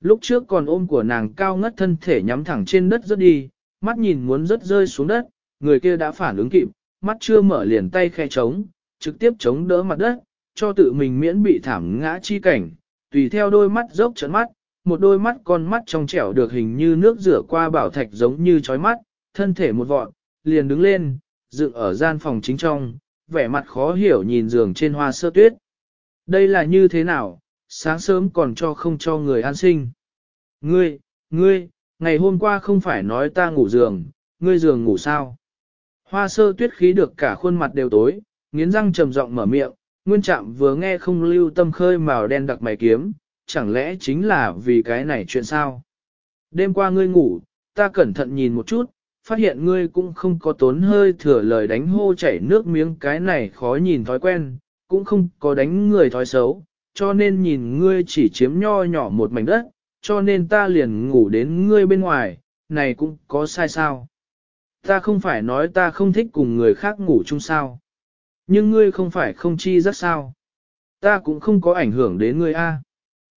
Lúc trước còn ôm của nàng cao ngất thân thể nhắm thẳng trên đất rất đi, mắt nhìn muốn rất rơi xuống đất, người kia đã phản ứng kịp, mắt chưa mở liền tay khe trống, trực tiếp chống đỡ mặt đất, cho tự mình miễn bị thảm ngã chi cảnh, tùy theo đôi mắt dốc trận mắt, một đôi mắt con mắt trong trẻo được hình như nước rửa qua bảo thạch giống như chói mắt, thân thể một vọn, liền đứng lên, dựng ở gian phòng chính trong, vẻ mặt khó hiểu nhìn giường trên hoa sơ tuyết. Đây là như thế nào, sáng sớm còn cho không cho người an sinh. Ngươi, ngươi, ngày hôm qua không phải nói ta ngủ giường, ngươi giường ngủ sao? Hoa sơ tuyết khí được cả khuôn mặt đều tối, nghiến răng trầm giọng mở miệng, nguyên trạm vừa nghe không lưu tâm khơi màu đen đặc mày kiếm, chẳng lẽ chính là vì cái này chuyện sao? Đêm qua ngươi ngủ, ta cẩn thận nhìn một chút, phát hiện ngươi cũng không có tốn hơi thừa lời đánh hô chảy nước miếng cái này khó nhìn thói quen, cũng không có đánh người thói xấu, cho nên nhìn ngươi chỉ chiếm nho nhỏ một mảnh đất, cho nên ta liền ngủ đến ngươi bên ngoài, này cũng có sai sao. Ta không phải nói ta không thích cùng người khác ngủ chung sao. Nhưng ngươi không phải không chi rất sao. Ta cũng không có ảnh hưởng đến ngươi a.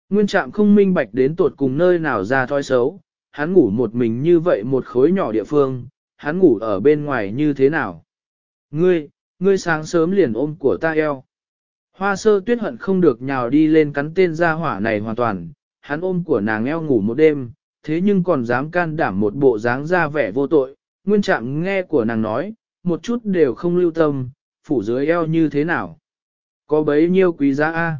Nguyên trạm không minh bạch đến tột cùng nơi nào ra thói xấu, hắn ngủ một mình như vậy một khối nhỏ địa phương, hắn ngủ ở bên ngoài như thế nào. Ngươi, ngươi sáng sớm liền ôm của ta eo. Hoa sơ tuyết hận không được nhào đi lên cắn tên gia hỏa này hoàn toàn, hắn ôm của nàng eo ngủ một đêm, thế nhưng còn dám can đảm một bộ dáng ra vẻ vô tội, nguyên trạm nghe của nàng nói, một chút đều không lưu tâm, phủ dưới eo như thế nào. Có bấy nhiêu quý giá a?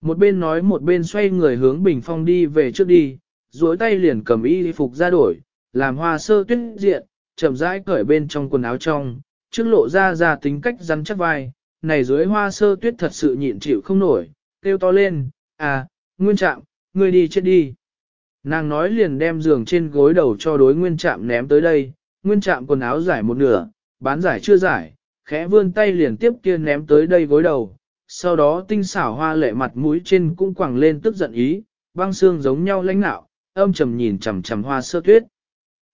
Một bên nói một bên xoay người hướng bình phong đi về trước đi, duỗi tay liền cầm y phục ra đổi, làm hoa sơ tuyết diện, chậm rãi cởi bên trong quần áo trong, trước lộ ra ra tính cách rắn chắc vai, này dưới hoa sơ tuyết thật sự nhịn chịu không nổi, kêu to lên, à, nguyên trạm, ngươi đi chết đi. Nàng nói liền đem giường trên gối đầu cho đối nguyên trạm ném tới đây, nguyên trạm quần áo giải một nửa, bán giải chưa giải, khẽ vươn tay liền tiếp kia ném tới đây gối đầu, sau đó tinh xảo hoa lệ mặt mũi trên cũng quẳng lên tức giận ý, băng xương giống nhau lãnh nạo, âm trầm nhìn chằm chằm hoa sơ tuyết.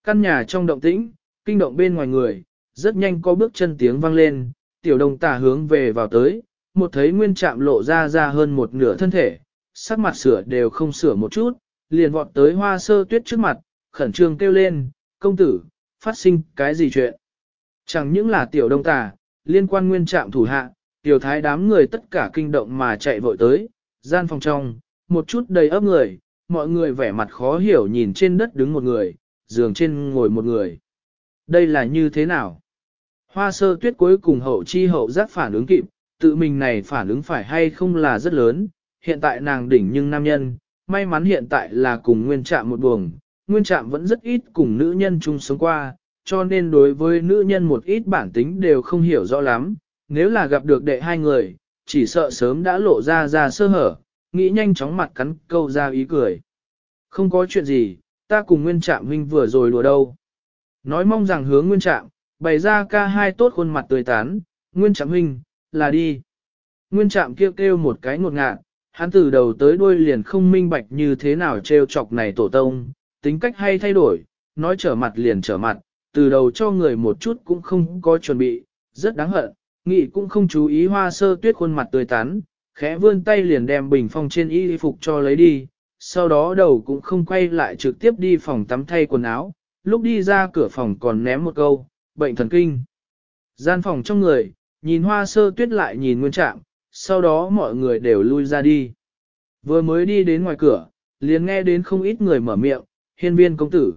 Căn nhà trong động tĩnh, kinh động bên ngoài người, rất nhanh có bước chân tiếng vang lên, tiểu đồng tà hướng về vào tới, một thấy nguyên trạm lộ ra ra hơn một nửa thân thể, sắc mặt sửa đều không sửa một chút, liền vọt tới hoa sơ tuyết trước mặt, khẩn trương kêu lên, công tử, phát sinh cái gì chuyện. Chẳng những là tiểu đông tà, liên quan nguyên trạm thủ hạ, tiểu thái đám người tất cả kinh động mà chạy vội tới, gian phòng trong, một chút đầy ấp người, mọi người vẻ mặt khó hiểu nhìn trên đất đứng một người, giường trên ngồi một người. Đây là như thế nào? Hoa sơ tuyết cuối cùng hậu chi hậu giác phản ứng kịp, tự mình này phản ứng phải hay không là rất lớn, hiện tại nàng đỉnh nhưng nam nhân, may mắn hiện tại là cùng nguyên trạm một buồng, nguyên trạm vẫn rất ít cùng nữ nhân chung sống qua, cho nên đối với nữ nhân một ít bản tính đều không hiểu rõ lắm, nếu là gặp được đệ hai người, chỉ sợ sớm đã lộ ra ra sơ hở, nghĩ nhanh chóng mặt cắn câu ra ý cười. Không có chuyện gì, ta cùng nguyên trạm huynh vừa rồi đùa đâu. Nói mong rằng hướng nguyên trạm, bày ra ca hai tốt khuôn mặt tươi tán, nguyên trạm huynh, là đi. Nguyên trạm kêu kêu một cái ngột ngạt, hắn từ đầu tới đuôi liền không minh bạch như thế nào trêu chọc này tổ tông, tính cách hay thay đổi, nói trở mặt liền trở mặt, từ đầu cho người một chút cũng không có chuẩn bị, rất đáng hận, nghị cũng không chú ý hoa sơ tuyết khuôn mặt tươi tán, khẽ vươn tay liền đem bình phong trên y phục cho lấy đi, sau đó đầu cũng không quay lại trực tiếp đi phòng tắm thay quần áo, lúc đi ra cửa phòng còn ném một câu, bệnh thần kinh. Gian phòng trong người, nhìn hoa sơ tuyết lại nhìn nguyên trạng, sau đó mọi người đều lui ra đi. Vừa mới đi đến ngoài cửa, liền nghe đến không ít người mở miệng, hiên viên công tử.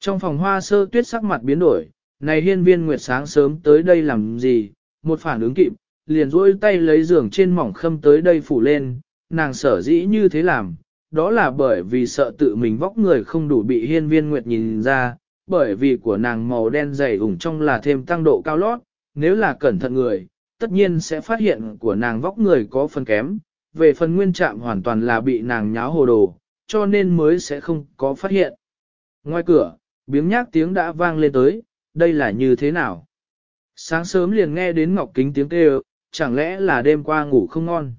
Trong phòng hoa sơ tuyết sắc mặt biến đổi, này hiên viên nguyệt sáng sớm tới đây làm gì, một phản ứng kịp, liền duỗi tay lấy giường trên mỏng khâm tới đây phủ lên, nàng sở dĩ như thế làm, đó là bởi vì sợ tự mình vóc người không đủ bị hiên viên nguyệt nhìn ra, bởi vì của nàng màu đen dày ủng trong là thêm tăng độ cao lót, nếu là cẩn thận người, tất nhiên sẽ phát hiện của nàng vóc người có phần kém, về phần nguyên trạng hoàn toàn là bị nàng nháo hồ đồ, cho nên mới sẽ không có phát hiện. Ngoài cửa, biếng nhác tiếng đã vang lên tới, đây là như thế nào? Sáng sớm liền nghe đến ngọc kính tiếng kêu, chẳng lẽ là đêm qua ngủ không ngon?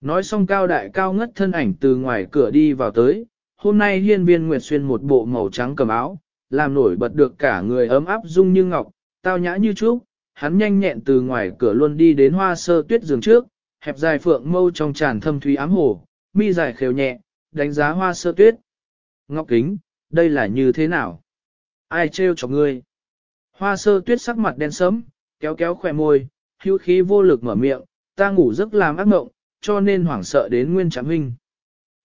Nói xong cao đại cao ngất thân ảnh từ ngoài cửa đi vào tới, hôm nay hiên viên nguyệt xuyên một bộ màu trắng cầm áo, làm nổi bật được cả người ấm áp dung như ngọc, tao nhã như trúc, hắn nhanh nhẹn từ ngoài cửa luôn đi đến hoa sơ tuyết giường trước, hẹp dài phượng mâu trong tràn thâm thúy ám hồ, mi dài khều nhẹ, đánh giá hoa sơ tuyết. Ngọc kính, đây là như thế nào? Ai trêu cho ngươi? Hoa sơ tuyết sắc mặt đen sẫm, kéo kéo khỏe môi, hữu khí vô lực mở miệng, ta ngủ giấc làm ác mộng, cho nên hoảng sợ đến nguyên trạm huynh.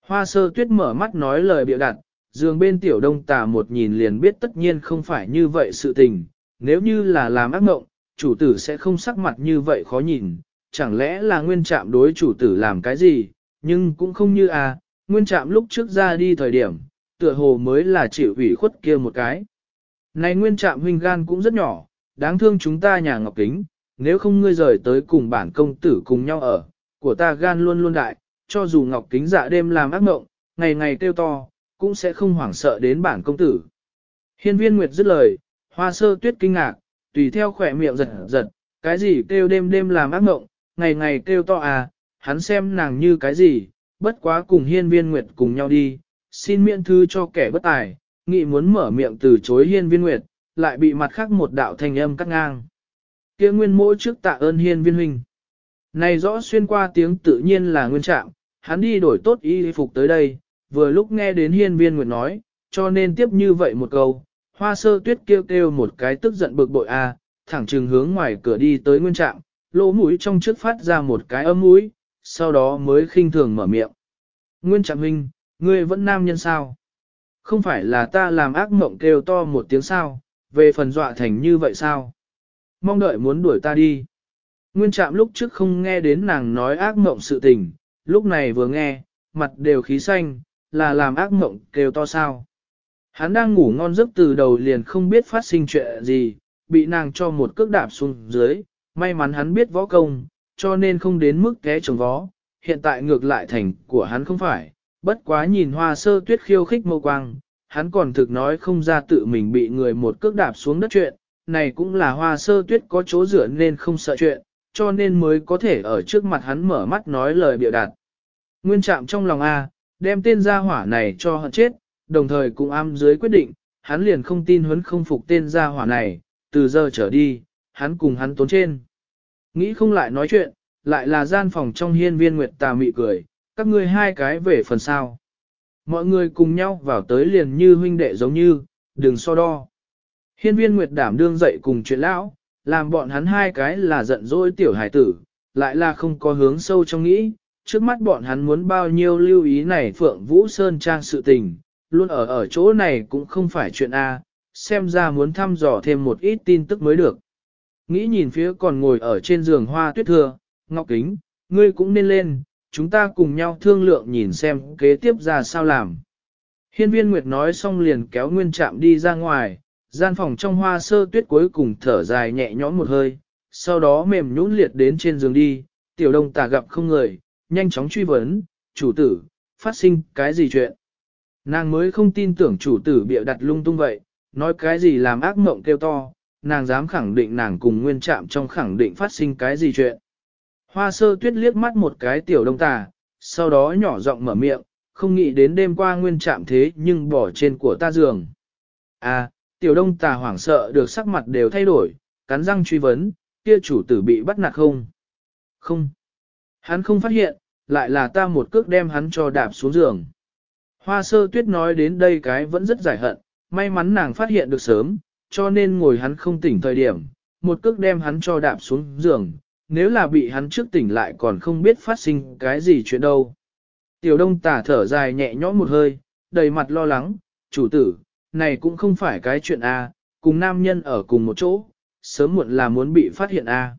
Hoa sơ tuyết mở mắt nói lời bịa đặt, giường bên tiểu đông tà một nhìn liền biết tất nhiên không phải như vậy sự tình, nếu như là làm ác mộng, chủ tử sẽ không sắc mặt như vậy khó nhìn, chẳng lẽ là nguyên trạm đối chủ tử làm cái gì, nhưng cũng không như à, nguyên trạm lúc trước ra đi thời điểm, tựa hồ mới là chịu ủy khuất kia một cái. Này nguyên trạm huynh gan cũng rất nhỏ, đáng thương chúng ta nhà ngọc kính, nếu không ngươi rời tới cùng bản công tử cùng nhau ở, của ta gan luôn luôn đại, cho dù ngọc kính dạ đêm làm ác mộng, ngày ngày kêu to, cũng sẽ không hoảng sợ đến bản công tử. Hiên viên Nguyệt dứt lời, hoa sơ tuyết kinh ngạc, tùy theo khỏe miệng giật giật, cái gì kêu đêm đêm làm ác mộng, ngày ngày kêu to à, hắn xem nàng như cái gì, bất quá cùng hiên viên Nguyệt cùng nhau đi, xin miễn thư cho kẻ bất tài, nghị muốn mở miệng từ chối hiên viên Nguyệt, lại bị mặt khác một đạo thanh âm cắt ngang. kia nguyên mỗi trước tạ ơn hiên viên huynh. Này rõ xuyên qua tiếng tự nhiên là nguyên trạng, hắn đi đổi tốt y phục tới đây, vừa lúc nghe đến hiên viên nguyệt nói, cho nên tiếp như vậy một câu, hoa sơ tuyết kêu kêu một cái tức giận bực bội a, thẳng trừng hướng ngoài cửa đi tới nguyên trạng, lỗ mũi trong trước phát ra một cái âm mũi, sau đó mới khinh thường mở miệng. Nguyên trạng huynh, ngươi vẫn nam nhân sao? Không phải là ta làm ác mộng kêu to một tiếng sao, về phần dọa thành như vậy sao? Mong đợi muốn đuổi ta đi. Nguyên trạm lúc trước không nghe đến nàng nói ác mộng sự tình, lúc này vừa nghe, mặt đều khí xanh, là làm ác mộng kêu to sao. Hắn đang ngủ ngon giấc từ đầu liền không biết phát sinh chuyện gì, bị nàng cho một cước đạp xuống dưới, may mắn hắn biết võ công, cho nên không đến mức té trồng vó, hiện tại ngược lại thành của hắn không phải, bất quá nhìn hoa sơ tuyết khiêu khích mâu quang, hắn còn thực nói không ra tự mình bị người một cước đạp xuống đất chuyện, này cũng là hoa sơ tuyết có chỗ dựa nên không sợ chuyện, cho nên mới có thể ở trước mặt hắn mở mắt nói lời biểu đạt. Nguyên trạm trong lòng A, đem tên gia hỏa này cho hận chết, đồng thời cũng am dưới quyết định, hắn liền không tin huấn không phục tên gia hỏa này, từ giờ trở đi, hắn cùng hắn tốn trên. Nghĩ không lại nói chuyện, lại là gian phòng trong hiên viên nguyệt tà mị cười, các ngươi hai cái về phần sau. Mọi người cùng nhau vào tới liền như huynh đệ giống như, đừng so đo. Hiên viên nguyệt đảm đương dậy cùng chuyện lão, làm bọn hắn hai cái là giận dỗi tiểu hải tử, lại là không có hướng sâu trong nghĩ, trước mắt bọn hắn muốn bao nhiêu lưu ý này Phượng Vũ Sơn Trang sự tình, luôn ở ở chỗ này cũng không phải chuyện A, xem ra muốn thăm dò thêm một ít tin tức mới được. Nghĩ nhìn phía còn ngồi ở trên giường hoa tuyết thừa, Ngọc Kính, ngươi cũng nên lên, chúng ta cùng nhau thương lượng nhìn xem kế tiếp ra sao làm. Hiên viên Nguyệt nói xong liền kéo nguyên trạm đi ra ngoài, gian phòng trong hoa sơ tuyết cuối cùng thở dài nhẹ nhõm một hơi, sau đó mềm nhũn liệt đến trên giường đi, tiểu đông tà gặp không người, nhanh chóng truy vấn, chủ tử, phát sinh cái gì chuyện. Nàng mới không tin tưởng chủ tử bịa đặt lung tung vậy, nói cái gì làm ác mộng kêu to, nàng dám khẳng định nàng cùng nguyên trạm trong khẳng định phát sinh cái gì chuyện. Hoa sơ tuyết liếc mắt một cái tiểu đông tà, sau đó nhỏ giọng mở miệng, không nghĩ đến đêm qua nguyên trạm thế nhưng bỏ trên của ta giường. À, tiểu đông tà hoảng sợ được sắc mặt đều thay đổi, cắn răng truy vấn, kia chủ tử bị bắt nạt không? Không. Hắn không phát hiện, lại là ta một cước đem hắn cho đạp xuống giường. Hoa sơ tuyết nói đến đây cái vẫn rất giải hận, may mắn nàng phát hiện được sớm, cho nên ngồi hắn không tỉnh thời điểm, một cước đem hắn cho đạp xuống giường, nếu là bị hắn trước tỉnh lại còn không biết phát sinh cái gì chuyện đâu. Tiểu đông tả thở dài nhẹ nhõm một hơi, đầy mặt lo lắng, chủ tử, này cũng không phải cái chuyện A, cùng nam nhân ở cùng một chỗ, sớm muộn là muốn bị phát hiện A.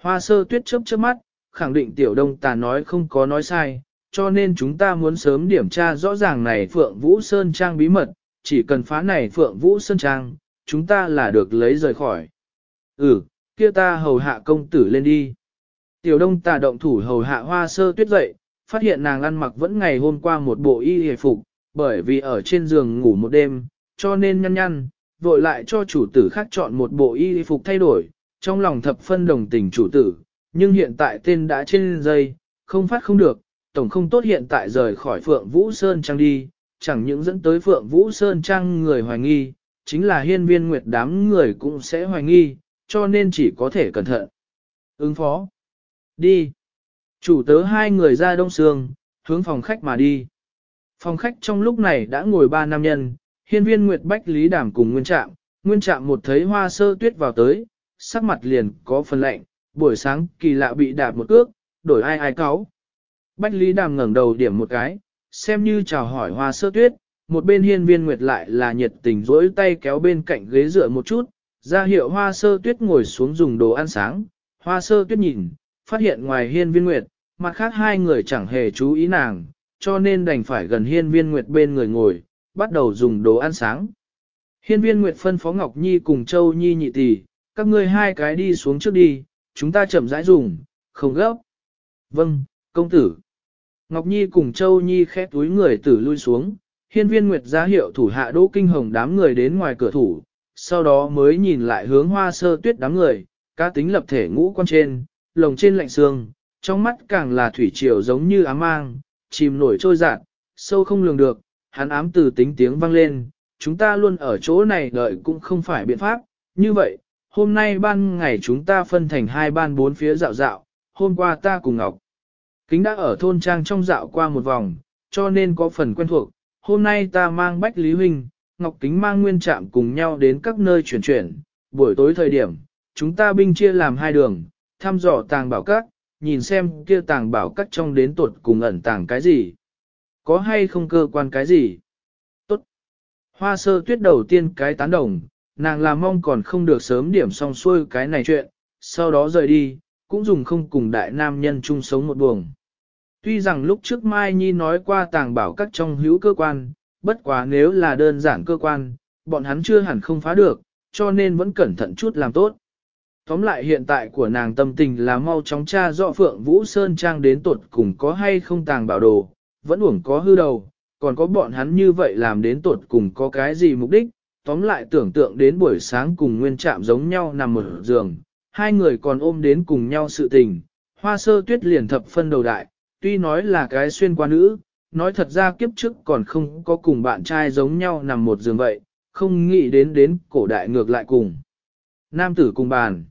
Hoa sơ tuyết chớp chớp mắt, khẳng định tiểu đông tà nói không có nói sai, cho nên chúng ta muốn sớm điểm tra rõ ràng này Phượng Vũ Sơn Trang bí mật, chỉ cần phá này Phượng Vũ Sơn Trang, chúng ta là được lấy rời khỏi. Ừ, kia ta hầu hạ công tử lên đi. Tiểu đông tà động thủ hầu hạ hoa sơ tuyết dậy, phát hiện nàng ăn mặc vẫn ngày hôm qua một bộ y hề phục, bởi vì ở trên giường ngủ một đêm, cho nên nhăn nhăn, vội lại cho chủ tử khác chọn một bộ y phục thay đổi, trong lòng thập phân đồng tình chủ tử, nhưng hiện tại tên đã trên dây, không phát không được, tổng không tốt hiện tại rời khỏi Phượng Vũ Sơn Trang đi, chẳng những dẫn tới Phượng Vũ Sơn Trang người hoài nghi, chính là hiên viên nguyệt đám người cũng sẽ hoài nghi, cho nên chỉ có thể cẩn thận. Ứng phó. Đi. Chủ tớ hai người ra đông sương, hướng phòng khách mà đi. Phòng khách trong lúc này đã ngồi ba nam nhân, hiên viên Nguyệt Bách Lý đảm cùng Nguyên Trạm, Nguyên Trạm một thấy hoa sơ tuyết vào tới, sắc mặt liền có phần lạnh, buổi sáng kỳ lạ bị đạp một cước, đổi ai ai cáo. Bách Lý Đàm ngẩng đầu điểm một cái, xem như chào hỏi hoa sơ tuyết, một bên hiên viên Nguyệt lại là nhiệt tình rỗi tay kéo bên cạnh ghế dựa một chút, ra hiệu hoa sơ tuyết ngồi xuống dùng đồ ăn sáng, hoa sơ tuyết nhìn, phát hiện ngoài hiên viên Nguyệt, mặt khác hai người chẳng hề chú ý nàng, cho nên đành phải gần hiên viên Nguyệt bên người ngồi, bắt đầu dùng đồ ăn sáng. Hiên viên Nguyệt phân phó Ngọc Nhi cùng Châu Nhi nhị tỷ, các ngươi hai cái đi xuống trước đi, chúng ta chậm rãi dùng, không gấp. Vâng, công tử. Ngọc Nhi cùng Châu Nhi khép túi người tử lui xuống, hiên viên Nguyệt ra hiệu thủ hạ đỗ kinh hồng đám người đến ngoài cửa thủ, sau đó mới nhìn lại hướng hoa sơ tuyết đám người, cá tính lập thể ngũ quan trên, lồng trên lạnh xương, trong mắt càng là thủy triều giống như ám mang, chìm nổi trôi dạt, sâu không lường được, hắn ám từ tính tiếng vang lên, chúng ta luôn ở chỗ này đợi cũng không phải biện pháp, như vậy, hôm nay ban ngày chúng ta phân thành hai ban bốn phía dạo dạo, hôm qua ta cùng Ngọc. Kính đã ở thôn trang trong dạo qua một vòng, cho nên có phần quen thuộc, hôm nay ta mang Bách Lý Huynh, Ngọc Kính mang nguyên trạm cùng nhau đến các nơi chuyển chuyển, buổi tối thời điểm, chúng ta binh chia làm hai đường, thăm dò tàng bảo các, nhìn xem kia tàng bảo các trong đến tuột cùng ẩn tàng cái gì. Có hay không cơ quan cái gì? Tốt. Hoa sơ tuyết đầu tiên cái tán đồng, nàng là mong còn không được sớm điểm xong xuôi cái này chuyện, sau đó rời đi, cũng dùng không cùng đại nam nhân chung sống một buồng. Tuy rằng lúc trước Mai Nhi nói qua tàng bảo các trong hữu cơ quan, bất quá nếu là đơn giản cơ quan, bọn hắn chưa hẳn không phá được, cho nên vẫn cẩn thận chút làm tốt. Tóm lại hiện tại của nàng tâm tình là mau chóng tra rõ Phượng Vũ Sơn Trang đến tuột cùng có hay không tàng bảo đồ, vẫn uổng có hư đầu, còn có bọn hắn như vậy làm đến tuột cùng có cái gì mục đích, tóm lại tưởng tượng đến buổi sáng cùng nguyên trạm giống nhau nằm ở giường, hai người còn ôm đến cùng nhau sự tình, hoa sơ tuyết liền thập phân đầu đại, tuy nói là cái xuyên qua nữ, nói thật ra kiếp trước còn không có cùng bạn trai giống nhau nằm một giường vậy, không nghĩ đến đến cổ đại ngược lại cùng. Nam tử cùng bàn.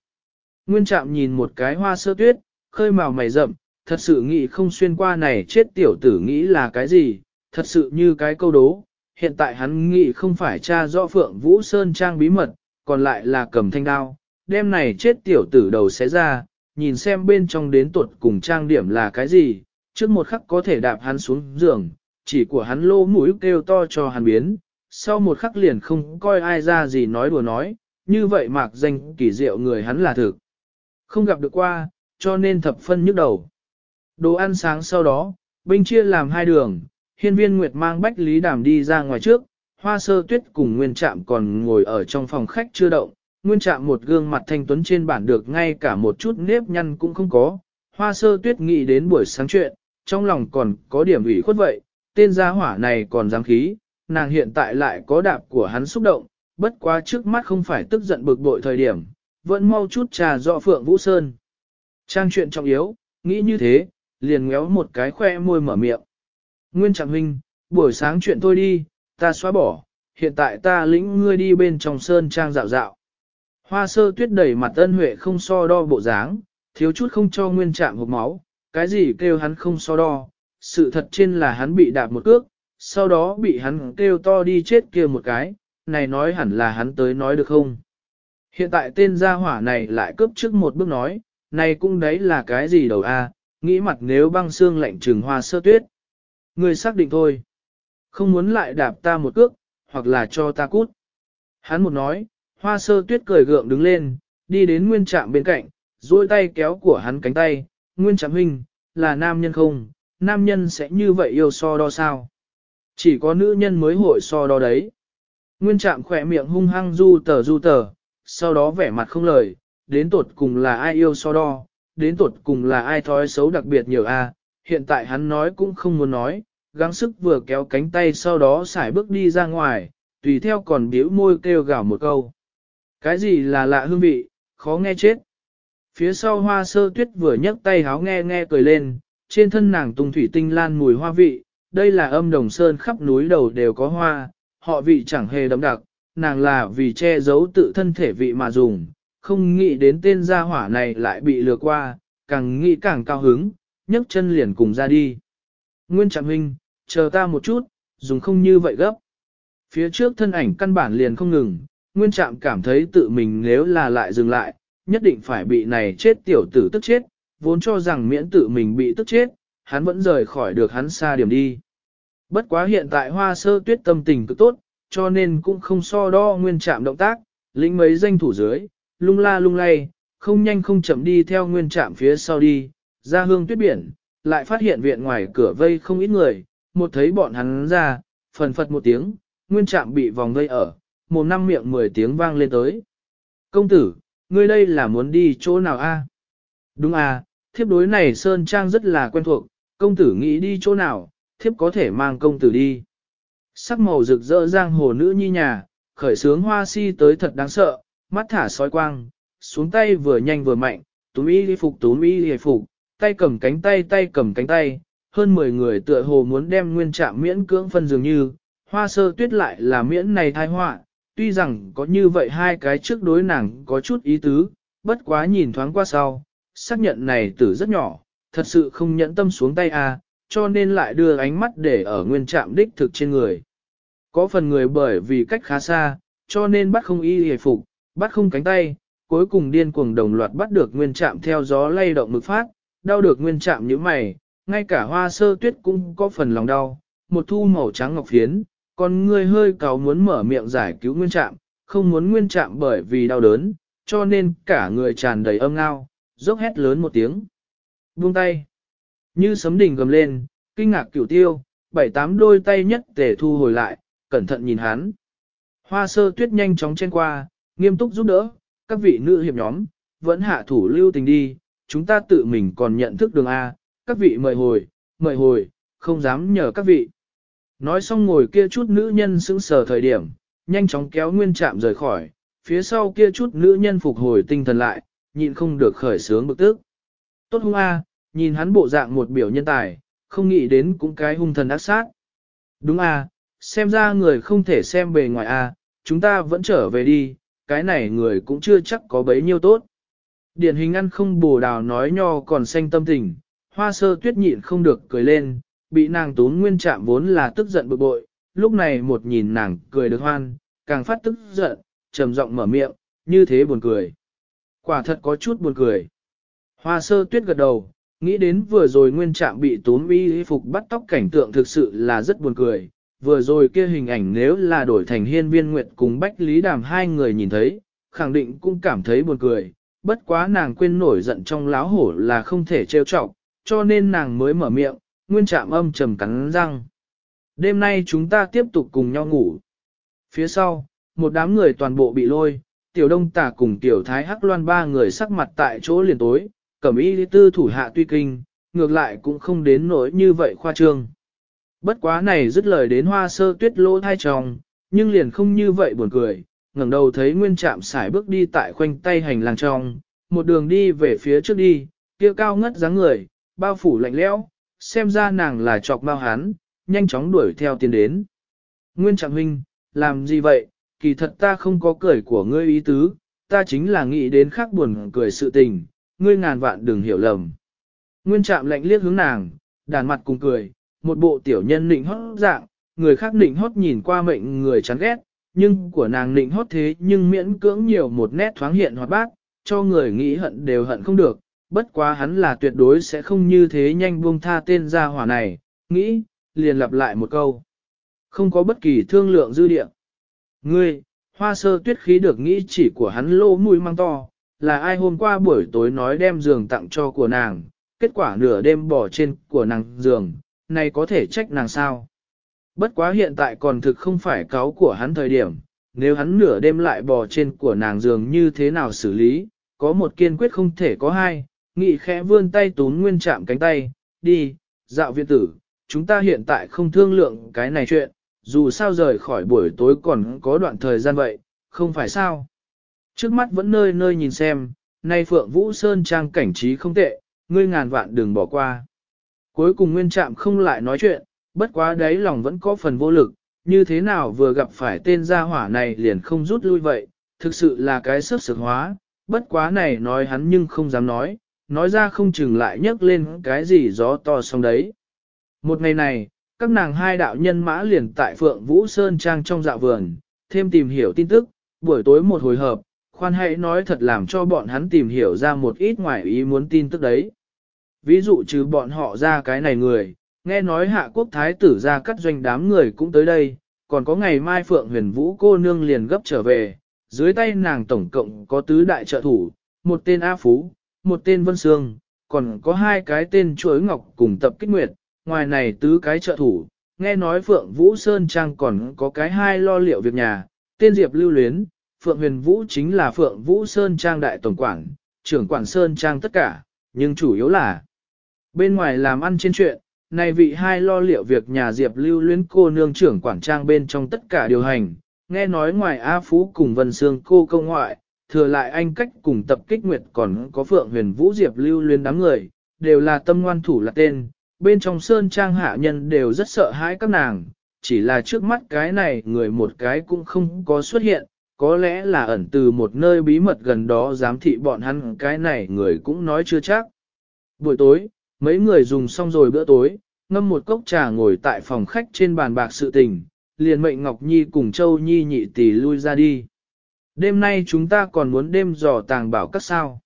Nguyên trạm nhìn một cái hoa sơ tuyết, khơi màu mày rậm, thật sự nghĩ không xuyên qua này chết tiểu tử nghĩ là cái gì, thật sự như cái câu đố. Hiện tại hắn nghĩ không phải cha rõ Phượng Vũ Sơn trang bí mật, còn lại là cầm thanh đao, đêm này chết tiểu tử đầu sẽ ra, nhìn xem bên trong đến tuột cùng trang điểm là cái gì, trước một khắc có thể đạp hắn xuống giường, chỉ của hắn lô mũi kêu to cho hắn biến, sau một khắc liền không coi ai ra gì nói đùa nói, như vậy mạc danh kỳ diệu người hắn là thực. Không gặp được qua, cho nên thập phân nhức đầu. Đồ ăn sáng sau đó, binh chia làm hai đường, hiên viên Nguyệt mang Bách Lý Đàm đi ra ngoài trước, hoa sơ tuyết cùng Nguyên Trạm còn ngồi ở trong phòng khách chưa động, Nguyên Trạm một gương mặt thanh tuấn trên bản được ngay cả một chút nếp nhăn cũng không có, hoa sơ tuyết nghĩ đến buổi sáng chuyện, trong lòng còn có điểm ủy khuất vậy, tên gia hỏa này còn dám khí, nàng hiện tại lại có đạp của hắn xúc động, bất quá trước mắt không phải tức giận bực bội thời điểm, vẫn mau chút trà dọ Phượng Vũ Sơn. Trang chuyện trọng yếu, nghĩ như thế, liền ngéo một cái khoe môi mở miệng. Nguyên Trạng Huynh, buổi sáng chuyện tôi đi, ta xóa bỏ, hiện tại ta lĩnh ngươi đi bên trong Sơn Trang dạo dạo. Hoa sơ tuyết đẩy mặt ân huệ không so đo bộ dáng, thiếu chút không cho Nguyên Trạng hộp máu, cái gì kêu hắn không so đo, sự thật trên là hắn bị đạp một cước, sau đó bị hắn kêu to đi chết kia một cái, này nói hẳn là hắn tới nói được không? Hiện tại tên gia hỏa này lại cướp trước một bước nói, này cũng đấy là cái gì đầu a? nghĩ mặt nếu băng xương lạnh trừng hoa sơ tuyết. Người xác định thôi. Không muốn lại đạp ta một cước, hoặc là cho ta cút. Hắn một nói, hoa sơ tuyết cười gượng đứng lên, đi đến nguyên trạm bên cạnh, duỗi tay kéo của hắn cánh tay, nguyên trạm huynh, là nam nhân không, nam nhân sẽ như vậy yêu so đo sao. Chỉ có nữ nhân mới hội so đo đấy. Nguyên trạm khỏe miệng hung hăng du tờ du tờ, sau đó vẻ mặt không lời, đến tột cùng là ai yêu so đo, đến tột cùng là ai thói xấu đặc biệt nhiều a hiện tại hắn nói cũng không muốn nói, gắng sức vừa kéo cánh tay sau đó xài bước đi ra ngoài, tùy theo còn biểu môi kêu gào một câu. Cái gì là lạ hương vị, khó nghe chết. Phía sau hoa sơ tuyết vừa nhấc tay háo nghe nghe cười lên, trên thân nàng tung thủy tinh lan mùi hoa vị, đây là âm đồng sơn khắp núi đầu đều có hoa, họ vị chẳng hề đậm đặc, nàng là vì che giấu tự thân thể vị mà dùng, không nghĩ đến tên gia hỏa này lại bị lừa qua, càng nghĩ càng cao hứng, nhấc chân liền cùng ra đi. Nguyên Trạm Huynh, chờ ta một chút, dùng không như vậy gấp. Phía trước thân ảnh căn bản liền không ngừng, nguyên trạm cảm thấy tự mình nếu là lại dừng lại, nhất định phải bị này chết tiểu tử tức chết, vốn cho rằng miễn tự mình bị tức chết, hắn vẫn rời khỏi được hắn xa điểm đi. Bất quá hiện tại hoa sơ tuyết tâm tình cực tốt, cho nên cũng không so đo nguyên trạm động tác, lĩnh mấy danh thủ dưới, lung la lung lay, không nhanh không chậm đi theo nguyên trạm phía sau đi, ra hương tuyết biển, lại phát hiện viện ngoài cửa vây không ít người, một thấy bọn hắn ra, phần phật một tiếng, nguyên trạm bị vòng vây ở, một năm miệng mười tiếng vang lên tới. Công tử, ngươi đây là muốn đi chỗ nào a? Đúng à, thiếp đối này Sơn Trang rất là quen thuộc, công tử nghĩ đi chỗ nào, thiếp có thể mang công tử đi. Sắc màu rực rỡ giang hồ nữ nhi nhà, khởi sướng hoa si tới thật đáng sợ, mắt thả soi quang, xuống tay vừa nhanh vừa mạnh, túm y phục túm y phục, tay cầm cánh tay tay cầm cánh tay, hơn 10 người tựa hồ muốn đem nguyên trạm miễn cưỡng phân dường như, hoa sơ tuyết lại là miễn này thai họa tuy rằng có như vậy hai cái trước đối nàng có chút ý tứ, bất quá nhìn thoáng qua sau, xác nhận này tử rất nhỏ, thật sự không nhẫn tâm xuống tay a, à, cho nên lại đưa ánh mắt để ở nguyên trạm đích thực trên người. Có phần người bởi vì cách khá xa, cho nên bắt không y hề phục, bắt không cánh tay, cuối cùng điên cuồng đồng loạt bắt được nguyên trạm theo gió lay động mực phát, đau được nguyên chạm như mày, ngay cả hoa sơ tuyết cũng có phần lòng đau, một thu màu trắng ngọc phiến, còn người hơi cáo muốn mở miệng giải cứu nguyên trạm, không muốn nguyên trạm bởi vì đau đớn, cho nên cả người tràn đầy âm ngao, dốc hét lớn một tiếng. Buông tay. Như sấm đỉnh gầm lên, kinh ngạc cửu tiêu, bảy tám đôi tay nhất tề thu hồi lại, cẩn thận nhìn hắn. Hoa sơ tuyết nhanh chóng chen qua, nghiêm túc giúp đỡ, các vị nữ hiệp nhóm, vẫn hạ thủ lưu tình đi, chúng ta tự mình còn nhận thức đường A, các vị mời hồi, mời hồi, không dám nhờ các vị. Nói xong ngồi kia chút nữ nhân sững sờ thời điểm, nhanh chóng kéo nguyên chạm rời khỏi, phía sau kia chút nữ nhân phục hồi tinh thần lại, nhịn không được khởi sướng bực tức. Tốt hung A, nhìn hắn bộ dạng một biểu nhân tài, không nghĩ đến cũng cái hung thần ác sát. Đúng A, xem ra người không thể xem bề ngoài A, chúng ta vẫn trở về đi, cái này người cũng chưa chắc có bấy nhiêu tốt. Điển hình ăn không bồ đào nói nho còn xanh tâm tình, hoa sơ tuyết nhịn không được cười lên, bị nàng tốn nguyên chạm vốn là tức giận bực bội, lúc này một nhìn nàng cười được hoan, càng phát tức giận, trầm giọng mở miệng, như thế buồn cười. Quả thật có chút buồn cười. Hoa sơ tuyết gật đầu, nghĩ đến vừa rồi nguyên trạm bị tốn y phục bắt tóc cảnh tượng thực sự là rất buồn cười. Vừa rồi kia hình ảnh nếu là đổi thành hiên viên nguyệt cùng Bách Lý Đàm hai người nhìn thấy, khẳng định cũng cảm thấy buồn cười. Bất quá nàng quên nổi giận trong láo hổ là không thể trêu chọc, cho nên nàng mới mở miệng, nguyên trạm âm trầm cắn răng. Đêm nay chúng ta tiếp tục cùng nhau ngủ. Phía sau, một đám người toàn bộ bị lôi, tiểu đông tả cùng tiểu thái hắc loan ba người sắc mặt tại chỗ liền tối, cẩm y tư thủ hạ tuy kinh, ngược lại cũng không đến nỗi như vậy khoa trương. Bất quá này dứt lời đến hoa sơ tuyết lỗ thai tròng, nhưng liền không như vậy buồn cười, ngẩng đầu thấy nguyên trạm xài bước đi tại khoanh tay hành lang trong, một đường đi về phía trước đi, kia cao ngất dáng người, bao phủ lạnh lẽo, xem ra nàng là chọc bao hán, nhanh chóng đuổi theo tiến đến. Nguyên trạm Huynh, làm gì vậy, kỳ thật ta không có cười của ngươi ý tứ, ta chính là nghĩ đến khác buồn cười sự tình, ngươi ngàn vạn đừng hiểu lầm. Nguyên Trạm lạnh liếc hướng nàng, đàn mặt cùng cười, một bộ tiểu nhân nịnh hót dạng, người khác nịnh hót nhìn qua mệnh người chán ghét, nhưng của nàng nịnh hót thế nhưng miễn cưỡng nhiều một nét thoáng hiện hoạt bát, cho người nghĩ hận đều hận không được, bất quá hắn là tuyệt đối sẽ không như thế nhanh buông tha tên gia hỏa này, nghĩ, liền lặp lại một câu. Không có bất kỳ thương lượng dư địa. Ngươi, hoa sơ tuyết khí được nghĩ chỉ của hắn lô mũi mang to, là ai hôm qua buổi tối nói đem giường tặng cho của nàng, kết quả nửa đêm bỏ trên của nàng giường, này có thể trách nàng sao. Bất quá hiện tại còn thực không phải cáo của hắn thời điểm, nếu hắn nửa đêm lại bò trên của nàng giường như thế nào xử lý, có một kiên quyết không thể có hai, nghị khẽ vươn tay tún nguyên chạm cánh tay, đi, dạo viện tử, chúng ta hiện tại không thương lượng cái này chuyện, dù sao rời khỏi buổi tối còn có đoạn thời gian vậy, không phải sao. Trước mắt vẫn nơi nơi nhìn xem, nay Phượng Vũ Sơn trang cảnh trí không tệ, ngươi ngàn vạn đừng bỏ qua. Cuối cùng nguyên trạm không lại nói chuyện, bất quá đấy lòng vẫn có phần vô lực, như thế nào vừa gặp phải tên gia hỏa này liền không rút lui vậy, thực sự là cái sức sực hóa, bất quá này nói hắn nhưng không dám nói, nói ra không chừng lại nhấc lên cái gì gió to xong đấy. Một ngày này, các nàng hai đạo nhân mã liền tại Phượng Vũ Sơn Trang trong dạ vườn, thêm tìm hiểu tin tức, buổi tối một hồi hợp, khoan hãy nói thật làm cho bọn hắn tìm hiểu ra một ít ngoài ý muốn tin tức đấy. Ví dụ trừ bọn họ ra cái này người, nghe nói hạ quốc thái tử ra cắt doanh đám người cũng tới đây, còn có ngày mai Phượng huyền vũ cô nương liền gấp trở về, dưới tay nàng tổng cộng có tứ đại trợ thủ, một tên A Phú, một tên Vân Sương, còn có hai cái tên chuối ngọc cùng tập kích nguyệt, ngoài này tứ cái trợ thủ, nghe nói Phượng Vũ Sơn Trang còn có cái hai lo liệu việc nhà, tên Diệp Lưu Luyến, Phượng Huyền Vũ chính là Phượng Vũ Sơn Trang đại tổng quản, trưởng quản Sơn Trang tất cả, nhưng chủ yếu là bên ngoài làm ăn trên chuyện, này vị hai lo liệu việc nhà Diệp Lưu Luyến cô nương trưởng quản trang bên trong tất cả điều hành, nghe nói ngoài A Phú cùng Vân Sương cô công ngoại, thừa lại anh cách cùng tập kích nguyệt còn có Phượng Huyền Vũ Diệp Lưu Luyến đám người, đều là tâm ngoan thủ là tên, bên trong Sơn Trang hạ nhân đều rất sợ hãi các nàng, chỉ là trước mắt cái này người một cái cũng không có xuất hiện, có lẽ là ẩn từ một nơi bí mật gần đó giám thị bọn hắn cái này người cũng nói chưa chắc. Buổi tối, mấy người dùng xong rồi bữa tối, ngâm một cốc trà ngồi tại phòng khách trên bàn bạc sự tình, liền mệnh Ngọc Nhi cùng Châu Nhi nhị tỷ lui ra đi. Đêm nay chúng ta còn muốn đêm dò tàng bảo các sao.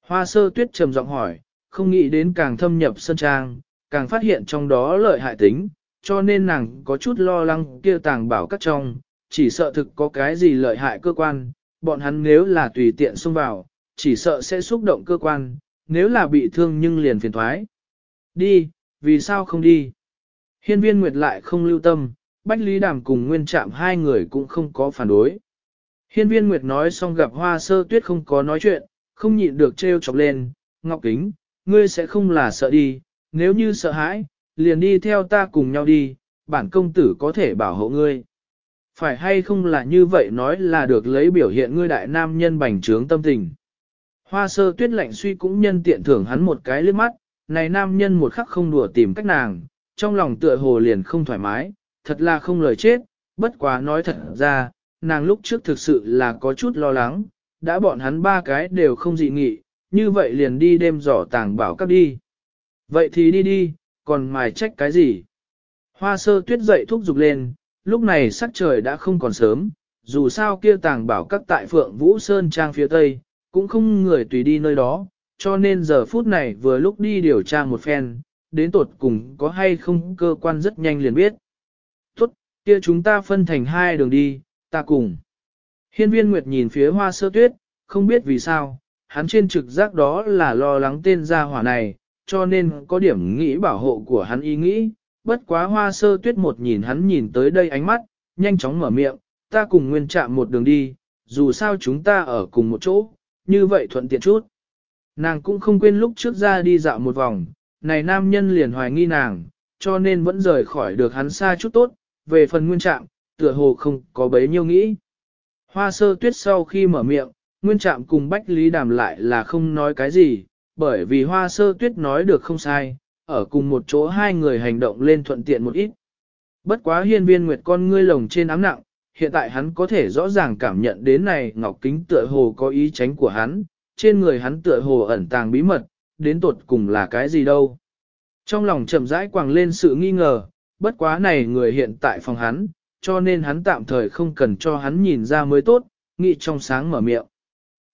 Hoa sơ tuyết trầm giọng hỏi, không nghĩ đến càng thâm nhập sân trang, càng phát hiện trong đó lợi hại tính, cho nên nàng có chút lo lắng kia tàng bảo các trong, chỉ sợ thực có cái gì lợi hại cơ quan, bọn hắn nếu là tùy tiện xông vào, chỉ sợ sẽ xúc động cơ quan, nếu là bị thương nhưng liền phiền thoái. Đi, vì sao không đi? Hiên viên Nguyệt lại không lưu tâm, Bách Lý Đàm cùng Nguyên Trạm hai người cũng không có phản đối. Hiên viên Nguyệt nói xong gặp hoa sơ tuyết không có nói chuyện, không nhịn được trêu chọc lên, Ngọc Kính, ngươi sẽ không là sợ đi, nếu như sợ hãi, liền đi theo ta cùng nhau đi, bản công tử có thể bảo hộ ngươi. Phải hay không là như vậy nói là được lấy biểu hiện ngươi đại nam nhân bành trướng tâm tình. Hoa sơ tuyết lạnh suy cũng nhân tiện thưởng hắn một cái liếc mắt, này nam nhân một khắc không đùa tìm cách nàng, trong lòng tựa hồ liền không thoải mái, thật là không lời chết, bất quá nói thật ra, nàng lúc trước thực sự là có chút lo lắng, đã bọn hắn ba cái đều không dị nghị, như vậy liền đi đêm dò tàng bảo các đi. Vậy thì đi đi, còn mài trách cái gì? Hoa sơ tuyết dậy thúc giục lên, lúc này sắc trời đã không còn sớm, dù sao kia tàng bảo các tại Phượng Vũ Sơn Trang phía Tây, cũng không người tùy đi nơi đó, cho nên giờ phút này vừa lúc đi điều tra một phen, đến tột cùng có hay không cơ quan rất nhanh liền biết. Tốt, kia chúng ta phân thành hai đường đi, ta cùng. Hiên viên Nguyệt nhìn phía hoa sơ tuyết, không biết vì sao, hắn trên trực giác đó là lo lắng tên gia hỏa này, cho nên có điểm nghĩ bảo hộ của hắn ý nghĩ, bất quá hoa sơ tuyết một nhìn hắn nhìn tới đây ánh mắt, nhanh chóng mở miệng, ta cùng nguyên chạm một đường đi, dù sao chúng ta ở cùng một chỗ, như vậy thuận tiện chút. Nàng cũng không quên lúc trước ra đi dạo một vòng, này nam nhân liền hoài nghi nàng, cho nên vẫn rời khỏi được hắn xa chút tốt, về phần nguyên trạm, tựa hồ không có bấy nhiêu nghĩ. Hoa sơ tuyết sau khi mở miệng, nguyên trạm cùng Bách Lý đàm lại là không nói cái gì, bởi vì hoa sơ tuyết nói được không sai, ở cùng một chỗ hai người hành động lên thuận tiện một ít. Bất quá hiên viên nguyệt con ngươi lồng trên ám nặng, hiện tại hắn có thể rõ ràng cảm nhận đến này ngọc kính tựa hồ có ý tránh của hắn, trên người hắn tựa hồ ẩn tàng bí mật, đến tột cùng là cái gì đâu. Trong lòng chậm rãi quàng lên sự nghi ngờ, bất quá này người hiện tại phòng hắn, cho nên hắn tạm thời không cần cho hắn nhìn ra mới tốt, nghĩ trong sáng mở miệng.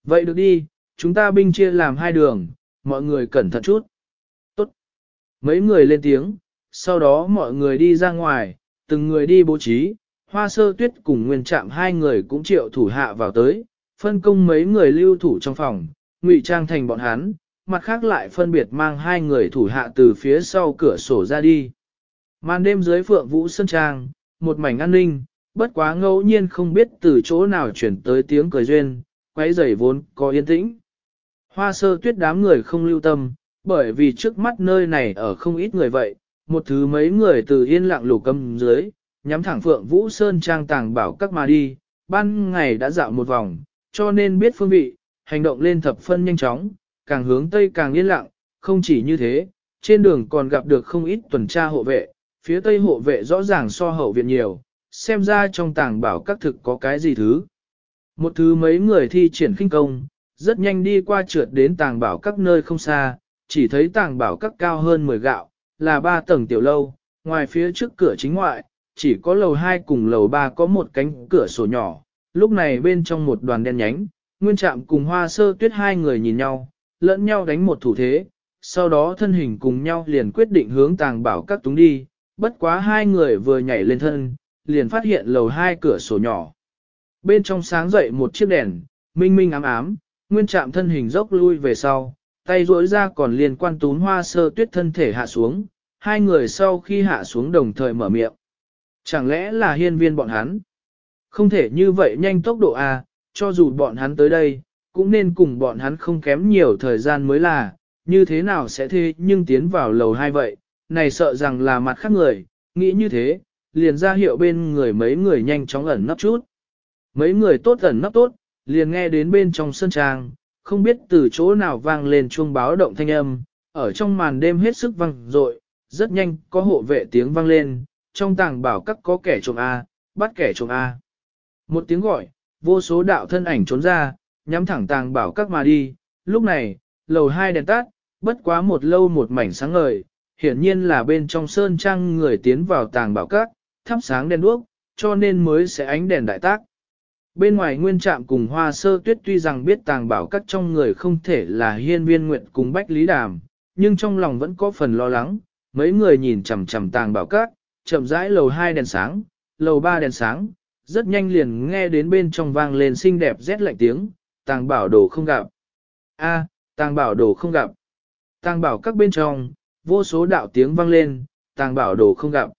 Vậy được đi, chúng ta binh chia làm hai đường, mọi người cẩn thận chút. Tốt. Mấy người lên tiếng, sau đó mọi người đi ra ngoài, từng người đi bố trí, hoa sơ tuyết cùng nguyên trạm hai người cũng triệu thủ hạ vào tới, phân công mấy người lưu thủ trong phòng, ngụy trang thành bọn hắn, mặt khác lại phân biệt mang hai người thủ hạ từ phía sau cửa sổ ra đi. Màn đêm dưới phượng vũ sân trang, một mảnh an ninh, bất quá ngẫu nhiên không biết từ chỗ nào chuyển tới tiếng cười duyên, quấy rầy vốn có yên tĩnh. Hoa sơ tuyết đám người không lưu tâm, bởi vì trước mắt nơi này ở không ít người vậy, một thứ mấy người từ yên lặng lục cầm dưới, nhắm thẳng phượng vũ sơn trang tàng bảo các mà đi, ban ngày đã dạo một vòng, cho nên biết phương vị, hành động lên thập phân nhanh chóng, càng hướng tây càng yên lặng, không chỉ như thế, trên đường còn gặp được không ít tuần tra hộ vệ, phía tây hộ vệ rõ ràng so hậu viện nhiều, xem ra trong tàng bảo các thực có cái gì thứ. Một thứ mấy người thi triển khinh công, rất nhanh đi qua trượt đến tàng bảo các nơi không xa, chỉ thấy tàng bảo các cao hơn 10 gạo, là ba tầng tiểu lâu, ngoài phía trước cửa chính ngoại, chỉ có lầu 2 cùng lầu 3 có một cánh cửa sổ nhỏ, lúc này bên trong một đoàn đen nhánh, nguyên trạm cùng hoa sơ tuyết hai người nhìn nhau, lẫn nhau đánh một thủ thế, sau đó thân hình cùng nhau liền quyết định hướng tàng bảo các túng đi, bất quá hai người vừa nhảy lên thân, liền phát hiện lầu hai cửa sổ nhỏ. Bên trong sáng dậy một chiếc đèn, minh minh ám ám, nguyên trạm thân hình dốc lui về sau, tay rỗi ra còn liền quan tún hoa sơ tuyết thân thể hạ xuống, hai người sau khi hạ xuống đồng thời mở miệng. Chẳng lẽ là hiên viên bọn hắn? Không thể như vậy nhanh tốc độ A, cho dù bọn hắn tới đây, cũng nên cùng bọn hắn không kém nhiều thời gian mới là, như thế nào sẽ thế nhưng tiến vào lầu hai vậy, này sợ rằng là mặt khác người, nghĩ như thế, liền ra hiệu bên người mấy người nhanh chóng ẩn nấp chút. Mấy người tốt ẩn nấp tốt, liền nghe đến bên trong sân trang, không biết từ chỗ nào vang lên chuông báo động thanh âm, ở trong màn đêm hết sức vang dội, rất nhanh có hộ vệ tiếng vang lên, trong tàng bảo các có kẻ trộm A, bắt kẻ trộm A. Một tiếng gọi, vô số đạo thân ảnh trốn ra, nhắm thẳng tàng bảo các mà đi, lúc này, lầu hai đèn tắt, bất quá một lâu một mảnh sáng ngời, hiển nhiên là bên trong sơn trang người tiến vào tàng bảo các, thắp sáng đèn đuốc, cho nên mới sẽ ánh đèn đại tác. Bên ngoài nguyên trạm cùng hoa sơ tuyết tuy rằng biết tàng bảo các trong người không thể là hiên viên nguyện cùng bách lý đàm, nhưng trong lòng vẫn có phần lo lắng, mấy người nhìn chằm chằm tàng bảo các, chậm rãi lầu 2 đèn sáng, lầu 3 đèn sáng, rất nhanh liền nghe đến bên trong vang lên xinh đẹp rét lạnh tiếng, tàng bảo đồ không gặp. a tàng bảo đồ không gặp. Tàng bảo các bên trong, vô số đạo tiếng vang lên, tàng bảo đồ không gặp.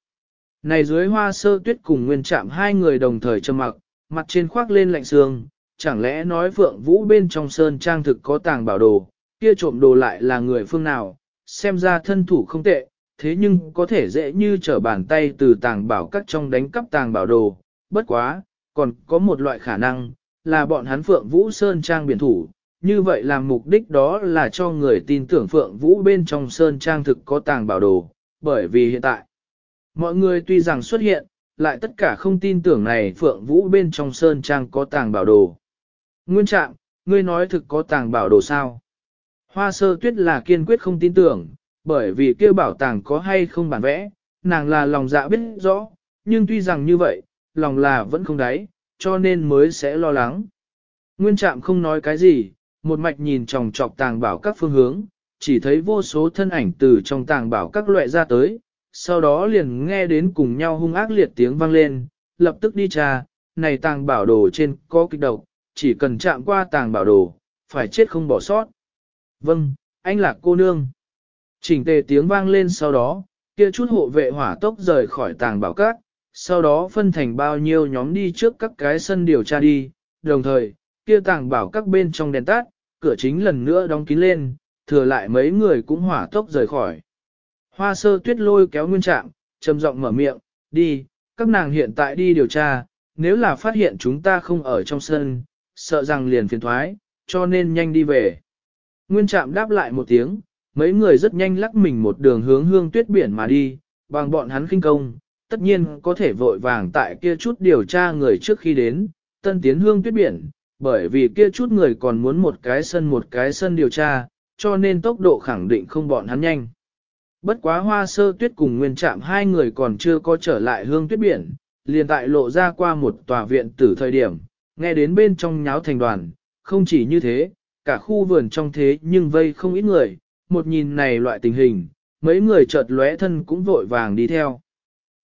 Này dưới hoa sơ tuyết cùng nguyên trạm hai người đồng thời trầm mặc, mặt trên khoác lên lạnh sương, chẳng lẽ nói vượng vũ bên trong sơn trang thực có tàng bảo đồ, kia trộm đồ lại là người phương nào, xem ra thân thủ không tệ, thế nhưng có thể dễ như trở bàn tay từ tàng bảo các trong đánh cắp tàng bảo đồ, bất quá, còn có một loại khả năng, là bọn hắn Phượng Vũ Sơn Trang biển thủ, như vậy làm mục đích đó là cho người tin tưởng Phượng Vũ bên trong Sơn Trang thực có tàng bảo đồ, bởi vì hiện tại, mọi người tuy rằng xuất hiện, lại tất cả không tin tưởng này Phượng Vũ bên trong Sơn Trang có tàng bảo đồ. Nguyên trạng, ngươi nói thực có tàng bảo đồ sao? Hoa sơ tuyết là kiên quyết không tin tưởng, bởi vì kêu bảo tàng có hay không bản vẽ, nàng là lòng dạ biết rõ, nhưng tuy rằng như vậy, lòng là vẫn không đáy, cho nên mới sẽ lo lắng. Nguyên trạm không nói cái gì, một mạch nhìn tròng trọc tàng bảo các phương hướng, chỉ thấy vô số thân ảnh từ trong tàng bảo các loại ra tới, sau đó liền nghe đến cùng nhau hung ác liệt tiếng vang lên, lập tức đi tra, này tàng bảo đồ trên có kịch độc, chỉ cần chạm qua tàng bảo đồ, phải chết không bỏ sót. Vâng, anh là cô nương. Chỉnh tề tiếng vang lên sau đó, kia chút hộ vệ hỏa tốc rời khỏi tàng bảo các, sau đó phân thành bao nhiêu nhóm đi trước các cái sân điều tra đi, đồng thời, kia tàng bảo các bên trong đèn tắt, cửa chính lần nữa đóng kín lên, thừa lại mấy người cũng hỏa tốc rời khỏi. Hoa sơ tuyết lôi kéo nguyên trạng, trầm giọng mở miệng, đi, các nàng hiện tại đi điều tra, nếu là phát hiện chúng ta không ở trong sân, sợ rằng liền phiền thoái, cho nên nhanh đi về. Nguyên trạm đáp lại một tiếng, mấy người rất nhanh lắc mình một đường hướng hương tuyết biển mà đi, bằng bọn hắn khinh công, tất nhiên có thể vội vàng tại kia chút điều tra người trước khi đến, tân tiến hương tuyết biển, bởi vì kia chút người còn muốn một cái sân một cái sân điều tra, cho nên tốc độ khẳng định không bọn hắn nhanh. Bất quá hoa sơ tuyết cùng nguyên trạm hai người còn chưa có trở lại hương tuyết biển, liền tại lộ ra qua một tòa viện tử thời điểm, nghe đến bên trong nháo thành đoàn, không chỉ như thế, cả khu vườn trong thế nhưng vây không ít người, một nhìn này loại tình hình, mấy người chợt lóe thân cũng vội vàng đi theo.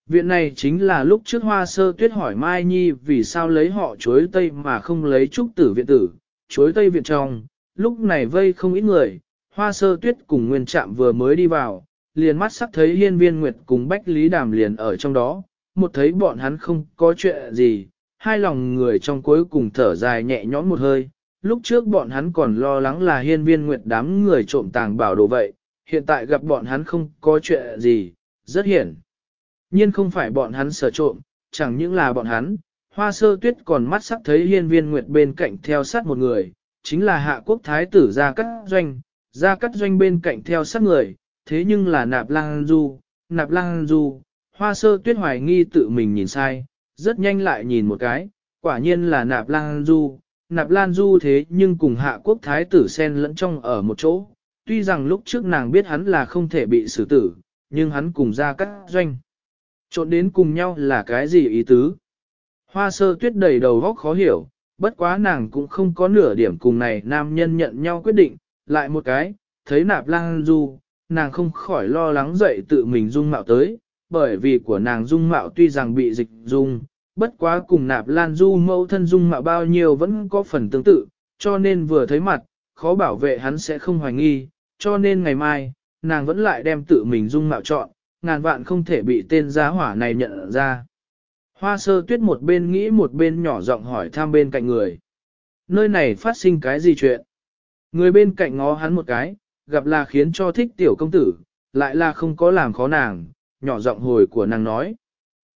Viện này chính là lúc trước hoa sơ tuyết hỏi Mai Nhi vì sao lấy họ chuối tây mà không lấy trúc tử viện tử, chuối tây viện trong, lúc này vây không ít người, hoa sơ tuyết cùng nguyên trạm vừa mới đi vào, liền mắt sắc thấy hiên viên nguyệt cùng bách lý đàm liền ở trong đó, một thấy bọn hắn không có chuyện gì, hai lòng người trong cuối cùng thở dài nhẹ nhõm một hơi, lúc trước bọn hắn còn lo lắng là hiên viên nguyệt đám người trộm tàng bảo đồ vậy, hiện tại gặp bọn hắn không có chuyện gì, rất hiển. Nhiên không phải bọn hắn sở trộm, chẳng những là bọn hắn, hoa sơ tuyết còn mắt sắc thấy hiên viên nguyệt bên cạnh theo sát một người, chính là hạ quốc thái tử gia cắt doanh, gia cắt doanh bên cạnh theo sát người, thế nhưng là nạp lang du, nạp lang du, hoa sơ tuyết hoài nghi tự mình nhìn sai, rất nhanh lại nhìn một cái, quả nhiên là nạp lang du, nạp lan du thế nhưng cùng hạ quốc thái tử sen lẫn trong ở một chỗ, tuy rằng lúc trước nàng biết hắn là không thể bị xử tử, nhưng hắn cùng ra cắt doanh. Trộn đến cùng nhau là cái gì ý tứ? Hoa sơ tuyết đầy đầu góc khó hiểu, bất quá nàng cũng không có nửa điểm cùng này nam nhân nhận nhau quyết định, lại một cái, thấy nạp lang du, nàng không khỏi lo lắng dậy tự mình dung mạo tới, bởi vì của nàng dung mạo tuy rằng bị dịch dung, bất quá cùng nạp lan du mẫu thân dung mạo bao nhiêu vẫn có phần tương tự, cho nên vừa thấy mặt, khó bảo vệ hắn sẽ không hoài nghi, cho nên ngày mai, nàng vẫn lại đem tự mình dung mạo chọn, ngàn vạn không thể bị tên giá hỏa này nhận ra. Hoa sơ tuyết một bên nghĩ một bên nhỏ giọng hỏi thăm bên cạnh người. Nơi này phát sinh cái gì chuyện? Người bên cạnh ngó hắn một cái, gặp là khiến cho thích tiểu công tử, lại là không có làm khó nàng, nhỏ giọng hồi của nàng nói.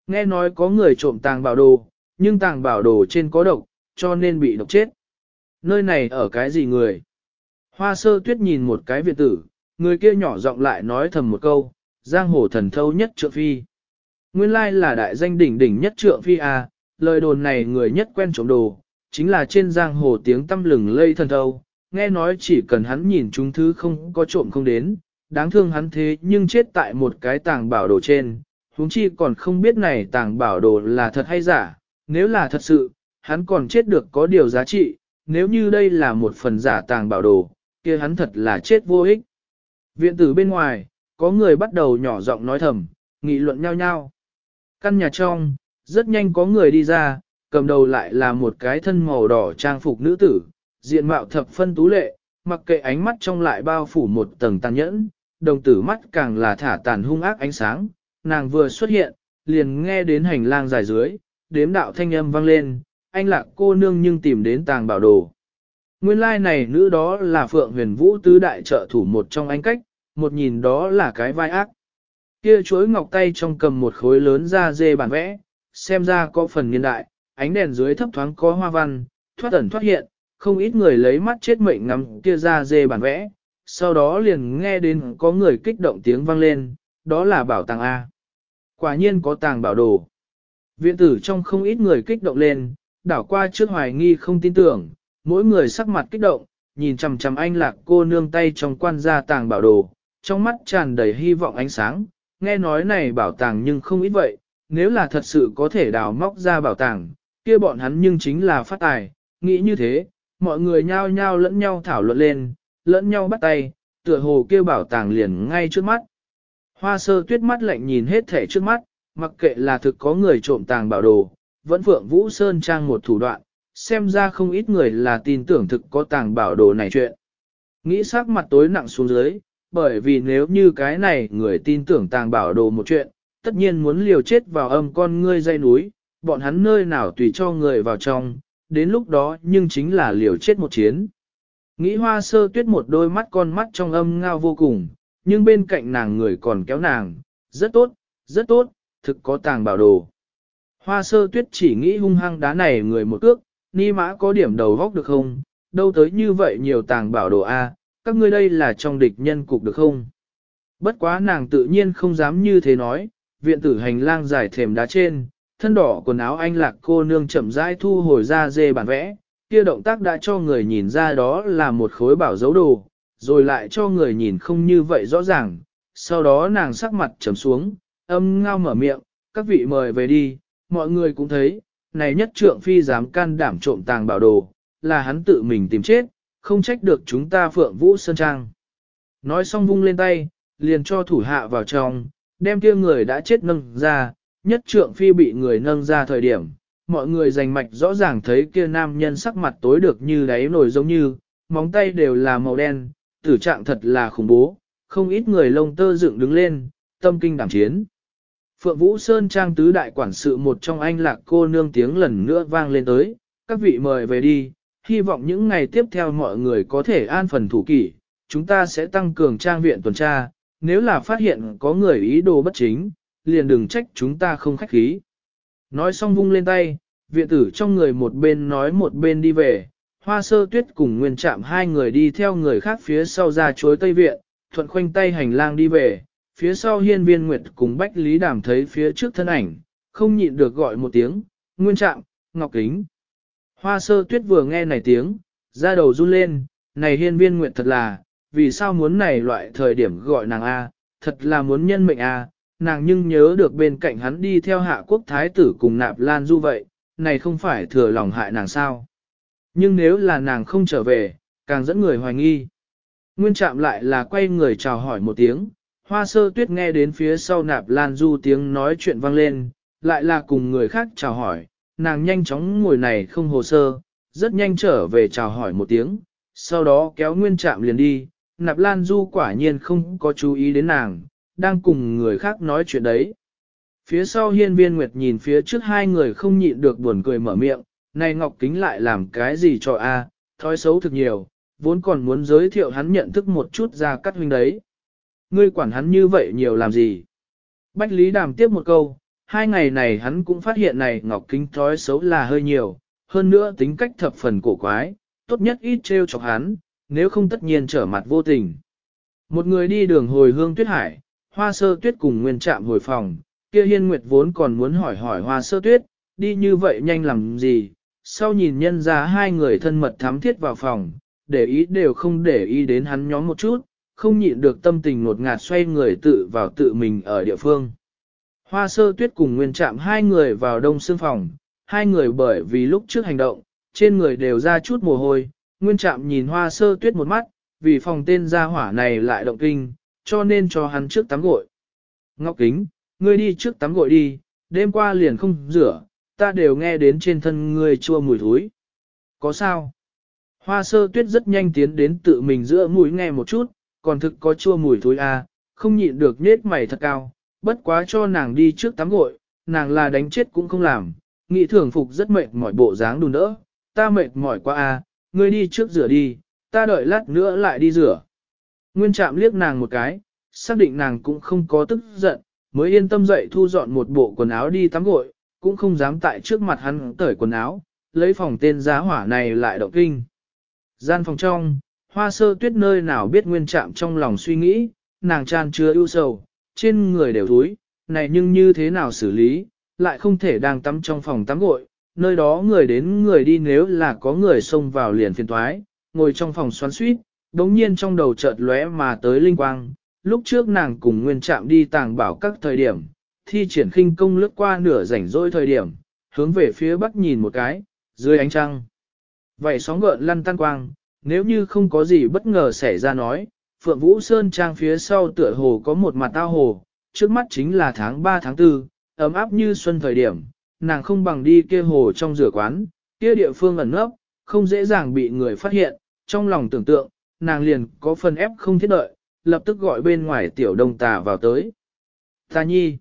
Nghe nói có người trộm tàng bảo đồ, nhưng tàng bảo đồ trên có độc, cho nên bị độc chết. Nơi này ở cái gì người? Hoa sơ tuyết nhìn một cái viện tử, người kia nhỏ giọng lại nói thầm một câu, giang hồ thần thâu nhất trượng phi. Nguyên lai là đại danh đỉnh đỉnh nhất trượng phi à, lời đồn này người nhất quen trộm đồ, chính là trên giang hồ tiếng tâm lừng lây thần thâu, nghe nói chỉ cần hắn nhìn chúng thứ không có trộm không đến, đáng thương hắn thế nhưng chết tại một cái tàng bảo đồ trên, huống chi còn không biết này tàng bảo đồ là thật hay giả, nếu là thật sự, hắn còn chết được có điều giá trị, nếu như đây là một phần giả tàng bảo đồ, kia hắn thật là chết vô ích. Viện tử bên ngoài, có người bắt đầu nhỏ giọng nói thầm, nghị luận nhau nhau. Căn nhà trong, rất nhanh có người đi ra, cầm đầu lại là một cái thân màu đỏ trang phục nữ tử, diện mạo thập phân tú lệ, mặc kệ ánh mắt trong lại bao phủ một tầng tàn nhẫn, đồng tử mắt càng là thả tàn hung ác ánh sáng, nàng vừa xuất hiện, liền nghe đến hành lang dài dưới, đếm đạo thanh âm vang lên, anh lạc cô nương nhưng tìm đến tàng bảo đồ. Nguyên lai like này nữ đó là Phượng huyền vũ tứ đại trợ thủ một trong anh cách, một nhìn đó là cái vai ác. Kia chuối ngọc tay trong cầm một khối lớn da dê bản vẽ, xem ra có phần niên đại, ánh đèn dưới thấp thoáng có hoa văn, thoát ẩn thoát hiện, không ít người lấy mắt chết mệnh ngắm kia da dê bản vẽ, sau đó liền nghe đến có người kích động tiếng vang lên, đó là bảo tàng A. Quả nhiên có tàng bảo đồ. Viện tử trong không ít người kích động lên, đảo qua trước hoài nghi không tin tưởng, mỗi người sắc mặt kích động, nhìn chằm chằm anh lạc cô nương tay trong quan gia tàng bảo đồ, trong mắt tràn đầy hy vọng ánh sáng, nghe nói này bảo tàng nhưng không ít vậy, nếu là thật sự có thể đào móc ra bảo tàng, kia bọn hắn nhưng chính là phát tài, nghĩ như thế, mọi người nhao nhao lẫn nhau thảo luận lên, lẫn nhau bắt tay, tựa hồ kêu bảo tàng liền ngay trước mắt. Hoa sơ tuyết mắt lạnh nhìn hết thể trước mắt, mặc kệ là thực có người trộm tàng bảo đồ, vẫn phượng vũ sơn trang một thủ đoạn, xem ra không ít người là tin tưởng thực có tàng bảo đồ này chuyện. Nghĩ sắc mặt tối nặng xuống dưới, bởi vì nếu như cái này người tin tưởng tàng bảo đồ một chuyện, tất nhiên muốn liều chết vào âm con ngươi dây núi, bọn hắn nơi nào tùy cho người vào trong, đến lúc đó nhưng chính là liều chết một chiến. Nghĩ hoa sơ tuyết một đôi mắt con mắt trong âm ngao vô cùng, nhưng bên cạnh nàng người còn kéo nàng, rất tốt, rất tốt, thực có tàng bảo đồ. Hoa sơ tuyết chỉ nghĩ hung hăng đá này người một cước, ni mã có điểm đầu góc được không, đâu tới như vậy nhiều tàng bảo đồ A, các ngươi đây là trong địch nhân cục được không? Bất quá nàng tự nhiên không dám như thế nói, viện tử hành lang dài thềm đá trên, thân đỏ quần áo anh lạc cô nương chậm rãi thu hồi ra dê bản vẽ, kia động tác đã cho người nhìn ra đó là một khối bảo dấu đồ, rồi lại cho người nhìn không như vậy rõ ràng, sau đó nàng sắc mặt trầm xuống, âm ngao mở miệng, các vị mời về đi, mọi người cũng thấy, này nhất trượng phi dám can đảm trộm tàng bảo đồ, là hắn tự mình tìm chết, không trách được chúng ta phượng vũ sơn trang. Nói xong vung lên tay, liền cho thủ hạ vào trong, đem kia người đã chết nâng ra, nhất trượng phi bị người nâng ra thời điểm, mọi người rành mạch rõ ràng thấy kia nam nhân sắc mặt tối được như đáy nổi giống như, móng tay đều là màu đen, tử trạng thật là khủng bố, không ít người lông tơ dựng đứng lên, tâm kinh đảm chiến. Phượng Vũ Sơn Trang tứ đại quản sự một trong anh lạc cô nương tiếng lần nữa vang lên tới, các vị mời về đi, hy vọng những ngày tiếp theo mọi người có thể an phần thủ kỷ, chúng ta sẽ tăng cường trang viện tuần tra, nếu là phát hiện có người ý đồ bất chính, liền đừng trách chúng ta không khách khí. Nói xong vung lên tay, viện tử trong người một bên nói một bên đi về, hoa sơ tuyết cùng nguyên trạm hai người đi theo người khác phía sau ra chối tây viện, thuận khoanh tay hành lang đi về, phía sau hiên viên nguyệt cùng bách lý đàm thấy phía trước thân ảnh, không nhịn được gọi một tiếng, nguyên trạm, ngọc kính. Hoa sơ tuyết vừa nghe này tiếng, ra đầu run lên, này hiên viên nguyện thật là, vì sao muốn này loại thời điểm gọi nàng A, thật là muốn nhân mệnh A, nàng nhưng nhớ được bên cạnh hắn đi theo hạ quốc thái tử cùng nạp lan du vậy, này không phải thừa lòng hại nàng sao. Nhưng nếu là nàng không trở về, càng dẫn người hoài nghi. Nguyên chạm lại là quay người chào hỏi một tiếng, hoa sơ tuyết nghe đến phía sau nạp lan du tiếng nói chuyện vang lên, lại là cùng người khác chào hỏi, nàng nhanh chóng ngồi này không hồ sơ, rất nhanh trở về chào hỏi một tiếng, sau đó kéo nguyên chạm liền đi, nạp lan du quả nhiên không có chú ý đến nàng, đang cùng người khác nói chuyện đấy. Phía sau hiên viên nguyệt nhìn phía trước hai người không nhịn được buồn cười mở miệng, này Ngọc Kính lại làm cái gì cho a? thói xấu thực nhiều, vốn còn muốn giới thiệu hắn nhận thức một chút ra cắt huynh đấy. Ngươi quản hắn như vậy nhiều làm gì? Bách Lý Đàm tiếp một câu, hai ngày này hắn cũng phát hiện này Ngọc Kính thói xấu là hơi nhiều, hơn nữa tính cách thập phần cổ quái, tốt nhất ít trêu chọc hắn, nếu không tất nhiên trở mặt vô tình. Một người đi đường hồi hương tuyết hải, hoa sơ tuyết cùng nguyên trạm hồi phòng, kia hiên nguyệt vốn còn muốn hỏi hỏi hoa sơ tuyết, đi như vậy nhanh làm gì, sau nhìn nhân ra hai người thân mật thám thiết vào phòng, để ý đều không để ý đến hắn nhóm một chút, không nhịn được tâm tình ngột ngạt xoay người tự vào tự mình ở địa phương. Hoa sơ tuyết cùng nguyên trạm hai người vào đông xương phòng, hai người bởi vì lúc trước hành động, trên người đều ra chút mồ hôi, nguyên trạm nhìn hoa sơ tuyết một mắt, vì phòng tên gia hỏa này lại động kinh, cho nên cho hắn trước tắm gội. Ngọc kính, ngươi đi trước tắm gội đi, đêm qua liền không rửa, ta đều nghe đến trên thân ngươi chua mùi thối. Có sao? Hoa sơ tuyết rất nhanh tiến đến tự mình giữa mũi nghe một chút, còn thực có chua mùi thối à, không nhịn được nết mày thật cao, bất quá cho nàng đi trước tắm gội, nàng là đánh chết cũng không làm, nghị thường phục rất mệt mỏi bộ dáng đùn đỡ, ta mệt mỏi quá à, ngươi đi trước rửa đi, ta đợi lát nữa lại đi rửa. Nguyên trạm liếc nàng một cái, xác định nàng cũng không có tức giận, mới yên tâm dậy thu dọn một bộ quần áo đi tắm gội, cũng không dám tại trước mặt hắn tởi quần áo, lấy phòng tên giá hỏa này lại động kinh. Gian phòng trong, hoa sơ tuyết nơi nào biết nguyên trạm trong lòng suy nghĩ, nàng tràn chứa ưu sầu, trên người đều thúi, này nhưng như thế nào xử lý, lại không thể đang tắm trong phòng tắm gội, nơi đó người đến người đi nếu là có người xông vào liền phiền thoái, ngồi trong phòng xoắn suýt, đống nhiên trong đầu chợt lóe mà tới linh quang, lúc trước nàng cùng nguyên trạm đi tàng bảo các thời điểm, thi triển khinh công lướt qua nửa rảnh rỗi thời điểm, hướng về phía bắc nhìn một cái, dưới ánh trăng. Vậy sóng gợn lăn tan quang, nếu như không có gì bất ngờ xảy ra nói, Phượng Vũ Sơn Trang phía sau tựa hồ có một mặt ao hồ, trước mắt chính là tháng 3 tháng 4, ấm áp như xuân thời điểm, nàng không bằng đi kia hồ trong rửa quán, kia địa phương ẩn nấp, không dễ dàng bị người phát hiện, trong lòng tưởng tượng, nàng liền có phần ép không thiết đợi, lập tức gọi bên ngoài tiểu đông tà vào tới. Ta nhi,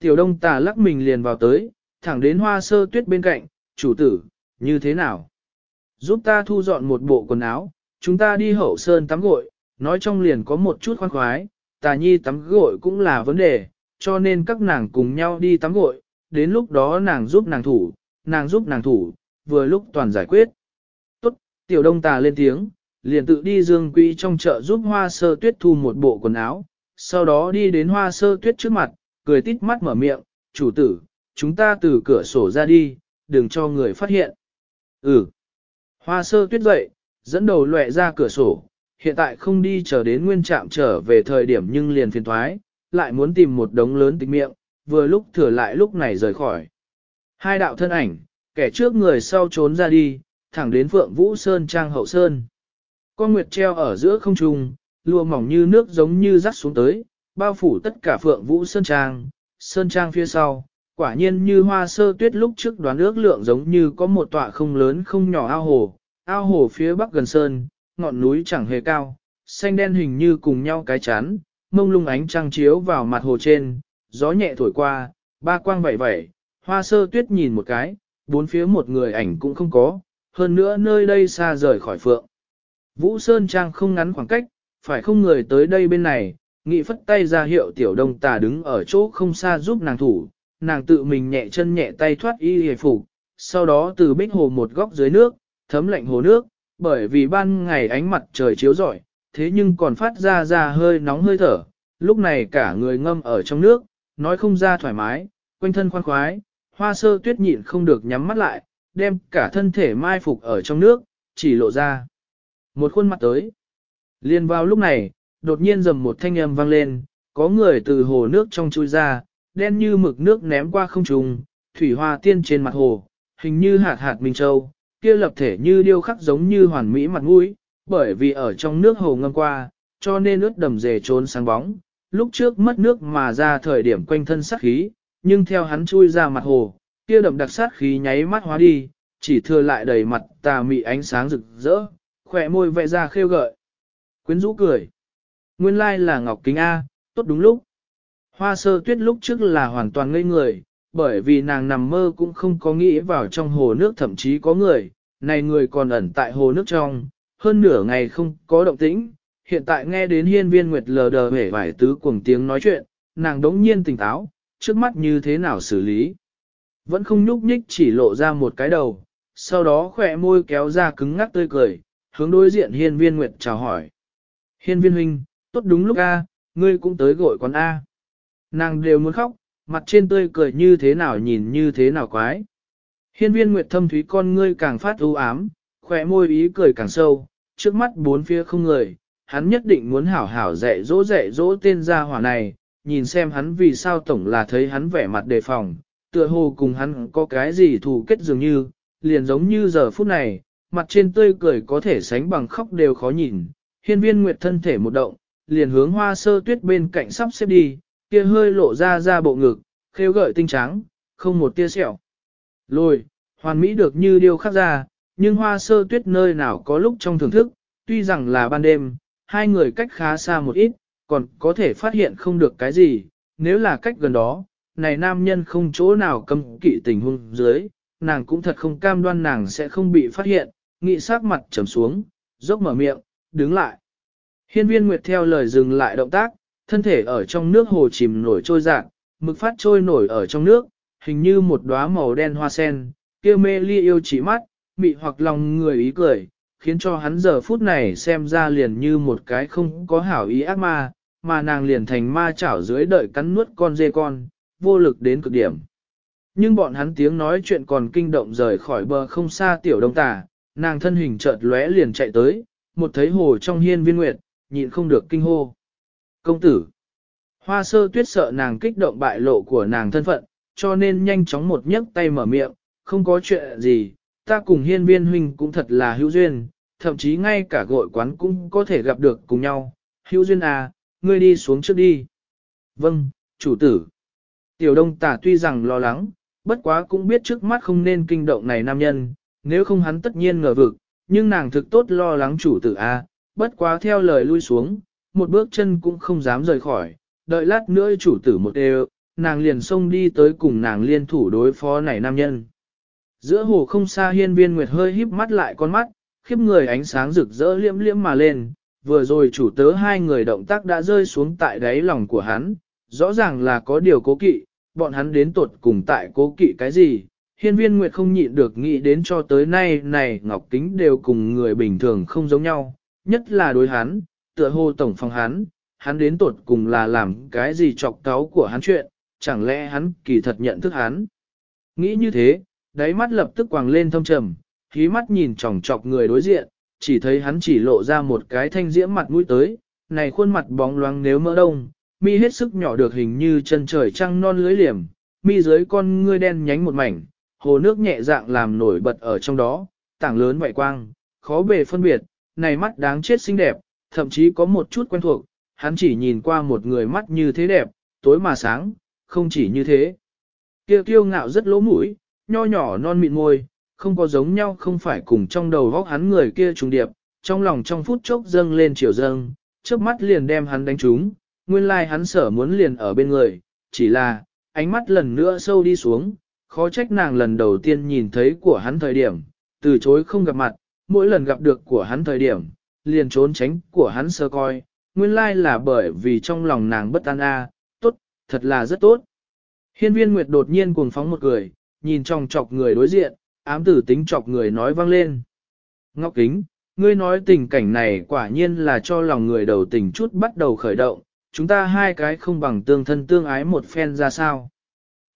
tiểu đông tà lắc mình liền vào tới, thẳng đến hoa sơ tuyết bên cạnh, chủ tử, như thế nào? Giúp ta thu dọn một bộ quần áo, chúng ta đi hậu sơn tắm gội, nói trong liền có một chút khoan khoái, tà nhi tắm gội cũng là vấn đề, cho nên các nàng cùng nhau đi tắm gội, đến lúc đó nàng giúp nàng thủ, nàng giúp nàng thủ, vừa lúc toàn giải quyết. Tốt, tiểu đông tà lên tiếng, liền tự đi dương quỹ trong chợ giúp hoa sơ tuyết thu một bộ quần áo, sau đó đi đến hoa sơ tuyết trước mặt, cười tít mắt mở miệng, chủ tử, chúng ta từ cửa sổ ra đi, đừng cho người phát hiện. Ừ. Hoa sơ tuyết dậy, dẫn đầu lệ ra cửa sổ, hiện tại không đi chờ đến nguyên trạm trở về thời điểm nhưng liền phiền thoái, lại muốn tìm một đống lớn tịch miệng, vừa lúc thừa lại lúc này rời khỏi. Hai đạo thân ảnh, kẻ trước người sau trốn ra đi, thẳng đến Phượng Vũ Sơn Trang Hậu Sơn. Con nguyệt treo ở giữa không trung, lùa mỏng như nước giống như rắt xuống tới, bao phủ tất cả Phượng Vũ Sơn Trang, Sơn Trang phía sau. Quả nhiên như hoa sơ tuyết lúc trước đoán ước lượng giống như có một tọa không lớn không nhỏ ao hồ, ao hồ phía bắc gần sơn, ngọn núi chẳng hề cao, xanh đen hình như cùng nhau cái chán, mông lung ánh trăng chiếu vào mặt hồ trên, gió nhẹ thổi qua, ba quang vẩy vẩy, hoa sơ tuyết nhìn một cái, bốn phía một người ảnh cũng không có, hơn nữa nơi đây xa rời khỏi phượng. Vũ Sơn Trang không ngắn khoảng cách, phải không người tới đây bên này, nghị phất tay ra hiệu tiểu đông tà đứng ở chỗ không xa giúp nàng thủ, nàng tự mình nhẹ chân nhẹ tay thoát y hề phục, sau đó từ bích hồ một góc dưới nước, thấm lạnh hồ nước, bởi vì ban ngày ánh mặt trời chiếu rọi, thế nhưng còn phát ra ra hơi nóng hơi thở, lúc này cả người ngâm ở trong nước, nói không ra thoải mái, quanh thân khoan khoái, hoa sơ tuyết nhịn không được nhắm mắt lại, đem cả thân thể mai phục ở trong nước, chỉ lộ ra. Một khuôn mặt tới. Liên vào lúc này, đột nhiên dầm một thanh âm vang lên, có người từ hồ nước trong chui ra, đen như mực nước ném qua không trung, thủy hoa tiên trên mặt hồ, hình như hạt hạt minh châu, kia lập thể như điêu khắc giống như hoàn mỹ mặt mũi, bởi vì ở trong nước hồ ngâm qua, cho nên ướt đầm dề trốn sáng bóng, lúc trước mất nước mà ra thời điểm quanh thân sát khí, nhưng theo hắn chui ra mặt hồ, kia đậm đặc sát khí nháy mắt hóa đi, chỉ thừa lại đầy mặt tà mị ánh sáng rực rỡ, khỏe môi vẽ ra khêu gợi. Quyến rũ cười. Nguyên lai là Ngọc Kính A, tốt đúng lúc. Hoa sơ tuyết lúc trước là hoàn toàn ngây người, bởi vì nàng nằm mơ cũng không có nghĩ vào trong hồ nước thậm chí có người, này người còn ẩn tại hồ nước trong, hơn nửa ngày không có động tĩnh, hiện tại nghe đến hiên viên nguyệt lờ đờ hể vải tứ cuồng tiếng nói chuyện, nàng đống nhiên tỉnh táo, trước mắt như thế nào xử lý. Vẫn không nhúc nhích chỉ lộ ra một cái đầu, sau đó khỏe môi kéo ra cứng ngắc tươi cười, hướng đối diện hiên viên nguyệt chào hỏi. Hiên viên huynh, tốt đúng lúc A, ngươi cũng tới gội con A. Nàng đều muốn khóc, mặt trên tươi cười như thế nào nhìn như thế nào quái. Hiên viên nguyệt thâm thúy con ngươi càng phát ưu ám, khỏe môi ý cười càng sâu, trước mắt bốn phía không người, hắn nhất định muốn hảo hảo dạy dỗ dạy dỗ tên gia hỏa này, nhìn xem hắn vì sao tổng là thấy hắn vẻ mặt đề phòng, tựa hồ cùng hắn có cái gì thù kết dường như, liền giống như giờ phút này, mặt trên tươi cười có thể sánh bằng khóc đều khó nhìn, hiên viên nguyệt thân thể một động, liền hướng hoa sơ tuyết bên cạnh sắp xếp đi, kia hơi lộ ra ra bộ ngực, khêu gợi tinh trắng, không một tia sẹo. Lôi, hoàn mỹ được như điêu khắc ra, nhưng hoa sơ tuyết nơi nào có lúc trong thưởng thức, tuy rằng là ban đêm, hai người cách khá xa một ít, còn có thể phát hiện không được cái gì, nếu là cách gần đó, này nam nhân không chỗ nào cầm kỵ tình huống dưới, nàng cũng thật không cam đoan nàng sẽ không bị phát hiện, nghị sát mặt trầm xuống, dốc mở miệng, đứng lại. Hiên viên Nguyệt theo lời dừng lại động tác, thân thể ở trong nước hồ chìm nổi trôi dạng, mực phát trôi nổi ở trong nước, hình như một đóa màu đen hoa sen, kia mê ly yêu chỉ mắt, mị hoặc lòng người ý cười, khiến cho hắn giờ phút này xem ra liền như một cái không có hảo ý ác ma, mà nàng liền thành ma chảo dưới đợi cắn nuốt con dê con, vô lực đến cực điểm. Nhưng bọn hắn tiếng nói chuyện còn kinh động rời khỏi bờ không xa tiểu đông tà, nàng thân hình chợt lóe liền chạy tới, một thấy hồ trong hiên viên nguyệt, nhịn không được kinh hô. Công tử! Hoa sơ tuyết sợ nàng kích động bại lộ của nàng thân phận, cho nên nhanh chóng một nhấc tay mở miệng, không có chuyện gì, ta cùng hiên viên huynh cũng thật là hữu duyên, thậm chí ngay cả gội quán cũng có thể gặp được cùng nhau. Hữu duyên à, ngươi đi xuống trước đi. Vâng, chủ tử. Tiểu đông tả tuy rằng lo lắng, bất quá cũng biết trước mắt không nên kinh động này nam nhân, nếu không hắn tất nhiên ngờ vực, nhưng nàng thực tốt lo lắng chủ tử a, à, bất quá theo lời lui xuống, một bước chân cũng không dám rời khỏi, đợi lát nữa chủ tử một đều, nàng liền xông đi tới cùng nàng liên thủ đối phó này nam nhân. Giữa hồ không xa hiên viên nguyệt hơi híp mắt lại con mắt, khiếp người ánh sáng rực rỡ liễm liễm mà lên, vừa rồi chủ tớ hai người động tác đã rơi xuống tại đáy lòng của hắn, rõ ràng là có điều cố kỵ, bọn hắn đến tuột cùng tại cố kỵ cái gì. Hiên viên Nguyệt không nhịn được nghĩ đến cho tới nay này Ngọc Kính đều cùng người bình thường không giống nhau, nhất là đối hắn, tựa hồ tổng phòng hắn, hắn đến tuột cùng là làm cái gì chọc cáo của hắn chuyện, chẳng lẽ hắn kỳ thật nhận thức hắn. Nghĩ như thế, đáy mắt lập tức quàng lên thâm trầm, khí mắt nhìn chòng chọc người đối diện, chỉ thấy hắn chỉ lộ ra một cái thanh diễm mặt mũi tới, này khuôn mặt bóng loáng nếu mỡ đông, mi hết sức nhỏ được hình như chân trời trăng non lưới liềm, mi dưới con ngươi đen nhánh một mảnh, hồ nước nhẹ dạng làm nổi bật ở trong đó, tảng lớn vậy quang, khó bề phân biệt, này mắt đáng chết xinh đẹp, thậm chí có một chút quen thuộc, hắn chỉ nhìn qua một người mắt như thế đẹp, tối mà sáng, không chỉ như thế. Kiêu kiêu ngạo rất lỗ mũi, nho nhỏ non mịn môi, không có giống nhau không phải cùng trong đầu góc hắn người kia trùng điệp, trong lòng trong phút chốc dâng lên chiều dâng, trước mắt liền đem hắn đánh trúng, nguyên lai like hắn sở muốn liền ở bên người, chỉ là, ánh mắt lần nữa sâu đi xuống, khó trách nàng lần đầu tiên nhìn thấy của hắn thời điểm, từ chối không gặp mặt, mỗi lần gặp được của hắn thời điểm, liền trốn tránh của hắn sơ coi, nguyên lai là bởi vì trong lòng nàng bất an a, tốt, thật là rất tốt. Hiên viên Nguyệt đột nhiên cuồng phóng một cười, nhìn trong chọc người đối diện, ám tử tính chọc người nói vang lên. Ngọc Kính, ngươi nói tình cảnh này quả nhiên là cho lòng người đầu tình chút bắt đầu khởi động, chúng ta hai cái không bằng tương thân tương ái một phen ra sao.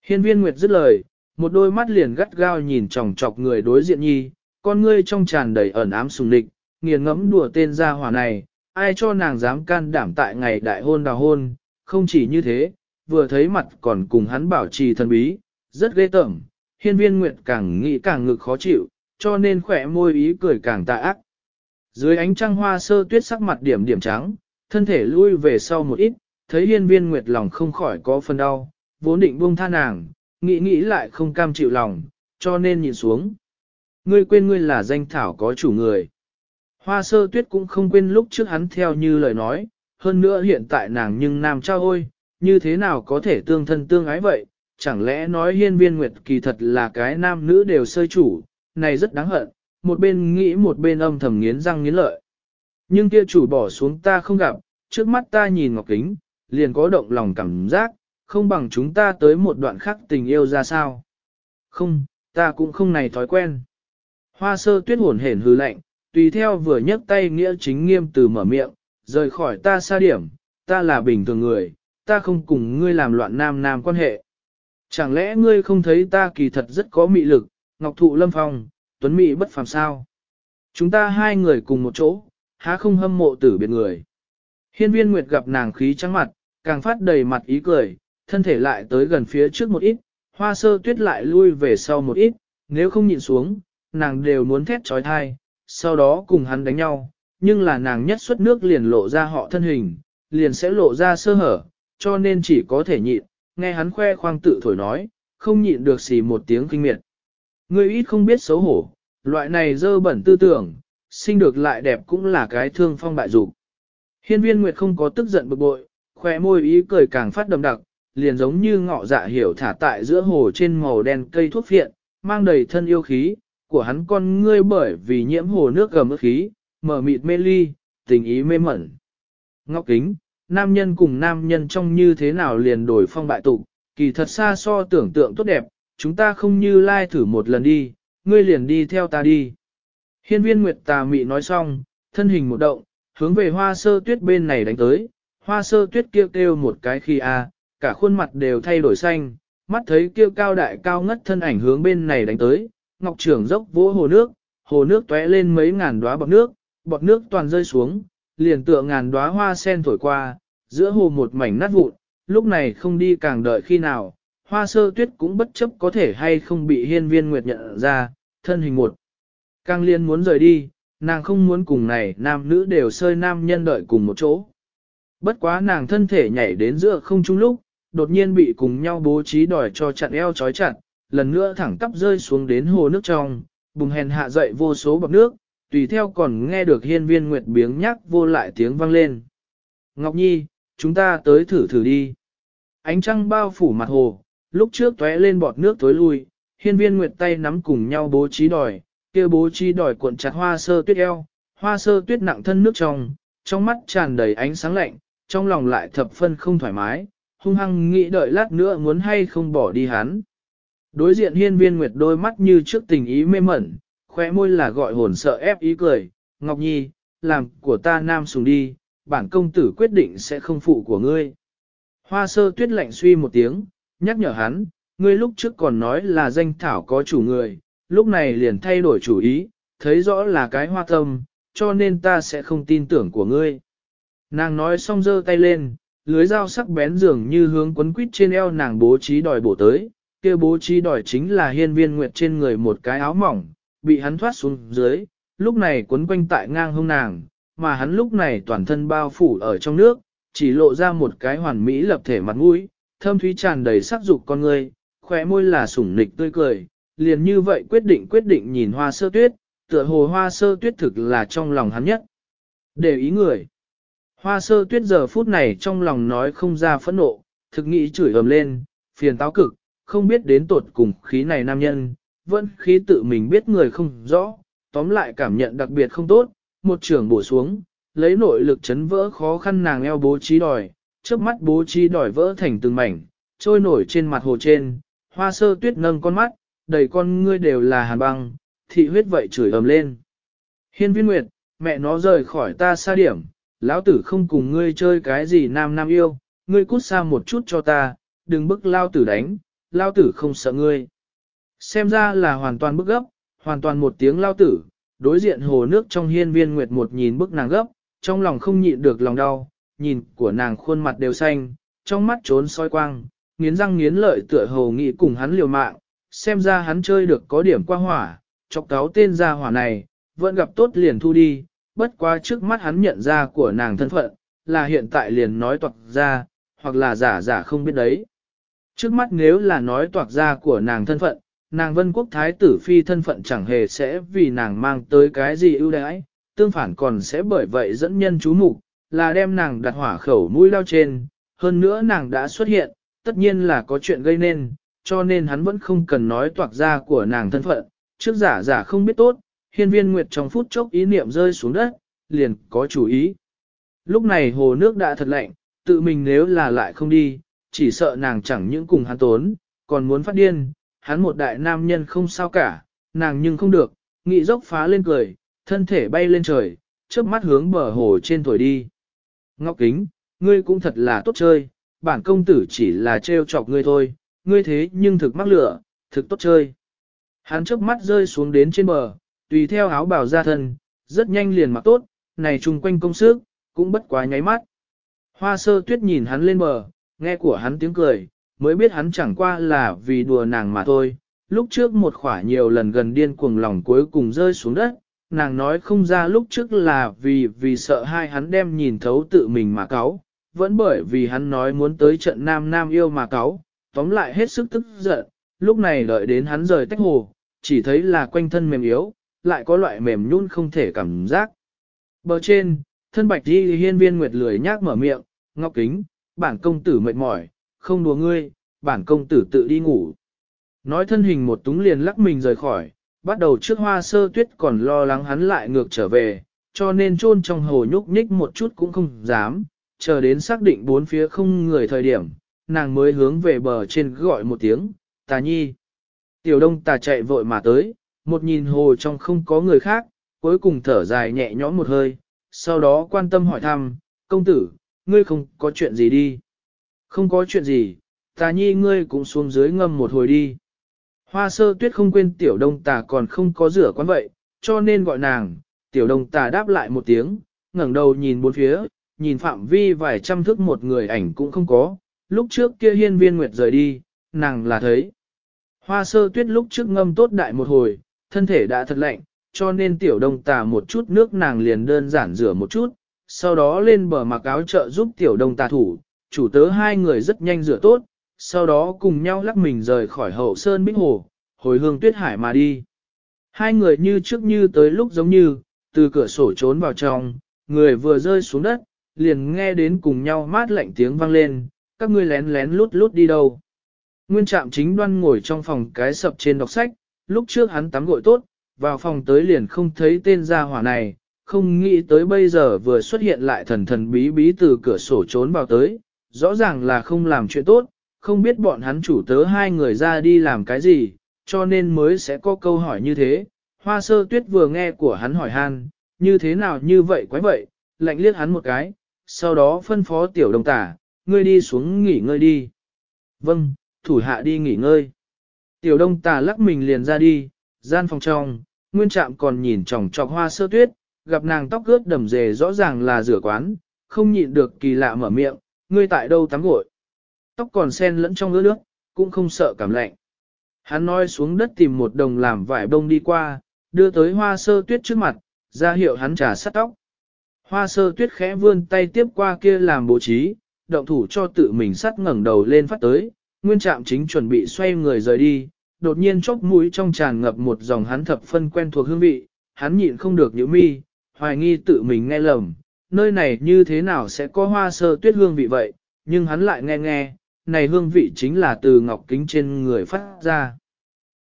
Hiên viên Nguyệt dứt lời, một đôi mắt liền gắt gao nhìn chòng chọc người đối diện nhi, con ngươi trong tràn đầy ẩn ám sùng địch, nghiền ngẫm đùa tên gia hỏa này, ai cho nàng dám can đảm tại ngày đại hôn đào hôn, không chỉ như thế, vừa thấy mặt còn cùng hắn bảo trì thần bí, rất ghê tởm, hiên viên nguyệt càng nghĩ càng ngực khó chịu, cho nên khỏe môi ý cười càng tà ác. Dưới ánh trăng hoa sơ tuyết sắc mặt điểm điểm trắng, thân thể lui về sau một ít, thấy hiên viên nguyệt lòng không khỏi có phần đau, vốn định buông tha nàng, nghĩ nghĩ lại không cam chịu lòng, cho nên nhìn xuống. Ngươi quên ngươi là danh thảo có chủ người. Hoa sơ tuyết cũng không quên lúc trước hắn theo như lời nói, hơn nữa hiện tại nàng nhưng nam trao ôi, như thế nào có thể tương thân tương ái vậy, chẳng lẽ nói hiên viên nguyệt kỳ thật là cái nam nữ đều sơi chủ, này rất đáng hận, một bên nghĩ một bên âm thầm nghiến răng nghiến lợi. Nhưng kia chủ bỏ xuống ta không gặp, trước mắt ta nhìn ngọc kính, liền có động lòng cảm giác, không bằng chúng ta tới một đoạn khác tình yêu ra sao. Không, ta cũng không này thói quen. Hoa sơ tuyết hồn hển hư lạnh, tùy theo vừa nhấc tay nghĩa chính nghiêm từ mở miệng, rời khỏi ta xa điểm, ta là bình thường người, ta không cùng ngươi làm loạn nam nam quan hệ. Chẳng lẽ ngươi không thấy ta kỳ thật rất có mị lực, ngọc thụ lâm phong, tuấn mỹ bất phàm sao? Chúng ta hai người cùng một chỗ, há không hâm mộ tử biệt người. Hiên viên Nguyệt gặp nàng khí trắng mặt, càng phát đầy mặt ý cười, thân thể lại tới gần phía trước một ít, hoa sơ tuyết lại lui về sau một ít, nếu không nhìn xuống, nàng đều muốn thét trói thai, sau đó cùng hắn đánh nhau, nhưng là nàng nhất xuất nước liền lộ ra họ thân hình, liền sẽ lộ ra sơ hở, cho nên chỉ có thể nhịn, nghe hắn khoe khoang tự thổi nói, không nhịn được xì một tiếng kinh miệt. người ít không biết xấu hổ, loại này dơ bẩn tư tưởng, sinh được lại đẹp cũng là cái thương phong bại dục. Hiên viên Nguyệt không có tức giận bực bội, khoe môi ý cười càng phát đậm đặc, liền giống như ngọ dạ hiểu thả tại giữa hồ trên màu đen cây thuốc phiện, mang đầy thân yêu khí, của hắn con ngươi bởi vì nhiễm hồ nước gầm ức khí, mở mịt mê ly, tình ý mê mẩn. Ngọc kính, nam nhân cùng nam nhân trong như thế nào liền đổi phong bại tục, kỳ thật xa so tưởng tượng tốt đẹp, chúng ta không như lai thử một lần đi, ngươi liền đi theo ta đi. Hiên viên Nguyệt tà mị nói xong, thân hình một động, hướng về hoa sơ tuyết bên này đánh tới, hoa sơ tuyết kêu kêu một cái khi a, cả khuôn mặt đều thay đổi xanh, mắt thấy kêu cao đại cao ngất thân ảnh hướng bên này đánh tới, ngọc trưởng dốc vỗ hồ nước, hồ nước tóe lên mấy ngàn đóa bọt nước, bọt nước toàn rơi xuống, liền tựa ngàn đóa hoa sen thổi qua, giữa hồ một mảnh nát vụn, lúc này không đi càng đợi khi nào, hoa sơ tuyết cũng bất chấp có thể hay không bị hiên viên nguyệt nhận ra, thân hình một. Càng liên muốn rời đi, nàng không muốn cùng này nam nữ đều sơi nam nhân đợi cùng một chỗ. Bất quá nàng thân thể nhảy đến giữa không trung lúc, đột nhiên bị cùng nhau bố trí đòi cho chặn eo chói chặt, lần nữa thẳng tắp rơi xuống đến hồ nước trong, bùng hèn hạ dậy vô số bọc nước, tùy theo còn nghe được hiên viên nguyệt biếng nhắc vô lại tiếng vang lên. Ngọc Nhi, chúng ta tới thử thử đi. Ánh trăng bao phủ mặt hồ, lúc trước tóe lên bọt nước tối lui, hiên viên nguyệt tay nắm cùng nhau bố trí đòi, kia bố trí đòi cuộn chặt hoa sơ tuyết eo, hoa sơ tuyết nặng thân nước trong, trong mắt tràn đầy ánh sáng lạnh, trong lòng lại thập phân không thoải mái, hung hăng nghĩ đợi lát nữa muốn hay không bỏ đi hắn. Đối diện hiên viên nguyệt đôi mắt như trước tình ý mê mẩn, khóe môi là gọi hồn sợ ép ý cười, Ngọc Nhi, làm của ta nam sùng đi, bản công tử quyết định sẽ không phụ của ngươi. Hoa sơ tuyết lạnh suy một tiếng, nhắc nhở hắn, ngươi lúc trước còn nói là danh thảo có chủ người, lúc này liền thay đổi chủ ý, thấy rõ là cái hoa tâm, cho nên ta sẽ không tin tưởng của ngươi. Nàng nói xong giơ tay lên, lưới dao sắc bén dường như hướng quấn quýt trên eo nàng bố trí đòi bổ tới, kia bố trí đòi chính là hiên viên nguyệt trên người một cái áo mỏng, bị hắn thoát xuống dưới, lúc này quấn quanh tại ngang hông nàng, mà hắn lúc này toàn thân bao phủ ở trong nước, chỉ lộ ra một cái hoàn mỹ lập thể mặt mũi, thâm thúy tràn đầy sắc dục con người, khóe môi là sủng nịch tươi cười, liền như vậy quyết định quyết định nhìn hoa sơ tuyết, tựa hồ hoa sơ tuyết thực là trong lòng hắn nhất. Để ý người. Hoa sơ tuyết giờ phút này trong lòng nói không ra phẫn nộ, thực nghĩ chửi ầm lên, phiền táo cực, không biết đến tột cùng khí này nam nhân, vẫn khí tự mình biết người không rõ, tóm lại cảm nhận đặc biệt không tốt, một trưởng bổ xuống, lấy nội lực chấn vỡ khó khăn nàng eo bố trí đòi, trước mắt bố trí đòi vỡ thành từng mảnh, trôi nổi trên mặt hồ trên, hoa sơ tuyết nâng con mắt, đầy con ngươi đều là hàn băng, thị huyết vậy chửi ầm lên. Hiên viên nguyệt, mẹ nó rời khỏi ta xa điểm, lão tử không cùng ngươi chơi cái gì nam nam yêu, ngươi cút xa một chút cho ta, đừng bức lao tử đánh, lao tử không sợ ngươi. Xem ra là hoàn toàn bức gấp, hoàn toàn một tiếng lao tử, đối diện hồ nước trong hiên viên nguyệt một nhìn bức nàng gấp, trong lòng không nhịn được lòng đau, nhìn của nàng khuôn mặt đều xanh, trong mắt trốn soi quang, nghiến răng nghiến lợi tựa hồ nghị cùng hắn liều mạng, xem ra hắn chơi được có điểm qua hỏa, chọc cáo tên ra hỏa này, vẫn gặp tốt liền thu đi, bất quá trước mắt hắn nhận ra của nàng thân phận, là hiện tại liền nói toạc ra, hoặc là giả giả không biết đấy. Trước mắt nếu là nói toạc ra của nàng thân phận, nàng vân quốc thái tử phi thân phận chẳng hề sẽ vì nàng mang tới cái gì ưu đãi, tương phản còn sẽ bởi vậy dẫn nhân chú mục là đem nàng đặt hỏa khẩu mũi lao trên, hơn nữa nàng đã xuất hiện, tất nhiên là có chuyện gây nên, cho nên hắn vẫn không cần nói toạc ra của nàng thân phận, trước giả giả không biết tốt, hiên viên nguyệt trong phút chốc ý niệm rơi xuống đất, liền có chủ ý. Lúc này hồ nước đã thật lạnh, tự mình nếu là lại không đi, chỉ sợ nàng chẳng những cùng hắn tốn, còn muốn phát điên, hắn một đại nam nhân không sao cả, nàng nhưng không được, nghị dốc phá lên cười, thân thể bay lên trời, chớp mắt hướng bờ hồ trên thổi đi. Ngọc Kính, ngươi cũng thật là tốt chơi, bản công tử chỉ là trêu chọc ngươi thôi, ngươi thế nhưng thực mắc lửa, thực tốt chơi. Hắn chớp mắt rơi xuống đến trên bờ, tùy theo áo bào ra thân, rất nhanh liền mặc tốt, này chung quanh công sức, cũng bất quá nháy mắt. Hoa sơ tuyết nhìn hắn lên bờ, nghe của hắn tiếng cười, mới biết hắn chẳng qua là vì đùa nàng mà thôi. Lúc trước một khỏa nhiều lần gần điên cuồng lòng cuối cùng rơi xuống đất, nàng nói không ra lúc trước là vì vì sợ hai hắn đem nhìn thấu tự mình mà cáo, vẫn bởi vì hắn nói muốn tới trận nam nam yêu mà cáo, tóm lại hết sức tức giận, lúc này đợi đến hắn rời tách hồ, chỉ thấy là quanh thân mềm yếu, lại có loại mềm nhún không thể cảm giác. Bờ trên, thân bạch đi hiên viên nguyệt lười nhác mở miệng, ngọc kính, bản công tử mệt mỏi, không đùa ngươi, bản công tử tự đi ngủ. Nói thân hình một túng liền lắc mình rời khỏi, bắt đầu trước hoa sơ tuyết còn lo lắng hắn lại ngược trở về, cho nên chôn trong hồ nhúc nhích một chút cũng không dám, chờ đến xác định bốn phía không người thời điểm, nàng mới hướng về bờ trên gọi một tiếng, tà nhi. Tiểu đông tà chạy vội mà tới, một nhìn hồ trong không có người khác, cuối cùng thở dài nhẹ nhõm một hơi, sau đó quan tâm hỏi thăm, công tử, ngươi không có chuyện gì đi. Không có chuyện gì, tà nhi ngươi cũng xuống dưới ngâm một hồi đi. Hoa sơ tuyết không quên tiểu đông tà còn không có rửa quán vậy, cho nên gọi nàng, tiểu đông tà đáp lại một tiếng, ngẩng đầu nhìn bốn phía, nhìn phạm vi vài trăm thước một người ảnh cũng không có, lúc trước kia hiên viên nguyệt rời đi, nàng là thấy. Hoa sơ tuyết lúc trước ngâm tốt đại một hồi, thân thể đã thật lạnh, cho nên tiểu đông tà một chút nước nàng liền đơn giản rửa một chút, sau đó lên bờ mặc áo trợ giúp tiểu đông tà thủ, chủ tớ hai người rất nhanh rửa tốt, sau đó cùng nhau lắc mình rời khỏi hậu sơn bích hồ, hồi hương tuyết hải mà đi. Hai người như trước như tới lúc giống như, từ cửa sổ trốn vào trong, người vừa rơi xuống đất, liền nghe đến cùng nhau mát lạnh tiếng vang lên, các ngươi lén lén lút lút đi đâu. Nguyên trạm chính đoan ngồi trong phòng cái sập trên đọc sách, lúc trước hắn tắm gội tốt, vào phòng tới liền không thấy tên gia hỏa này, không nghĩ tới bây giờ vừa xuất hiện lại thần thần bí bí từ cửa sổ trốn vào tới, rõ ràng là không làm chuyện tốt, không biết bọn hắn chủ tớ hai người ra đi làm cái gì, cho nên mới sẽ có câu hỏi như thế. Hoa sơ tuyết vừa nghe của hắn hỏi han, như thế nào như vậy quái vậy, lạnh liếc hắn một cái, sau đó phân phó tiểu đồng tả, ngươi đi xuống nghỉ ngơi đi. Vâng, thủ hạ đi nghỉ ngơi. Tiểu đông tà lắc mình liền ra đi, gian phòng trong, nguyên trạm còn nhìn chòng chọc hoa sơ tuyết, gặp nàng tóc ướt đầm dề rõ ràng là rửa quán, không nhịn được kỳ lạ mở miệng, ngươi tại đâu tắm gội. Tóc còn sen lẫn trong ướt nước, cũng không sợ cảm lạnh. Hắn nói xuống đất tìm một đồng làm vải bông đi qua, đưa tới hoa sơ tuyết trước mặt, ra hiệu hắn trà sắt tóc. Hoa sơ tuyết khẽ vươn tay tiếp qua kia làm bố trí, động thủ cho tự mình sắt ngẩng đầu lên phát tới, nguyên trạm chính chuẩn bị xoay người rời đi, đột nhiên chốc mũi trong tràn ngập một dòng hắn thập phân quen thuộc hương vị, hắn nhịn không được nhíu mi, hoài nghi tự mình nghe lầm, nơi này như thế nào sẽ có hoa sơ tuyết hương vị vậy, nhưng hắn lại nghe nghe, này hương vị chính là từ ngọc kính trên người phát ra.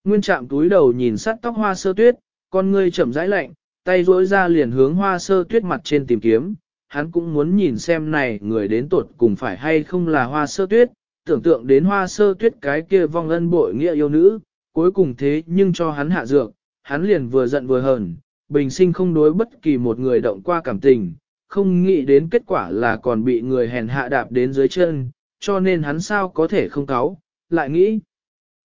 Nguyên trạm túi đầu nhìn sát tóc hoa sơ tuyết, con ngươi chậm rãi lạnh, tay duỗi ra liền hướng hoa sơ tuyết mặt trên tìm kiếm, hắn cũng muốn nhìn xem này người đến tuột cùng phải hay không là hoa sơ tuyết, tưởng tượng đến hoa sơ tuyết cái kia vong ân bội nghĩa yêu nữ, cuối cùng thế nhưng cho hắn hạ dược, hắn liền vừa giận vừa hờn, bình sinh không đối bất kỳ một người động qua cảm tình, không nghĩ đến kết quả là còn bị người hèn hạ đạp đến dưới chân, cho nên hắn sao có thể không cáo, lại nghĩ.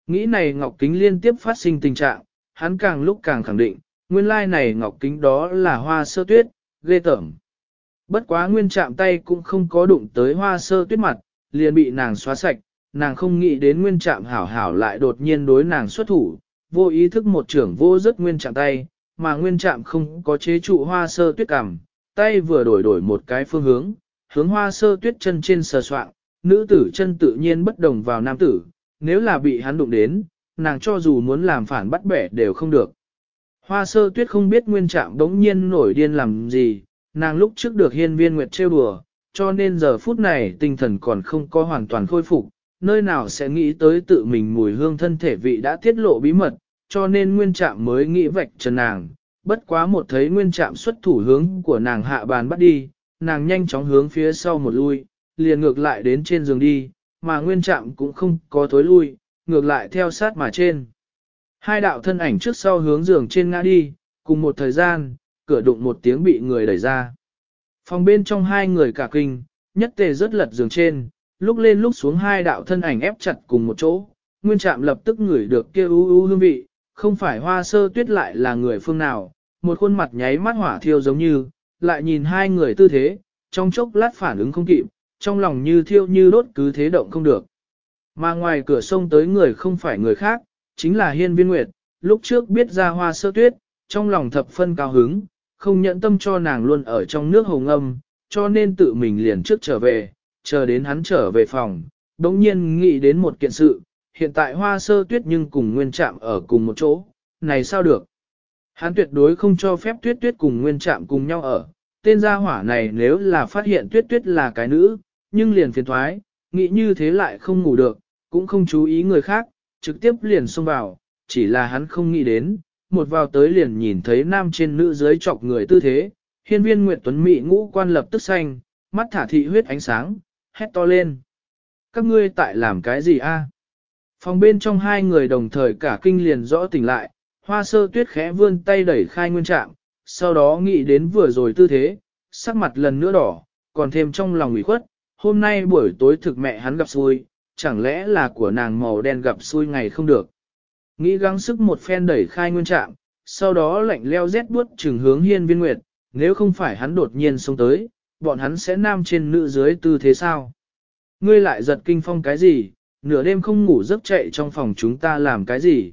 Nghĩ này Ngọc Kính liên tiếp phát sinh tình trạng, hắn càng lúc càng khẳng định, nguyên lai này Ngọc Kính đó là hoa sơ tuyết, ghê tởm. Bất quá nguyên chạm tay cũng không có đụng tới hoa sơ tuyết mặt, liền bị nàng xóa sạch, nàng không nghĩ đến nguyên trạm hảo hảo lại đột nhiên đối nàng xuất thủ, vô ý thức một trưởng vô rất nguyên trạm tay, mà nguyên trạm không có chế trụ hoa sơ tuyết cảm, tay vừa đổi đổi một cái phương hướng, hướng hoa sơ tuyết chân trên sờ soạn, nữ tử chân tự nhiên bất đồng vào nam tử, nếu là bị hắn đụng đến, nàng cho dù muốn làm phản bắt bẻ đều không được. Hoa sơ tuyết không biết nguyên trạm đống nhiên nổi điên làm gì, nàng lúc trước được hiên viên nguyệt trêu đùa, cho nên giờ phút này tinh thần còn không có hoàn toàn khôi phục, nơi nào sẽ nghĩ tới tự mình mùi hương thân thể vị đã tiết lộ bí mật, cho nên nguyên trạm mới nghĩ vạch trần nàng. Bất quá một thấy nguyên trạm xuất thủ hướng của nàng hạ bàn bắt đi, nàng nhanh chóng hướng phía sau một lui, liền ngược lại đến trên giường đi, mà nguyên trạm cũng không có thối lui, ngược lại theo sát mà trên. Hai đạo thân ảnh trước sau hướng giường trên ngã đi, cùng một thời gian, cửa đụng một tiếng bị người đẩy ra. Phòng bên trong hai người cả kinh, nhất tề rất lật giường trên, lúc lên lúc xuống hai đạo thân ảnh ép chặt cùng một chỗ, nguyên trạm lập tức ngửi được kia u u hương vị, không phải hoa sơ tuyết lại là người phương nào, một khuôn mặt nháy mắt hỏa thiêu giống như, lại nhìn hai người tư thế, trong chốc lát phản ứng không kịp, trong lòng như thiêu như đốt cứ thế động không được. Mà ngoài cửa sông tới người không phải người khác, chính là hiên viên nguyệt, lúc trước biết ra hoa sơ tuyết, trong lòng thập phân cao hứng, không nhận tâm cho nàng luôn ở trong nước hồng âm, cho nên tự mình liền trước trở về, chờ đến hắn trở về phòng, đống nhiên nghĩ đến một kiện sự, hiện tại hoa sơ tuyết nhưng cùng nguyên trạm ở cùng một chỗ, này sao được? Hắn tuyệt đối không cho phép tuyết tuyết cùng nguyên trạm cùng nhau ở, tên gia hỏa này nếu là phát hiện tuyết tuyết là cái nữ, nhưng liền phiền thoái, nghĩ như thế lại không ngủ được, cũng không chú ý người khác, trực tiếp liền xông vào, chỉ là hắn không nghĩ đến, một vào tới liền nhìn thấy nam trên nữ dưới chọc người tư thế, hiên viên Nguyệt Tuấn Mỹ ngũ quan lập tức xanh, mắt thả thị huyết ánh sáng, hét to lên. Các ngươi tại làm cái gì a? Phòng bên trong hai người đồng thời cả kinh liền rõ tỉnh lại, hoa sơ tuyết khẽ vươn tay đẩy khai nguyên trạng, sau đó nghĩ đến vừa rồi tư thế, sắc mặt lần nữa đỏ, còn thêm trong lòng ủy khuất, hôm nay buổi tối thực mẹ hắn gặp xui, chẳng lẽ là của nàng màu đen gặp xui ngày không được. Nghĩ gắng sức một phen đẩy khai nguyên trạng, sau đó lạnh leo rét buốt trừng hướng hiên viên nguyệt, nếu không phải hắn đột nhiên xông tới, bọn hắn sẽ nam trên nữ dưới tư thế sao? Ngươi lại giật kinh phong cái gì, nửa đêm không ngủ giấc chạy trong phòng chúng ta làm cái gì?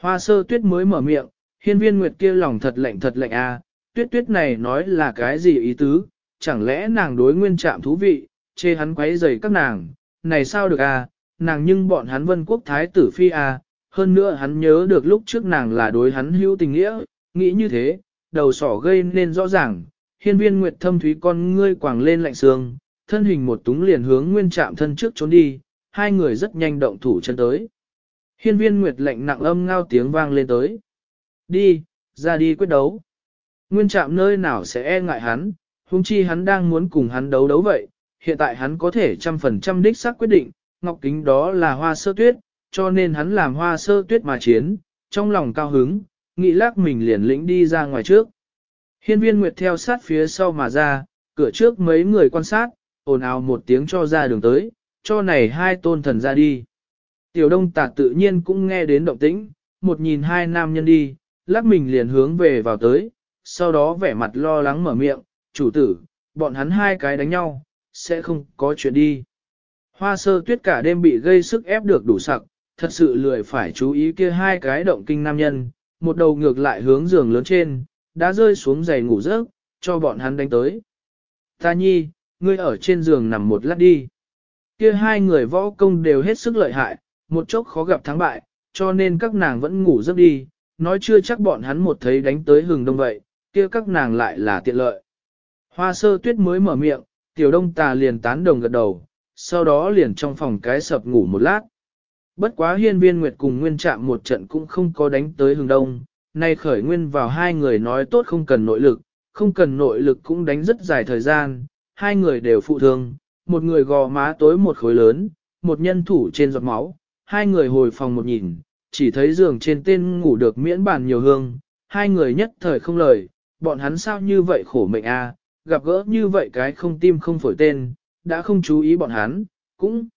Hoa sơ tuyết mới mở miệng, hiên viên nguyệt kia lòng thật lạnh thật lạnh à, tuyết tuyết này nói là cái gì ý tứ, chẳng lẽ nàng đối nguyên trạm thú vị, chê hắn quấy rầy các nàng, này sao được à, nàng nhưng bọn hắn vân quốc thái tử phi à, hơn nữa hắn nhớ được lúc trước nàng là đối hắn hữu tình nghĩa, nghĩ như thế, đầu sỏ gây nên rõ ràng, hiên viên nguyệt thâm thúy con ngươi quàng lên lạnh sương, thân hình một túng liền hướng nguyên trạm thân trước trốn đi, hai người rất nhanh động thủ chân tới. Hiên viên nguyệt lệnh nặng âm ngao tiếng vang lên tới. Đi, ra đi quyết đấu. Nguyên trạm nơi nào sẽ e ngại hắn, huống chi hắn đang muốn cùng hắn đấu đấu vậy, hiện tại hắn có thể trăm phần trăm đích xác quyết định, ngọc kính đó là hoa sơ tuyết, cho nên hắn làm hoa sơ tuyết mà chiến, trong lòng cao hứng, nghĩ lắc mình liền lĩnh đi ra ngoài trước. Hiên viên Nguyệt theo sát phía sau mà ra, cửa trước mấy người quan sát, ồn ào một tiếng cho ra đường tới, cho này hai tôn thần ra đi. Tiểu đông tạc tự nhiên cũng nghe đến động tĩnh, một nhìn hai nam nhân đi, lắc mình liền hướng về vào tới, sau đó vẻ mặt lo lắng mở miệng, chủ tử, bọn hắn hai cái đánh nhau, sẽ không có chuyện đi. Hoa sơ tuyết cả đêm bị gây sức ép được đủ sặc, thật sự lười phải chú ý kia hai cái động kinh nam nhân, một đầu ngược lại hướng giường lớn trên, đã rơi xuống giày ngủ rớt, cho bọn hắn đánh tới. Ta nhi, ngươi ở trên giường nằm một lát đi. Kia hai người võ công đều hết sức lợi hại, một chốc khó gặp thắng bại, cho nên các nàng vẫn ngủ giấc đi, nói chưa chắc bọn hắn một thấy đánh tới hừng đông vậy, kia các nàng lại là tiện lợi. Hoa sơ tuyết mới mở miệng, tiểu đông tà liền tán đồng gật đầu, sau đó liền trong phòng cái sập ngủ một lát. Bất quá hiên viên nguyệt cùng nguyên trạm một trận cũng không có đánh tới hừng đông, nay khởi nguyên vào hai người nói tốt không cần nội lực, không cần nội lực cũng đánh rất dài thời gian, hai người đều phụ thương, một người gò má tối một khối lớn, một nhân thủ trên giọt máu, hai người hồi phòng một nhìn, chỉ thấy giường trên tên ngủ được miễn bàn nhiều hương, hai người nhất thời không lời, bọn hắn sao như vậy khổ mệnh a, gặp gỡ như vậy cái không tim không phổi tên, đã không chú ý bọn hắn, cũng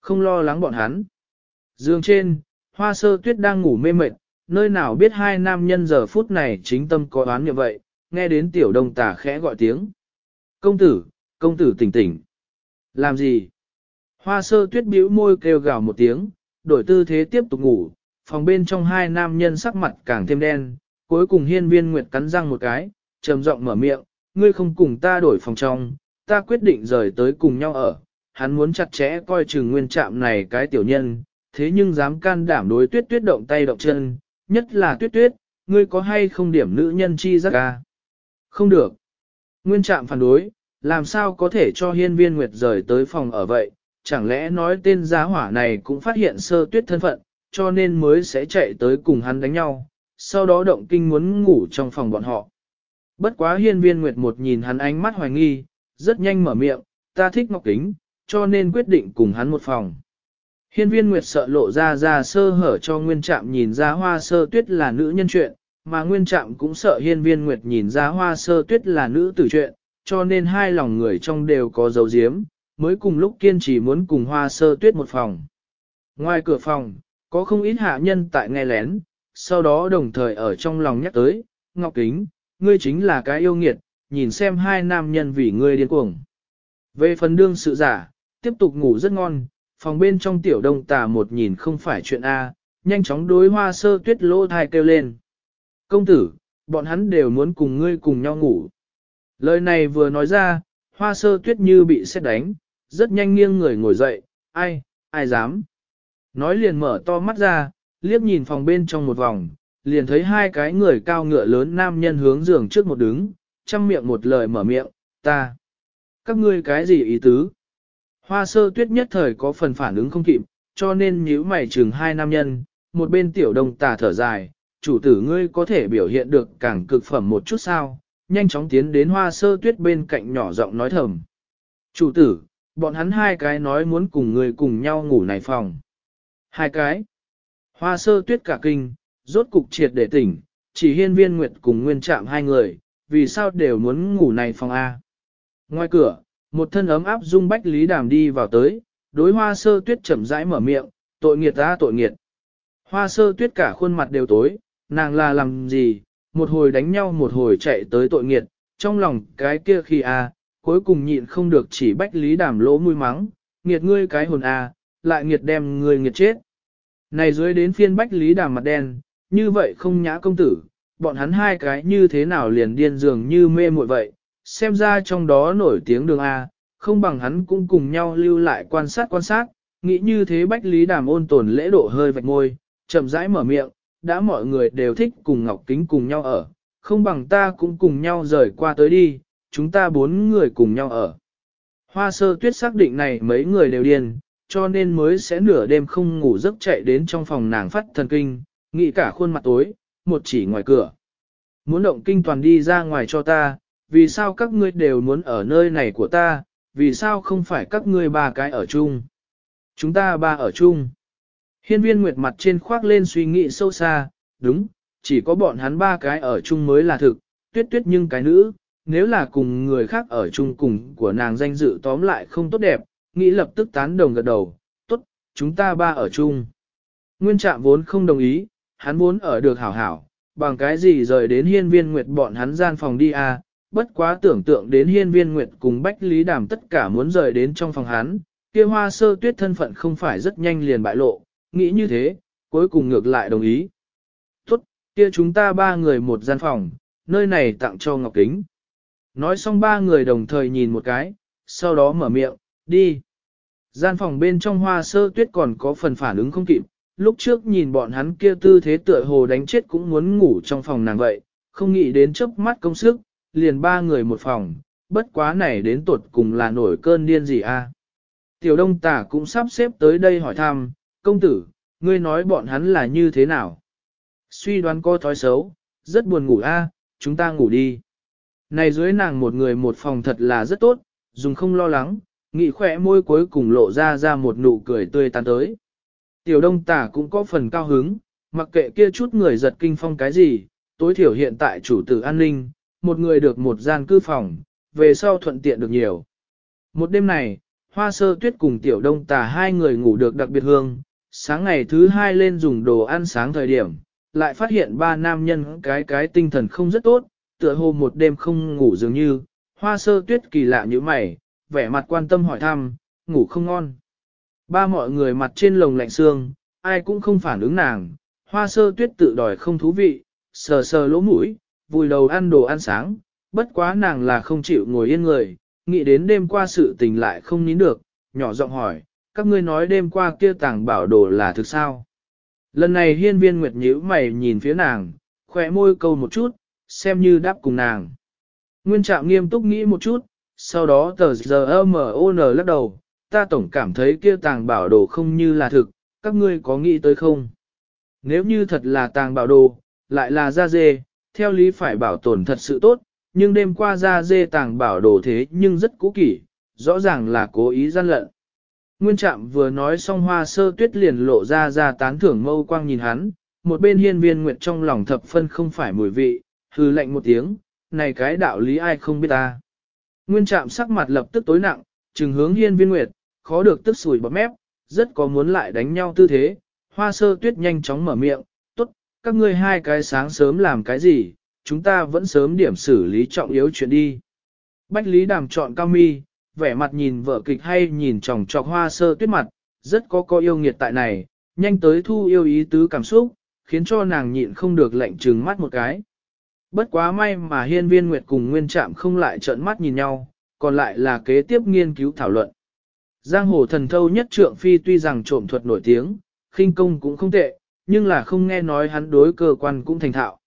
không lo lắng bọn hắn. giường trên, hoa sơ tuyết đang ngủ mê mệt, nơi nào biết hai nam nhân giờ phút này chính tâm có đoán như vậy, nghe đến tiểu đông tà khẽ gọi tiếng. Công tử, công tử tỉnh tỉnh. Làm gì? Hoa sơ tuyết bĩu môi kêu gào một tiếng, đổi tư thế tiếp tục ngủ, phòng bên trong hai nam nhân sắc mặt càng thêm đen, cuối cùng hiên viên nguyệt cắn răng một cái, trầm giọng mở miệng, ngươi không cùng ta đổi phòng trong, ta quyết định rời tới cùng nhau ở, hắn muốn chặt chẽ coi chừng nguyên trạm này cái tiểu nhân, thế nhưng dám can đảm đối tuyết tuyết động tay động chân, nhất là tuyết tuyết, ngươi có hay không điểm nữ nhân chi giác ca? Không được. Nguyên trạm phản đối, làm sao có thể cho hiên viên nguyệt rời tới phòng ở vậy, chẳng lẽ nói tên giá hỏa này cũng phát hiện sơ tuyết thân phận, cho nên mới sẽ chạy tới cùng hắn đánh nhau, sau đó động kinh muốn ngủ trong phòng bọn họ. Bất quá hiên viên nguyệt một nhìn hắn ánh mắt hoài nghi, rất nhanh mở miệng, ta thích ngọc kính, cho nên quyết định cùng hắn một phòng. Hiên viên nguyệt sợ lộ ra ra sơ hở cho nguyên trạm nhìn ra hoa sơ tuyết là nữ nhân chuyện, mà nguyên trạm cũng sợ hiên viên nguyệt nhìn ra hoa sơ tuyết là nữ tử chuyện, cho nên hai lòng người trong đều có dấu diếm, mới cùng lúc kiên trì muốn cùng hoa sơ tuyết một phòng. Ngoài cửa phòng, có không ít hạ nhân tại nghe lén, sau đó đồng thời ở trong lòng nhắc tới, Ngọc Kính, ngươi chính là cái yêu nghiệt, nhìn xem hai nam nhân vì ngươi điên cuồng. Về phần đương sự giả, tiếp tục ngủ rất ngon, phòng bên trong tiểu đông tà một nhìn không phải chuyện A, nhanh chóng đối hoa sơ tuyết lỗ thai kêu lên. Công tử, bọn hắn đều muốn cùng ngươi cùng nhau ngủ. Lời này vừa nói ra, hoa sơ tuyết như bị xét đánh, rất nhanh nghiêng người ngồi dậy, ai, ai dám. Nói liền mở to mắt ra, liếc nhìn phòng bên trong một vòng, liền thấy hai cái người cao ngựa lớn nam nhân hướng giường trước một đứng, chăm miệng một lời mở miệng, ta. Các ngươi cái gì ý tứ? Hoa sơ tuyết nhất thời có phần phản ứng không kịp, cho nên nhíu mày chừng hai nam nhân, một bên tiểu đồng tà thở dài, chủ tử ngươi có thể biểu hiện được càng cực phẩm một chút sao, nhanh chóng tiến đến hoa sơ tuyết bên cạnh nhỏ giọng nói thầm. Chủ tử, bọn hắn hai cái nói muốn cùng người cùng nhau ngủ này phòng. Hai cái. Hoa sơ tuyết cả kinh, rốt cục triệt để tỉnh, chỉ hiên viên nguyệt cùng nguyên trạm hai người, vì sao đều muốn ngủ này phòng A. Ngoài cửa, một thân ấm áp dung bách lý đàm đi vào tới, đối hoa sơ tuyết chậm rãi mở miệng, tội nghiệt ta tội nghiệt. Hoa sơ tuyết cả khuôn mặt đều tối, nàng là làm gì, một hồi đánh nhau một hồi chạy tới tội nghiệt, trong lòng cái kia khi a cuối cùng nhịn không được chỉ bách lý đảm lỗ mũi mắng, nghiệt ngươi cái hồn a lại nghiệt đem ngươi nghiệt chết. Này dưới đến phiên bách lý đảm mặt đen, như vậy không nhã công tử, bọn hắn hai cái như thế nào liền điên dường như mê muội vậy, xem ra trong đó nổi tiếng đường A, không bằng hắn cũng cùng nhau lưu lại quan sát quan sát, nghĩ như thế bách lý đàm ôn tồn lễ độ hơi vạch môi, chậm rãi mở miệng, đã mọi người đều thích cùng Ngọc Kính cùng nhau ở, không bằng ta cũng cùng nhau rời qua tới đi, chúng ta bốn người cùng nhau ở. Hoa sơ tuyết xác định này mấy người đều điên, cho nên mới sẽ nửa đêm không ngủ giấc chạy đến trong phòng nàng phát thần kinh, nghĩ cả khuôn mặt tối, một chỉ ngoài cửa. Muốn động kinh toàn đi ra ngoài cho ta, vì sao các ngươi đều muốn ở nơi này của ta, vì sao không phải các ngươi ba cái ở chung. Chúng ta ba ở chung. Hiên viên nguyệt mặt trên khoác lên suy nghĩ sâu xa, đúng, chỉ có bọn hắn ba cái ở chung mới là thực, tuyết tuyết nhưng cái nữ, nếu là cùng người khác ở chung cùng của nàng danh dự tóm lại không tốt đẹp, nghĩ lập tức tán đồng gật đầu, tốt, chúng ta ba ở chung. Nguyên trạm vốn không đồng ý, hắn vốn ở được hảo hảo, bằng cái gì rời đến hiên viên nguyệt bọn hắn gian phòng đi à, bất quá tưởng tượng đến hiên viên nguyệt cùng Bách Lý Đàm tất cả muốn rời đến trong phòng hắn, kia hoa sơ tuyết thân phận không phải rất nhanh liền bại lộ, nghĩ như thế, cuối cùng ngược lại đồng ý. Tốt, kia chúng ta ba người một gian phòng, nơi này tặng cho Ngọc Kính. Nói xong ba người đồng thời nhìn một cái, sau đó mở miệng, đi. Gian phòng bên trong hoa sơ tuyết còn có phần phản ứng không kịp, lúc trước nhìn bọn hắn kia tư thế tựa hồ đánh chết cũng muốn ngủ trong phòng nàng vậy, không nghĩ đến chớp mắt công sức, liền ba người một phòng, bất quá này đến tuột cùng là nổi cơn điên gì a? Tiểu đông tả cũng sắp xếp tới đây hỏi thăm, công tử, ngươi nói bọn hắn là như thế nào? Suy đoán có thói xấu, rất buồn ngủ a, chúng ta ngủ đi. Này dưới nàng một người một phòng thật là rất tốt, dùng không lo lắng, nghị khỏe môi cuối cùng lộ ra ra một nụ cười tươi tắn tới. Tiểu đông tả cũng có phần cao hứng, mặc kệ kia chút người giật kinh phong cái gì, tối thiểu hiện tại chủ tử an ninh, một người được một gian cư phòng, về sau thuận tiện được nhiều. Một đêm này, hoa sơ tuyết cùng tiểu đông tà hai người ngủ được đặc biệt hương, sáng ngày thứ hai lên dùng đồ ăn sáng thời điểm, lại phát hiện ba nam nhân cái cái tinh thần không rất tốt, tựa hồ một đêm không ngủ dường như, hoa sơ tuyết kỳ lạ như mày, vẻ mặt quan tâm hỏi thăm, ngủ không ngon. Ba mọi người mặt trên lồng lạnh xương, ai cũng không phản ứng nàng, hoa sơ tuyết tự đòi không thú vị, sờ sờ lỗ mũi, vùi đầu ăn đồ ăn sáng, bất quá nàng là không chịu ngồi yên người, nghĩ đến đêm qua sự tình lại không nín được, nhỏ giọng hỏi, các ngươi nói đêm qua kia tàng bảo đồ là thực sao? Lần này hiên viên nguyệt nhíu mày nhìn phía nàng, khỏe môi câu một chút, xem như đáp cùng nàng. Nguyên trạm nghiêm túc nghĩ một chút, sau đó tờ giờ M.O.N. lắc đầu, ta tổng cảm thấy kia tàng bảo đồ không như là thực, các ngươi có nghĩ tới không? Nếu như thật là tàng bảo đồ, lại là da dê, theo lý phải bảo tồn thật sự tốt, nhưng đêm qua da dê tàng bảo đồ thế nhưng rất cũ kỷ, rõ ràng là cố ý gian lận. Nguyên trạm vừa nói xong hoa sơ tuyết liền lộ ra ra tán thưởng mâu quang nhìn hắn, một bên hiên viên nguyệt trong lòng thập phân không phải mùi vị, hư lạnh một tiếng, này cái đạo lý ai không biết ta. Nguyên trạm sắc mặt lập tức tối nặng, trừng hướng hiên viên nguyệt, khó được tức sủi bọt mép, rất có muốn lại đánh nhau tư thế. Hoa sơ tuyết nhanh chóng mở miệng, tốt, các ngươi hai cái sáng sớm làm cái gì, chúng ta vẫn sớm điểm xử lý trọng yếu chuyện đi. Bách Lý Đàm chọn cao mi, vẻ mặt nhìn vợ kịch hay nhìn chòng trọc hoa sơ tuyết mặt, rất có có yêu nghiệt tại này, nhanh tới thu yêu ý tứ cảm xúc, khiến cho nàng nhịn không được lạnh trừng mắt một cái. Bất quá may mà hiên viên nguyệt cùng nguyên trạm không lại trợn mắt nhìn nhau, còn lại là kế tiếp nghiên cứu thảo luận. Giang hồ thần thâu nhất trượng phi tuy rằng trộm thuật nổi tiếng, khinh công cũng không tệ, nhưng là không nghe nói hắn đối cơ quan cũng thành thạo.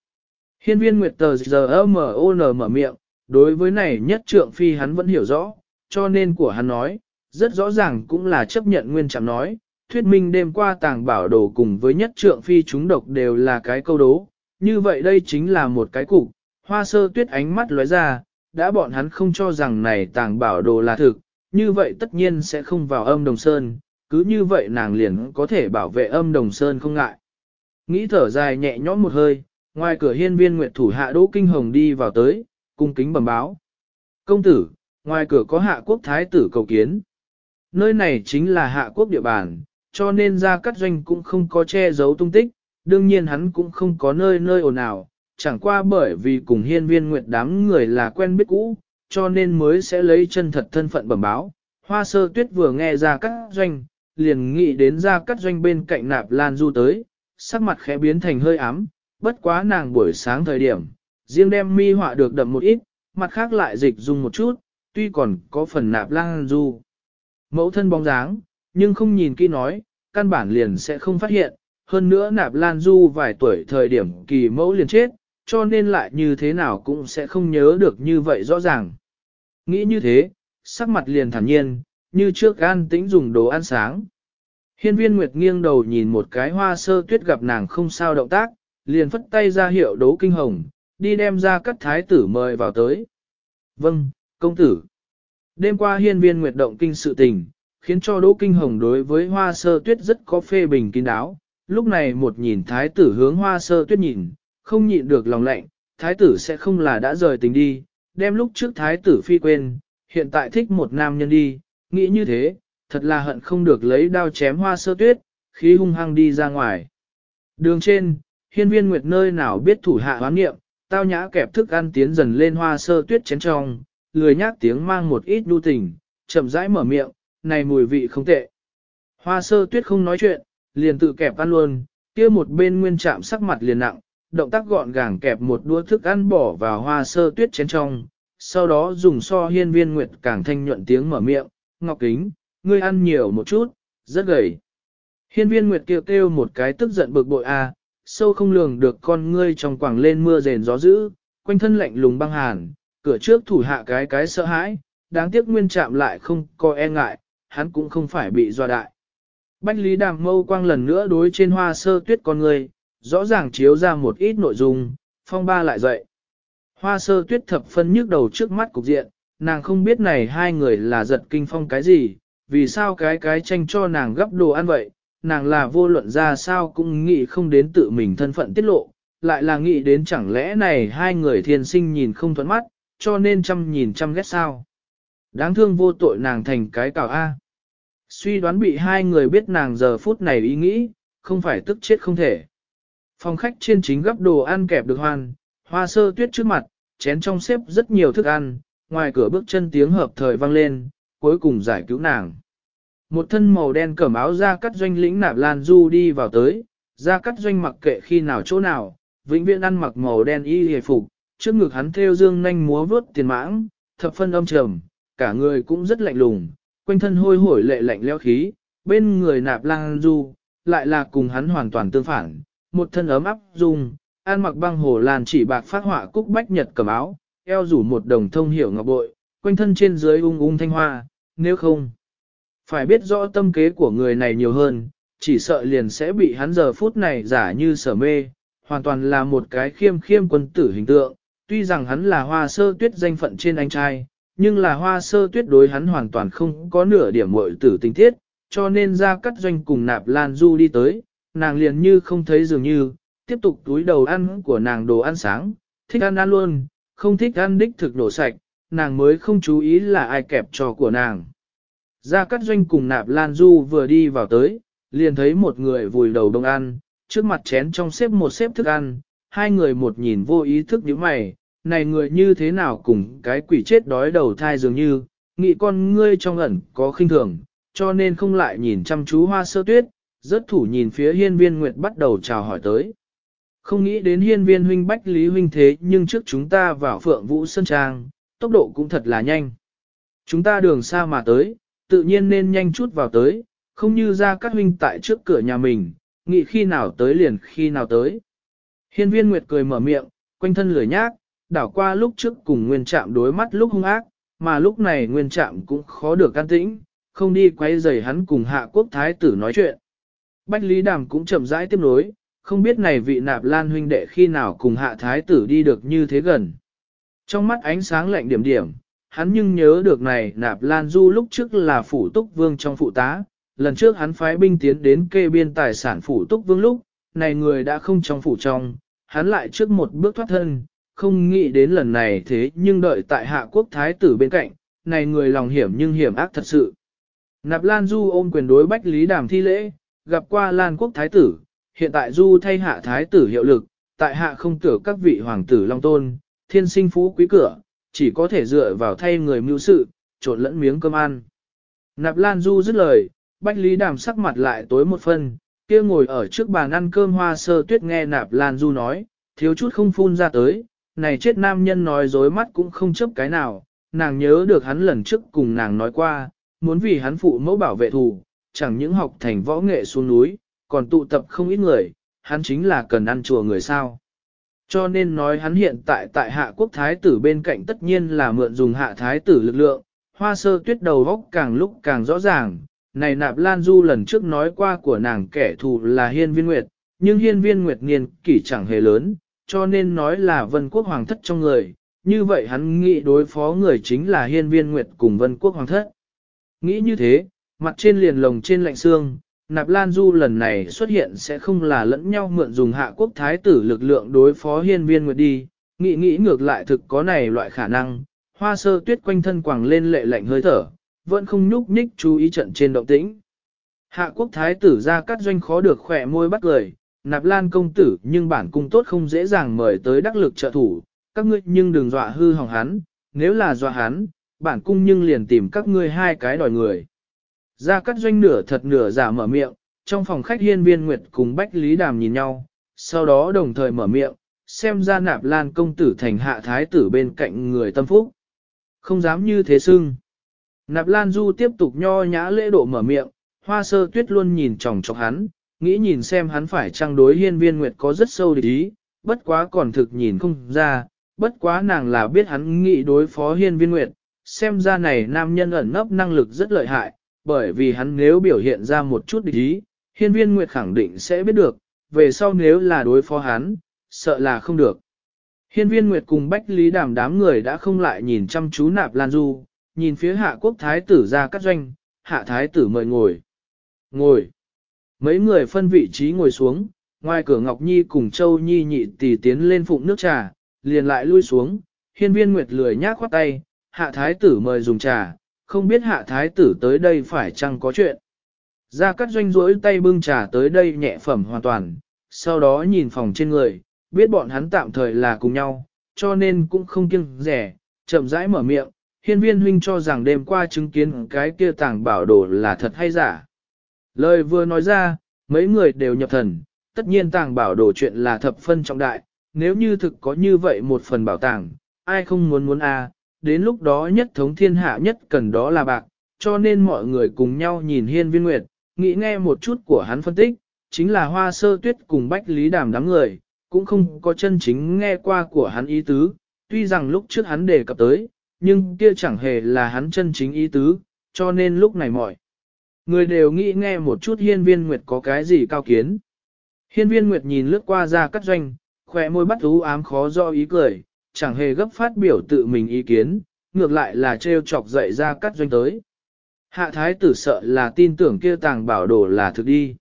Hiên viên nguyệt tờ giờ M.O.N. mở miệng, đối với này nhất trượng phi hắn vẫn hiểu rõ, cho nên của hắn nói, rất rõ ràng cũng là chấp nhận nguyên trạm nói, thuyết minh đêm qua tàng bảo đồ cùng với nhất trượng phi chúng độc đều là cái câu đố, như vậy đây chính là một cái cục, hoa sơ tuyết ánh mắt lóe ra, đã bọn hắn không cho rằng này tàng bảo đồ là thực, như vậy tất nhiên sẽ không vào âm đồng sơn, cứ như vậy nàng liền có thể bảo vệ âm đồng sơn không ngại. Nghĩ thở dài nhẹ nhõm một hơi, ngoài cửa hiên viên nguyệt thủ hạ Đỗ Kinh Hồng đi vào tới, cung kính bẩm báo. Công tử, ngoài cửa có hạ quốc thái tử cầu kiến. Nơi này chính là hạ quốc địa bàn, cho nên ra cắt doanh cũng không có che giấu tung tích, đương nhiên hắn cũng không có nơi nơi ồn ào, chẳng qua bởi vì cùng hiên viên nguyệt đám người là quen biết cũ, cho nên mới sẽ lấy chân thật thân phận bẩm báo. Hoa sơ tuyết vừa nghe ra cắt doanh, liền nghĩ đến ra cắt doanh bên cạnh nạp lan du tới, sắc mặt khẽ biến thành hơi ám, bất quá nàng buổi sáng thời điểm, riêng đem mi họa được đậm một ít, mặt khác lại dịch dùng một chút, tuy còn có phần nạp lan du. Mẫu thân bóng dáng, nhưng không nhìn kỹ nói, căn bản liền sẽ không phát hiện, hơn nữa nạp lan du vài tuổi thời điểm kỳ mẫu liền chết, cho nên lại như thế nào cũng sẽ không nhớ được như vậy rõ ràng. Nghĩ như thế, sắc mặt liền thản nhiên, như trước an tĩnh dùng đồ ăn sáng. Hiên viên Nguyệt nghiêng đầu nhìn một cái hoa sơ tuyết gặp nàng không sao động tác, liền phất tay ra hiệu đấu kinh hồng, đi đem ra cắt thái tử mời vào tới. Vâng, công tử. Đêm qua hiên viên Nguyệt động kinh sự tình, khiến cho Đỗ Kinh Hồng đối với hoa sơ tuyết rất có phê bình kín đáo. Lúc này một nhìn thái tử hướng hoa sơ tuyết nhìn, không nhịn được lòng lạnh, thái tử sẽ không là đã rời tình đi, đem lúc trước thái tử phi quên, hiện tại thích một nam nhân đi, nghĩ như thế, thật là hận không được lấy đao chém hoa sơ tuyết, khí hung hăng đi ra ngoài. Đường trên, hiên viên nguyệt nơi nào biết thủ hạ hoán nghiệm, tao nhã kẹp thức ăn tiến dần lên hoa sơ tuyết chén trong, lười nhác tiếng mang một ít đu tình, chậm rãi mở miệng, này mùi vị không tệ. Hoa sơ tuyết không nói chuyện, liền tự kẹp ăn luôn, kia một bên nguyên chạm sắc mặt liền nặng, động tác gọn gàng kẹp một đũa thức ăn bỏ vào hoa sơ tuyết chén trong, sau đó dùng so hiên viên nguyệt càng thanh nhuận tiếng mở miệng, ngọc kính, ngươi ăn nhiều một chút, rất gầy. Hiên viên nguyệt kêu kêu một cái tức giận bực bội a, à, sâu không lường được con ngươi trong quảng lên mưa rền gió dữ, quanh thân lạnh lùng băng hàn, cửa trước thủ hạ cái cái sợ hãi, đáng tiếc nguyên chạm lại không có e ngại, hắn cũng không phải bị doa đại. Bách Lý Đàm mâu quang lần nữa đối trên hoa sơ tuyết con người, rõ ràng chiếu ra một ít nội dung, phong ba lại dậy. Hoa sơ tuyết thập phân nhức đầu trước mắt cục diện, nàng không biết này hai người là giật kinh phong cái gì, vì sao cái cái tranh cho nàng gấp đồ ăn vậy, nàng là vô luận ra sao cũng nghĩ không đến tự mình thân phận tiết lộ, lại là nghĩ đến chẳng lẽ này hai người thiên sinh nhìn không thuẫn mắt, cho nên chăm nhìn chăm ghét sao. Đáng thương vô tội nàng thành cái cào A. Suy đoán bị hai người biết nàng giờ phút này ý nghĩ, không phải tức chết không thể. Phòng khách trên chính gấp đồ ăn kẹp được hoan, hoa sơ tuyết trước mặt, chén trong xếp rất nhiều thức ăn, ngoài cửa bước chân tiếng hợp thời vang lên, cuối cùng giải cứu nàng. Một thân màu đen cẩm áo ra cắt doanh lĩnh nạp lan du đi vào tới, ra cắt doanh mặc kệ khi nào chỗ nào, vĩnh viễn ăn mặc màu đen y hề phục, trước ngực hắn theo dương nhanh múa vớt tiền mãng, thập phân âm trầm, cả người cũng rất lạnh lùng, quanh thân hôi hổi lệ lạnh leo khí, bên người nạp lang du, lại là cùng hắn hoàn toàn tương phản, một thân ấm áp dung, an mặc băng hồ làn chỉ bạc phát họa cúc bách nhật cầm áo, eo rủ một đồng thông hiểu ngọc bội, quanh thân trên dưới ung ung thanh hoa, nếu không, phải biết rõ tâm kế của người này nhiều hơn, chỉ sợ liền sẽ bị hắn giờ phút này giả như sở mê, hoàn toàn là một cái khiêm khiêm quân tử hình tượng, tuy rằng hắn là hoa sơ tuyết danh phận trên anh trai, nhưng là hoa sơ tuyết đối hắn hoàn toàn không có nửa điểm mội tử tình tiết, cho nên ra cắt doanh cùng nạp lan du đi tới, nàng liền như không thấy dường như, tiếp tục túi đầu ăn của nàng đồ ăn sáng, thích ăn ăn luôn, không thích ăn đích thực nổ sạch, nàng mới không chú ý là ai kẹp trò của nàng. Gia Cát Doanh cùng Nạp Lan Du vừa đi vào tới, liền thấy một người vùi đầu đông ăn, trước mặt chén trong xếp một xếp thức ăn, hai người một nhìn vô ý thức nhíu mày, này người như thế nào cùng cái quỷ chết đói đầu thai dường như, nghĩ con ngươi trong ẩn có khinh thường, cho nên không lại nhìn chăm chú hoa sơ tuyết, rất thủ nhìn phía hiên viên nguyệt bắt đầu chào hỏi tới. Không nghĩ đến hiên viên huynh bách lý huynh thế nhưng trước chúng ta vào phượng vũ sân trang, tốc độ cũng thật là nhanh. Chúng ta đường xa mà tới, tự nhiên nên nhanh chút vào tới, không như ra các huynh tại trước cửa nhà mình, nghĩ khi nào tới liền khi nào tới. Hiên viên Nguyệt cười mở miệng, quanh thân lười nhác, đảo qua lúc trước cùng nguyên trạm đối mắt lúc hung ác, mà lúc này nguyên trạm cũng khó được can tĩnh, không đi quay rầy hắn cùng hạ quốc thái tử nói chuyện. Bách Lý Đàm cũng chậm rãi tiếp nối, không biết này vị nạp lan huynh đệ khi nào cùng hạ thái tử đi được như thế gần. Trong mắt ánh sáng lạnh điểm điểm, hắn nhưng nhớ được này nạp lan du lúc trước là phủ túc vương trong phụ tá, lần trước hắn phái binh tiến đến kê biên tài sản phủ túc vương lúc, này người đã không trong phủ trong, hắn lại trước một bước thoát thân, không nghĩ đến lần này thế nhưng đợi tại hạ quốc thái tử bên cạnh, này người lòng hiểm nhưng hiểm ác thật sự. Nạp Lan Du ôm quyền đối Bách Lý Đàm thi lễ, gặp qua Lan quốc thái tử, hiện tại Du thay hạ thái tử hiệu lực, tại hạ không tử các vị hoàng tử long tôn, thiên sinh phú quý cửa, chỉ có thể dựa vào thay người mưu sự, trộn lẫn miếng cơm ăn. Nạp Lan Du dứt lời, Bách Lý Đàm sắc mặt lại tối một phân, kia ngồi ở trước bàn ăn cơm hoa sơ tuyết nghe Nạp Lan Du nói, thiếu chút không phun ra tới, này chết nam nhân nói dối mắt cũng không chấp cái nào, nàng nhớ được hắn lần trước cùng nàng nói qua, muốn vì hắn phụ mẫu bảo vệ thù, chẳng những học thành võ nghệ xuống núi, còn tụ tập không ít người, hắn chính là cần ăn chùa người sao. Cho nên nói hắn hiện tại tại hạ quốc thái tử bên cạnh tất nhiên là mượn dùng hạ thái tử lực lượng, hoa sơ tuyết đầu góc càng lúc càng rõ ràng. Này nạp lan du lần trước nói qua của nàng kẻ thù là hiên viên nguyệt, nhưng hiên viên nguyệt niên kỷ chẳng hề lớn, cho nên nói là vân quốc hoàng thất trong người. Như vậy hắn nghĩ đối phó người chính là hiên viên nguyệt cùng vân quốc hoàng thất. Nghĩ như thế, mặt trên liền lồng trên lạnh xương, Nạp Lan Du lần này xuất hiện sẽ không là lẫn nhau mượn dùng hạ quốc thái tử lực lượng đối phó hiên viên nguyệt đi, nghĩ nghĩ ngược lại thực có này loại khả năng, hoa sơ tuyết quanh thân quàng lên lệ lạnh hơi thở, vẫn không nhúc nhích chú ý trận trên động tĩnh. Hạ quốc thái tử ra cắt doanh khó được khỏe môi bắt lời, nạp lan công tử nhưng bản cung tốt không dễ dàng mời tới đắc lực trợ thủ, các ngươi nhưng đừng dọa hư hỏng hắn, nếu là dọa hắn, bản cung nhưng liền tìm các ngươi hai cái đòi người. Ra cắt doanh nửa thật nửa giả mở miệng, trong phòng khách hiên viên nguyệt cùng Bách Lý Đàm nhìn nhau, sau đó đồng thời mở miệng, xem ra nạp lan công tử thành hạ thái tử bên cạnh người tâm phúc. Không dám như thế sưng. Nạp lan du tiếp tục nho nhã lễ độ mở miệng, hoa sơ tuyết luôn nhìn chòng chọc hắn, nghĩ nhìn xem hắn phải trang đối hiên viên nguyệt có rất sâu địch ý, bất quá còn thực nhìn không ra, bất quá nàng là biết hắn nghĩ đối phó hiên viên nguyệt, xem ra này nam nhân ẩn nấp năng lực rất lợi hại, bởi vì hắn nếu biểu hiện ra một chút địch ý, hiên viên nguyệt khẳng định sẽ biết được, về sau nếu là đối phó hắn, sợ là không được. Hiên viên nguyệt cùng Bách Lý Đàm đám người đã không lại nhìn chăm chú nạp lan du, nhìn phía hạ quốc thái tử ra cắt doanh, hạ thái tử mời ngồi. Ngồi. Mấy người phân vị trí ngồi xuống, ngoài cửa Ngọc Nhi cùng Châu Nhi nhị tỷ tiến lên phụng nước trà, liền lại lui xuống, hiên viên nguyệt lười nhác khoát tay, hạ thái tử mời dùng trà, không biết hạ thái tử tới đây phải chăng có chuyện. Gia Cát Doanh rỗi tay bưng trà tới đây nhẹ phẩm hoàn toàn, sau đó nhìn phòng trên người, biết bọn hắn tạm thời là cùng nhau, cho nên cũng không kiêng rẻ, chậm rãi mở miệng, hiên viên huynh cho rằng đêm qua chứng kiến cái kia tàng bảo đồ là thật hay giả. Lời vừa nói ra, mấy người đều nhập thần, tất nhiên tàng bảo đồ chuyện là thập phân trọng đại, nếu như thực có như vậy một phần bảo tàng, ai không muốn muốn a? Đến lúc đó nhất thống thiên hạ nhất cần đó là bạc, cho nên mọi người cùng nhau nhìn hiên viên nguyệt, nghĩ nghe một chút của hắn phân tích, chính là hoa sơ tuyết cùng bách lý đàm đám người, cũng không có chân chính nghe qua của hắn ý tứ, tuy rằng lúc trước hắn đề cập tới, nhưng kia chẳng hề là hắn chân chính ý tứ, cho nên lúc này mọi người đều nghĩ nghe một chút hiên viên nguyệt có cái gì cao kiến. Hiên viên nguyệt nhìn lướt qua ra cắt doanh, khỏe môi bắt ú ám khó do ý cười, chẳng hề gấp phát biểu tự mình ý kiến, ngược lại là trêu chọc dậy ra cắt doanh tới. Hạ thái tử sợ là tin tưởng kia tàng bảo đồ là thực đi.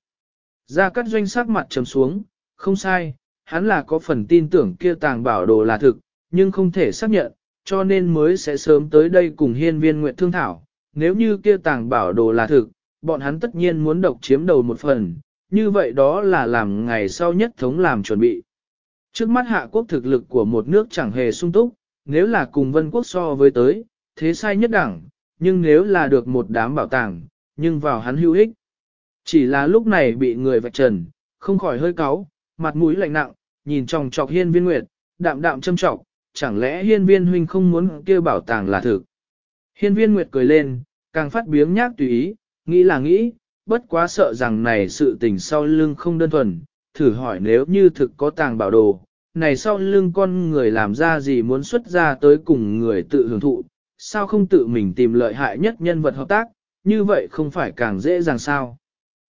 Ra cắt doanh sắc mặt trầm xuống, không sai, hắn là có phần tin tưởng kia tàng bảo đồ là thực, nhưng không thể xác nhận, cho nên mới sẽ sớm tới đây cùng hiên viên nguyện thương thảo. Nếu như kia tàng bảo đồ là thực, bọn hắn tất nhiên muốn độc chiếm đầu một phần, như vậy đó là làm ngày sau nhất thống làm chuẩn bị. Trước mắt hạ quốc thực lực của một nước chẳng hề sung túc, nếu là cùng vân quốc so với tới, thế sai nhất đẳng, nhưng nếu là được một đám bảo tàng, nhưng vào hắn hữu ích. Chỉ là lúc này bị người vạch trần, không khỏi hơi cáu, mặt mũi lạnh nặng, nhìn tròng trọc hiên viên nguyệt, đạm đạm châm trọc, chẳng lẽ hiên viên huynh không muốn kêu bảo tàng là thực. Hiên viên nguyệt cười lên, càng phát biếng nhác tùy ý, nghĩ là nghĩ, bất quá sợ rằng này sự tình sau lưng không đơn thuần, thử hỏi nếu như thực có tàng bảo đồ, này sau lưng con người làm ra gì muốn xuất ra tới cùng người tự hưởng thụ, sao không tự mình tìm lợi hại nhất nhân vật hợp tác, như vậy không phải càng dễ dàng sao.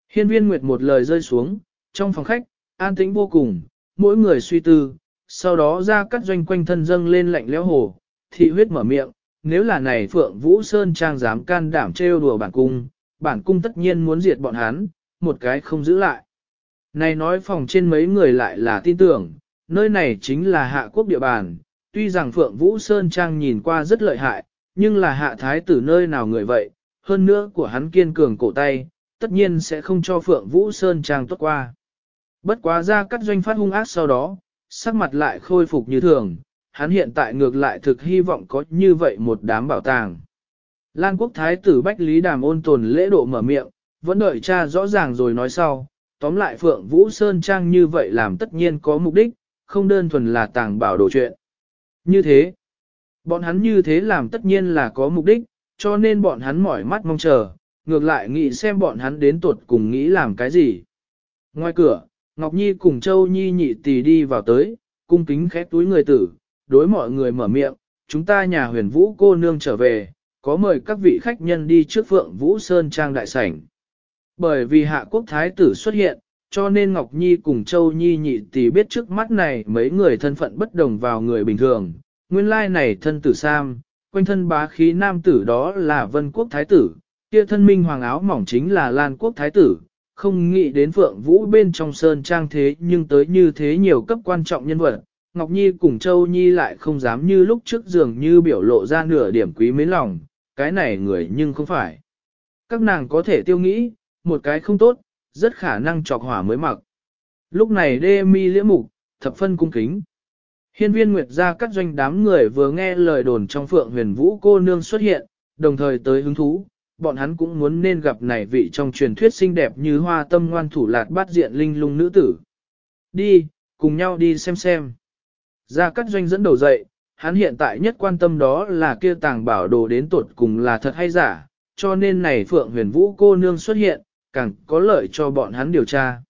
Hiên viên Nguyệt một lời rơi xuống, trong phòng khách, an tĩnh vô cùng, mỗi người suy tư, sau đó ra cắt doanh quanh thân dâng lên lạnh lẽo hồ, thị huyết mở miệng, nếu là này Phượng Vũ Sơn Trang dám can đảm trêu đùa bản cung, bản cung tất nhiên muốn diệt bọn hắn, một cái không giữ lại. Này nói phòng trên mấy người lại là tin tưởng, nơi này chính là hạ quốc địa bàn, tuy rằng Phượng Vũ Sơn Trang nhìn qua rất lợi hại, nhưng là hạ thái tử nơi nào người vậy, hơn nữa của hắn kiên cường cổ tay, tất nhiên sẽ không cho Phượng Vũ Sơn Trang tốt qua. Bất quá ra cắt doanh phát hung ác sau đó, sắc mặt lại khôi phục như thường, hắn hiện tại ngược lại thực hy vọng có như vậy một đám bảo tàng. Lan quốc thái tử Bách Lý Đàm ôn tồn lễ độ mở miệng, vẫn đợi cha rõ ràng rồi nói sau, tóm lại Phượng Vũ Sơn Trang như vậy làm tất nhiên có mục đích, không đơn thuần là tàng bảo đồ chuyện. Như thế, bọn hắn như thế làm tất nhiên là có mục đích, cho nên bọn hắn mỏi mắt mong chờ, ngược lại nghĩ xem bọn hắn đến tuột cùng nghĩ làm cái gì. Ngoài cửa, Ngọc Nhi cùng Châu Nhi nhị tỷ đi vào tới, cung kính khép túi người tử, đối mọi người mở miệng, chúng ta nhà huyền vũ cô nương trở về, có mời các vị khách nhân đi trước Phượng Vũ Sơn Trang đại sảnh. Bởi vì hạ quốc thái tử xuất hiện, cho nên Ngọc Nhi cùng Châu Nhi nhị tỷ biết trước mắt này mấy người thân phận bất đồng vào người bình thường. Nguyên lai này thân tử Sam, quanh thân bá khí nam tử đó là vân quốc thái tử, kia thân minh hoàng áo mỏng chính là lan quốc thái tử. Không nghĩ đến Phượng Vũ bên trong sơn trang thế nhưng tới như thế nhiều cấp quan trọng nhân vật, Ngọc Nhi cùng Châu Nhi lại không dám như lúc trước dường như biểu lộ ra nửa điểm quý mến lòng, cái này người nhưng không phải. Các nàng có thể tiêu nghĩ, một cái không tốt, rất khả năng chọc hỏa mới mặc. Lúc này đê mi liễm mục, thập phân cung kính. Hiên viên Nguyệt gia các doanh đám người vừa nghe lời đồn trong phượng huyền vũ cô nương xuất hiện, đồng thời tới hứng thú, bọn hắn cũng muốn nên gặp này vị trong truyền thuyết xinh đẹp như hoa tâm ngoan thủ lạt bát diện linh lung nữ tử. Đi, cùng nhau đi xem xem. Gia các doanh dẫn đầu dậy, hắn hiện tại nhất quan tâm đó là kia tàng bảo đồ đến tột cùng là thật hay giả, cho nên này Phượng huyền vũ cô nương xuất hiện, càng có lợi cho bọn hắn điều tra.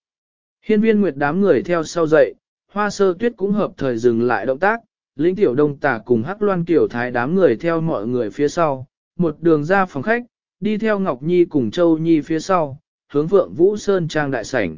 Hiên viên nguyệt đám người theo sau dậy, hoa sơ tuyết cũng hợp thời dừng lại động tác, lĩnh tiểu đông tà cùng hắc loan kiểu thái đám người theo mọi người phía sau, một đường ra phòng khách, đi theo Ngọc Nhi cùng Châu Nhi phía sau, hướng vượng Vũ Sơn Trang đại sảnh.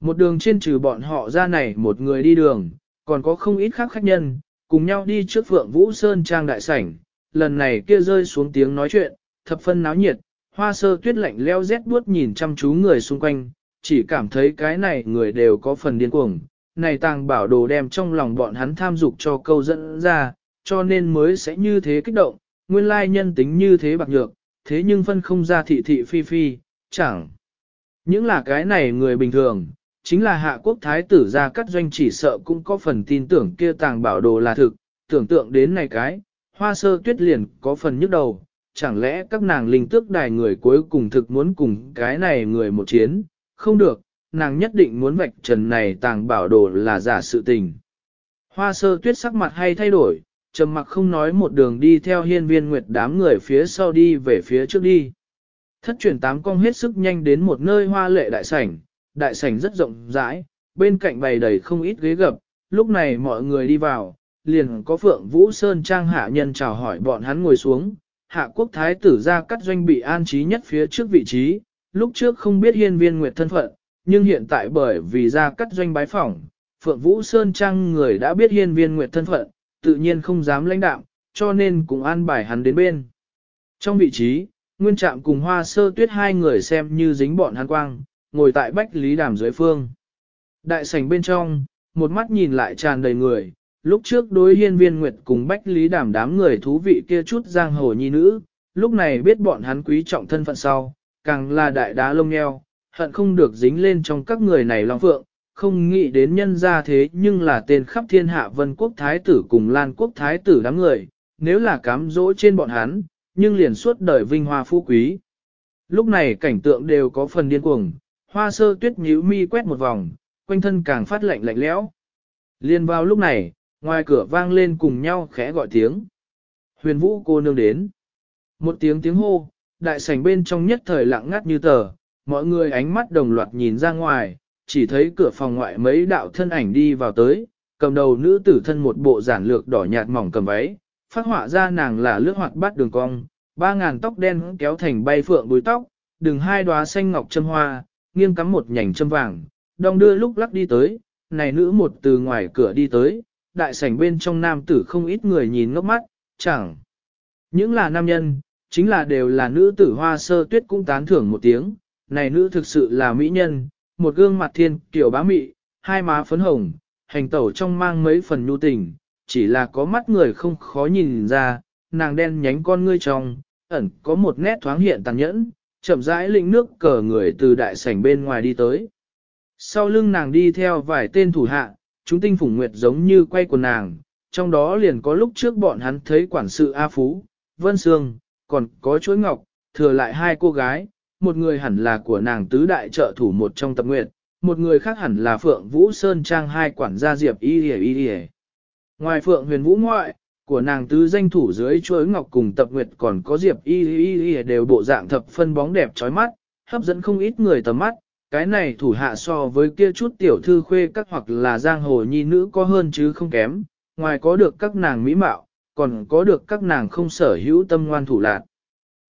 Một đường trên trừ bọn họ ra này một người đi đường, còn có không ít khác khách nhân, cùng nhau đi trước vượng Vũ Sơn Trang đại sảnh, lần này kia rơi xuống tiếng nói chuyện, thập phân náo nhiệt, hoa sơ tuyết lạnh leo rét buốt nhìn chăm chú người xung quanh, chỉ cảm thấy cái này người đều có phần điên cuồng. Này tàng bảo đồ đem trong lòng bọn hắn tham dục cho câu dẫn ra, cho nên mới sẽ như thế kích động, nguyên lai nhân tính như thế bạc nhược, thế nhưng phân không ra thị thị phi phi, chẳng. Những là cái này người bình thường, chính là hạ quốc thái tử ra cắt doanh chỉ sợ cũng có phần tin tưởng kia tàng bảo đồ là thực, tưởng tượng đến này cái, hoa sơ tuyết liền có phần nhức đầu, chẳng lẽ các nàng linh tước đài người cuối cùng thực muốn cùng cái này người một chiến, không được, nàng nhất định muốn vạch trần này tàng bảo đồ là giả sự tình. Hoa sơ tuyết sắc mặt hay thay đổi, trầm mặc không nói một đường đi theo hiên viên nguyệt đám người phía sau đi về phía trước đi. Thất chuyển tám cong hết sức nhanh đến một nơi hoa lệ đại sảnh, đại sảnh rất rộng rãi, bên cạnh bày đầy không ít ghế gập, lúc này mọi người đi vào, liền có Phượng Vũ Sơn Trang hạ nhân chào hỏi bọn hắn ngồi xuống, hạ quốc thái tử ra cắt doanh bị an trí nhất phía trước vị trí, lúc trước không biết hiên viên nguyệt thân phận, nhưng hiện tại bởi vì ra cắt doanh bái phỏng, Phượng Vũ Sơn Trang người đã biết hiên viên nguyệt thân phận, tự nhiên không dám lãnh đạo, cho nên cũng an bài hắn đến bên. Trong vị trí, Nguyên Trạm cùng Hoa Sơ Tuyết hai người xem như dính bọn hắn quang, ngồi tại Bách Lý Đàm dưới phương. Đại sảnh bên trong, một mắt nhìn lại tràn đầy người, lúc trước đối hiên viên nguyệt cùng Bách Lý Đàm đám người thú vị kia chút giang hồ nhi nữ, lúc này biết bọn hắn quý trọng thân phận sau, càng là đại đá lông nheo, hận không được dính lên trong các người này long phượng, không nghĩ đến nhân ra thế nhưng là tên khắp thiên hạ vân quốc thái tử cùng lan quốc thái tử đám người, nếu là cám dỗ trên bọn hắn, nhưng liền suốt đời vinh hoa phú quý. Lúc này cảnh tượng đều có phần điên cuồng, hoa sơ tuyết nhíu mi quét một vòng, quanh thân càng phát lạnh lạnh lẽo. Liên vào lúc này, ngoài cửa vang lên cùng nhau khẽ gọi tiếng. Huyền vũ cô nương đến. Một tiếng tiếng hô, đại sảnh bên trong nhất thời lặng ngắt như tờ, mọi người ánh mắt đồng loạt nhìn ra ngoài, chỉ thấy cửa phòng ngoại mấy đạo thân ảnh đi vào tới, cầm đầu nữ tử thân một bộ giản lược đỏ nhạt mỏng cầm váy, phát họa ra nàng là lướt hoạt bát đường cong, ba ngàn tóc đen kéo thành bay phượng búi tóc, đường hai đóa xanh ngọc châm hoa, nghiêng cắm một nhành châm vàng, đong đưa lúc lắc đi tới, này nữ một từ ngoài cửa đi tới, đại sảnh bên trong nam tử không ít người nhìn ngốc mắt, chẳng. Những là nam nhân, chính là đều là nữ tử hoa sơ tuyết cũng tán thưởng một tiếng, này nữ thực sự là mỹ nhân, một gương mặt thiên kiểu bá mị, hai má phấn hồng, hành tẩu trong mang mấy phần nhu tình, chỉ là có mắt người không khó nhìn ra, nàng đen nhánh con ngươi trong, ẩn có một nét thoáng hiện tàn nhẫn, chậm rãi lĩnh nước cờ người từ đại sảnh bên ngoài đi tới. Sau lưng nàng đi theo vài tên thủ hạ, chúng tinh phủng nguyệt giống như quay quần nàng, trong đó liền có lúc trước bọn hắn thấy quản sự A Phú, Vân Sương, còn có chuỗi ngọc, thừa lại hai cô gái, một người hẳn là của nàng tứ đại trợ thủ một trong tập nguyện, một người khác hẳn là Phượng Vũ Sơn Trang hai quản gia Diệp Y Y Y Y. Ngoài Phượng Huyền Vũ ngoại, của nàng tứ danh thủ dưới chuỗi ngọc cùng tập nguyệt còn có Diệp Y Y Y đều bộ dạng thập phân bóng đẹp chói mắt, hấp dẫn không ít người tầm mắt. Cái này thủ hạ so với kia chút tiểu thư khuê các hoặc là giang hồ nhi nữ có hơn chứ không kém, ngoài có được các nàng mỹ mạo, còn có được các nàng không sở hữu tâm ngoan thủ lạc.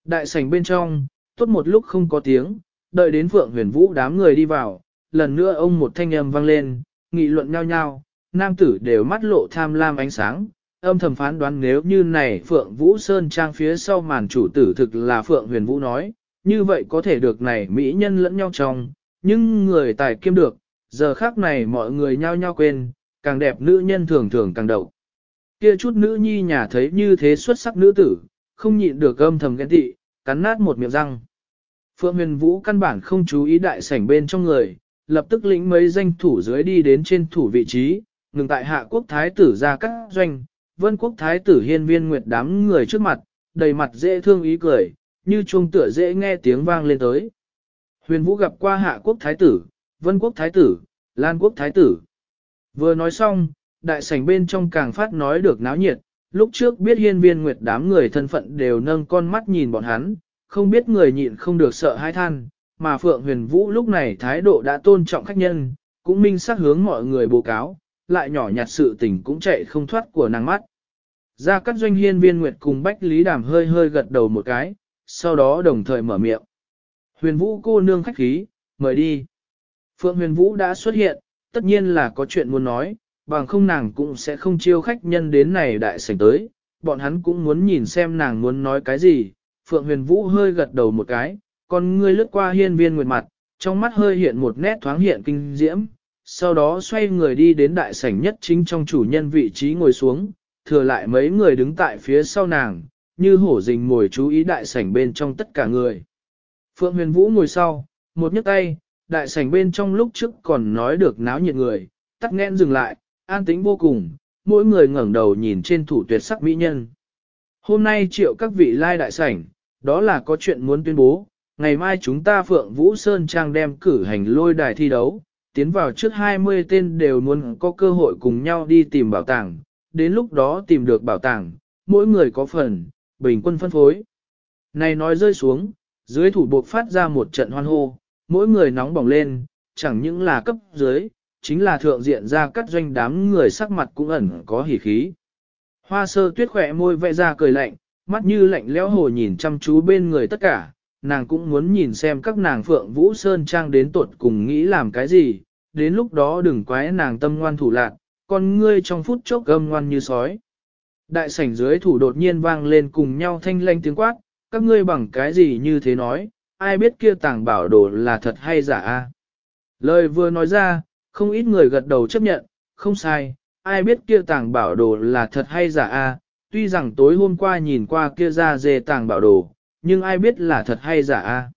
Đại sảnh bên trong, tốt một lúc không có tiếng, đợi đến Phượng Huyền Vũ đám người đi vào, lần nữa ông một thanh âm vang lên, nghị luận nhau nhau, nam tử đều mắt lộ tham lam ánh sáng, âm thầm phán đoán nếu như này Phượng Vũ Sơn trang phía sau màn chủ tử thực là Phượng Huyền Vũ nói, như vậy có thể được này mỹ nhân lẫn nhau trong, nhưng người tài kiêm được, giờ khác này mọi người nhau nhau quên, càng đẹp nữ nhân thường thường càng đậu. Kia chút nữ nhi nhà thấy như thế xuất sắc nữ tử, không nhịn được âm thầm ghen tị, cắn nát một miệng răng. Phượng huyền vũ căn bản không chú ý đại sảnh bên trong người, lập tức lĩnh mấy danh thủ dưới đi đến trên thủ vị trí, ngừng tại hạ quốc thái tử ra các doanh, vân quốc thái tử hiên viên nguyệt đám người trước mặt, đầy mặt dễ thương ý cười, như chuông tựa dễ nghe tiếng vang lên tới. Huyền vũ gặp qua hạ quốc thái tử, vân quốc thái tử, lan quốc thái tử. Vừa nói xong, đại sảnh bên trong càng phát nói được náo nhiệt, lúc trước biết hiên viên nguyệt đám người thân phận đều nâng con mắt nhìn bọn hắn, không biết người nhịn không được sợ hai than, mà Phượng Huyền Vũ lúc này thái độ đã tôn trọng khách nhân, cũng minh xác hướng mọi người bố cáo, lại nhỏ nhặt sự tình cũng chạy không thoát của nàng mắt. Ra các doanh hiên viên nguyệt cùng Bách Lý Đàm hơi hơi gật đầu một cái, sau đó đồng thời mở miệng. Huyền Vũ cô nương khách khí, mời đi. Phượng Huyền Vũ đã xuất hiện, tất nhiên là có chuyện muốn nói, bằng không nàng cũng sẽ không chiêu khách nhân đến này đại sảnh tới, bọn hắn cũng muốn nhìn xem nàng muốn nói cái gì. Phượng Huyền Vũ hơi gật đầu một cái, còn ngươi lướt qua hiên viên nguyệt mặt, trong mắt hơi hiện một nét thoáng hiện kinh diễm, sau đó xoay người đi đến đại sảnh nhất chính trong chủ nhân vị trí ngồi xuống, thừa lại mấy người đứng tại phía sau nàng, như hổ rình ngồi chú ý đại sảnh bên trong tất cả người. Phượng Huyền Vũ ngồi sau, một nhấc tay, đại sảnh bên trong lúc trước còn nói được náo nhiệt người, tắt nghẽn dừng lại, an tĩnh vô cùng, mỗi người ngẩng đầu nhìn trên thủ tuyệt sắc mỹ nhân. Hôm nay triệu các vị lai đại sảnh, đó là có chuyện muốn tuyên bố, ngày mai chúng ta Phượng Vũ Sơn Trang đem cử hành lôi đài thi đấu, tiến vào trước 20 tên đều muốn có cơ hội cùng nhau đi tìm bảo tàng, đến lúc đó tìm được bảo tàng, mỗi người có phần, bình quân phân phối. Này nói rơi xuống, dưới thủ buộc phát ra một trận hoan hô, mỗi người nóng bỏng lên, chẳng những là cấp dưới, chính là thượng diện ra cắt doanh đám người sắc mặt cũng ẩn có hỉ khí. Hoa sơ tuyết khỏe môi vẽ ra cười lạnh, mắt như lạnh lẽo hồ nhìn chăm chú bên người tất cả, nàng cũng muốn nhìn xem các nàng phượng vũ sơn trang đến tuột cùng nghĩ làm cái gì, đến lúc đó đừng quái nàng tâm ngoan thủ lạc, con ngươi trong phút chốc gầm ngoan như sói. Đại sảnh dưới thủ đột nhiên vang lên cùng nhau thanh lanh tiếng quát, các ngươi bằng cái gì như thế nói, ai biết kia tàng bảo đồ là thật hay giả a? Lời vừa nói ra, không ít người gật đầu chấp nhận, không sai, ai biết kia tàng bảo đồ là thật hay giả a? tuy rằng tối hôm qua nhìn qua kia ra dề tàng bảo đồ, nhưng ai biết là thật hay giả a?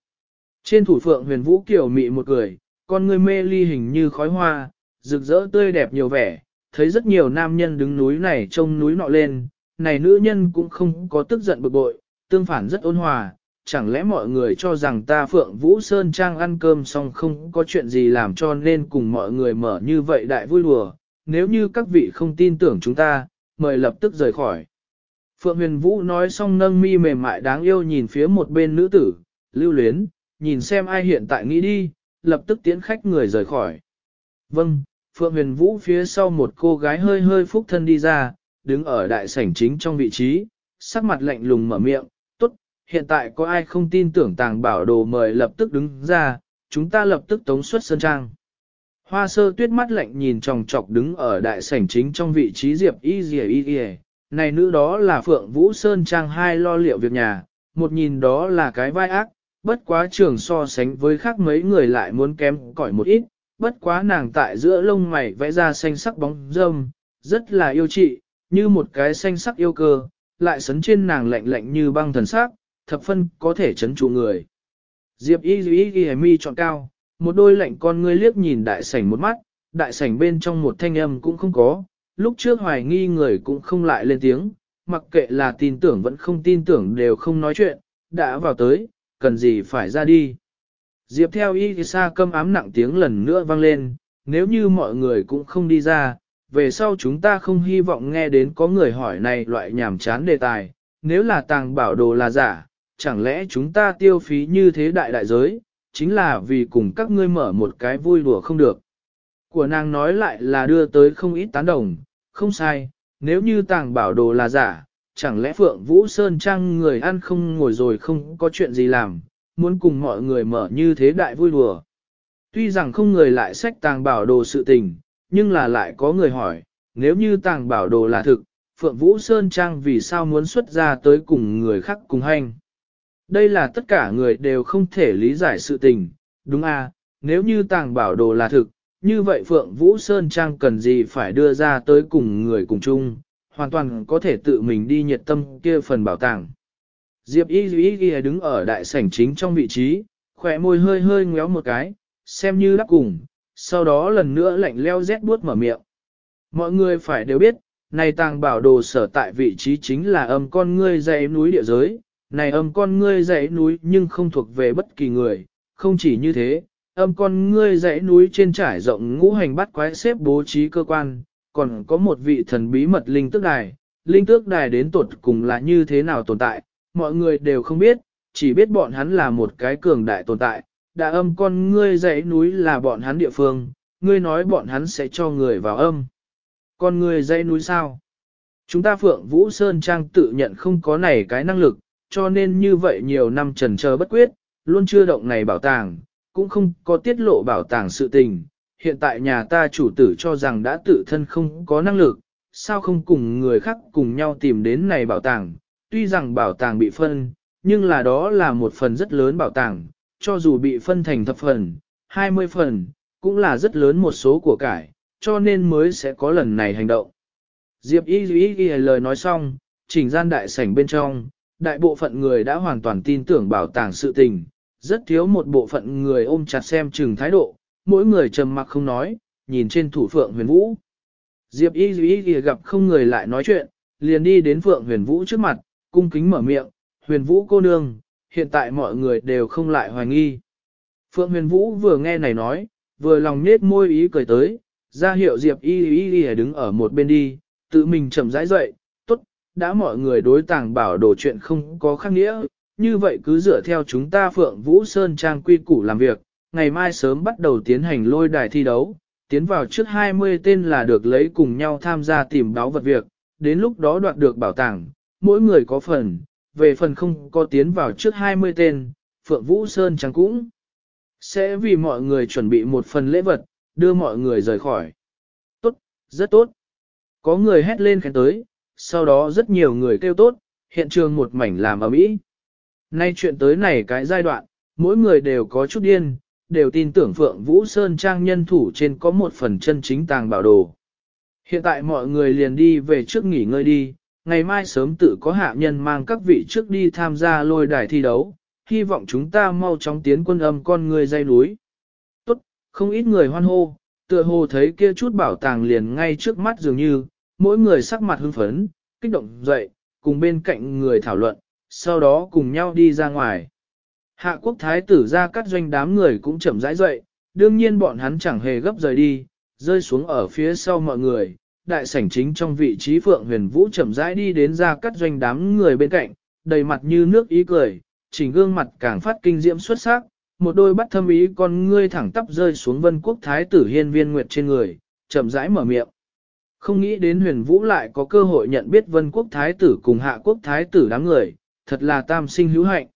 Trên thủ phượng huyền vũ kiểu mị một cười, con người mê ly hình như khói hoa, rực rỡ tươi đẹp nhiều vẻ, thấy rất nhiều nam nhân đứng núi này trông núi nọ lên, này nữ nhân cũng không có tức giận bực bội, tương phản rất ôn hòa, chẳng lẽ mọi người cho rằng ta Phượng Vũ Sơn Trang ăn cơm xong không có chuyện gì làm cho nên cùng mọi người mở như vậy đại vui đùa, nếu như các vị không tin tưởng chúng ta, mời lập tức rời khỏi. Phượng Huyền Vũ nói xong nâng mi mềm mại đáng yêu nhìn phía một bên nữ tử, lưu luyến, nhìn xem ai hiện tại nghĩ đi, lập tức tiến khách người rời khỏi. Vâng, Phượng Huyền Vũ phía sau một cô gái hơi hơi phúc thân đi ra, đứng ở đại sảnh chính trong vị trí, sắc mặt lạnh lùng mở miệng, tốt, hiện tại có ai không tin tưởng tàng bảo đồ mời lập tức đứng ra, chúng ta lập tức tống xuất sân trang. Hoa sơ tuyết mắt lạnh nhìn tròng trọc đứng ở đại sảnh chính trong vị trí diệp y dìa y dìa, này nữ đó là Phượng Vũ Sơn Trang hai lo liệu việc nhà, một nhìn đó là cái vai ác, bất quá trường so sánh với khác mấy người lại muốn kém cỏi một ít, bất quá nàng tại giữa lông mày vẽ ra xanh sắc bóng râm, rất là yêu trị, như một cái xanh sắc yêu cơ, lại sấn trên nàng lạnh lạnh như băng thần sắc, thập phân có thể chấn trụ người. Diệp y y y mi chọn cao, một đôi lạnh con ngươi liếc nhìn đại sảnh một mắt, đại sảnh bên trong một thanh âm cũng không có, lúc trước hoài nghi người cũng không lại lên tiếng, mặc kệ là tin tưởng vẫn không tin tưởng đều không nói chuyện, đã vào tới, cần gì phải ra đi. Diệp theo y thì xa câm ám nặng tiếng lần nữa vang lên, nếu như mọi người cũng không đi ra, về sau chúng ta không hy vọng nghe đến có người hỏi này loại nhảm chán đề tài, nếu là tàng bảo đồ là giả, chẳng lẽ chúng ta tiêu phí như thế đại đại giới, chính là vì cùng các ngươi mở một cái vui đùa không được. Của nàng nói lại là đưa tới không ít tán đồng, không sai, nếu như tàng bảo đồ là giả, chẳng lẽ Phượng Vũ Sơn Trăng người ăn không ngồi rồi không có chuyện gì làm, muốn cùng mọi người mở như thế đại vui đùa. Tuy rằng không người lại sách tàng bảo đồ sự tình, nhưng là lại có người hỏi, nếu như tàng bảo đồ là thực, Phượng Vũ Sơn Trang vì sao muốn xuất ra tới cùng người khác cùng hành. Đây là tất cả người đều không thể lý giải sự tình, đúng à, nếu như tàng bảo đồ là thực, như vậy Phượng Vũ Sơn Trang cần gì phải đưa ra tới cùng người cùng chung, hoàn toàn có thể tự mình đi nhiệt tâm kia phần bảo tàng. Diệp Y Duy Y đứng ở đại sảnh chính trong vị trí, khỏe môi hơi hơi ngéo một cái, xem như đáp cùng, sau đó lần nữa lạnh leo rét buốt mở miệng. Mọi người phải đều biết, này tàng bảo đồ sở tại vị trí chính là âm con ngươi dãy núi địa giới, này âm con ngươi dãy núi nhưng không thuộc về bất kỳ người, không chỉ như thế, âm con ngươi dãy núi trên trải rộng ngũ hành bắt quái xếp bố trí cơ quan, còn có một vị thần bí mật linh tước đài, linh tước đài đến tuột cùng là như thế nào tồn tại, mọi người đều không biết, chỉ biết bọn hắn là một cái cường đại tồn tại, đã âm con ngươi dãy núi là bọn hắn địa phương, ngươi nói bọn hắn sẽ cho người vào âm. Con ngươi dãy núi sao? Chúng ta Phượng Vũ Sơn Trang tự nhận không có này cái năng lực, cho nên như vậy nhiều năm trần chờ bất quyết, luôn chưa động này bảo tàng, cũng không có tiết lộ bảo tàng sự tình. Hiện tại nhà ta chủ tử cho rằng đã tự thân không có năng lực, sao không cùng người khác cùng nhau tìm đến này bảo tàng. Tuy rằng bảo tàng bị phân, nhưng là đó là một phần rất lớn bảo tàng, cho dù bị phân thành thập phần, 20 phần, cũng là rất lớn một số của cải, cho nên mới sẽ có lần này hành động. Diệp Y Y Y lời nói xong, chỉnh gian đại sảnh bên trong, đại bộ phận người đã hoàn toàn tin tưởng bảo tàng sự tình, rất thiếu một bộ phận người ôm chặt xem chừng thái độ, mỗi người trầm mặc không nói, nhìn trên thủ phượng huyền vũ. Diệp Y Y gặp không người lại nói chuyện, liền đi đến phượng huyền vũ trước mặt, cung kính mở miệng, huyền vũ cô nương, hiện tại mọi người đều không lại hoài nghi. Phượng huyền vũ vừa nghe này nói, vừa lòng nết môi ý cười tới, ra hiệu Diệp y y y đứng ở một bên đi, tự mình chậm rãi dậy, tốt, đã mọi người đối tàng bảo đồ chuyện không có khác nghĩa, như vậy cứ dựa theo chúng ta Phượng Vũ Sơn Trang quy củ làm việc, ngày mai sớm bắt đầu tiến hành lôi đài thi đấu, tiến vào trước 20 tên là được lấy cùng nhau tham gia tìm báo vật việc, đến lúc đó đoạt được bảo tàng, mỗi người có phần, về phần không có tiến vào trước 20 tên, Phượng Vũ Sơn Trang cũng sẽ vì mọi người chuẩn bị một phần lễ vật, đưa mọi người rời khỏi. Tốt, rất tốt. Có người hét lên khen tới, sau đó rất nhiều người kêu tốt, hiện trường một mảnh làm ở mỹ. Nay chuyện tới này cái giai đoạn, mỗi người đều có chút điên, đều tin tưởng Phượng Vũ Sơn Trang nhân thủ trên có một phần chân chính tàng bảo đồ. Hiện tại mọi người liền đi về trước nghỉ ngơi đi, ngày mai sớm tự có hạ nhân mang các vị trước đi tham gia lôi đài thi đấu, hy vọng chúng ta mau chóng tiến quân âm con người dây núi. Tốt, không ít người hoan hô, tựa hồ thấy kia chút bảo tàng liền ngay trước mắt dường như, mỗi người sắc mặt hưng phấn, kích động dậy, cùng bên cạnh người thảo luận, sau đó cùng nhau đi ra ngoài. Hạ quốc thái tử ra cắt doanh đám người cũng chậm rãi dậy, đương nhiên bọn hắn chẳng hề gấp rời đi, rơi xuống ở phía sau mọi người. Đại sảnh chính trong vị trí Phượng Huyền Vũ chậm rãi đi đến ra cắt doanh đám người bên cạnh, đầy mặt như nước ý cười, chỉnh gương mặt càng phát kinh diễm xuất sắc, một đôi bắt thâm ý con ngươi thẳng tắp rơi xuống vân quốc thái tử hiên viên nguyệt trên người, chậm rãi mở miệng. Không nghĩ đến huyền vũ lại có cơ hội nhận biết vân quốc thái tử cùng hạ quốc thái tử đám người, thật là tam sinh hữu hạnh.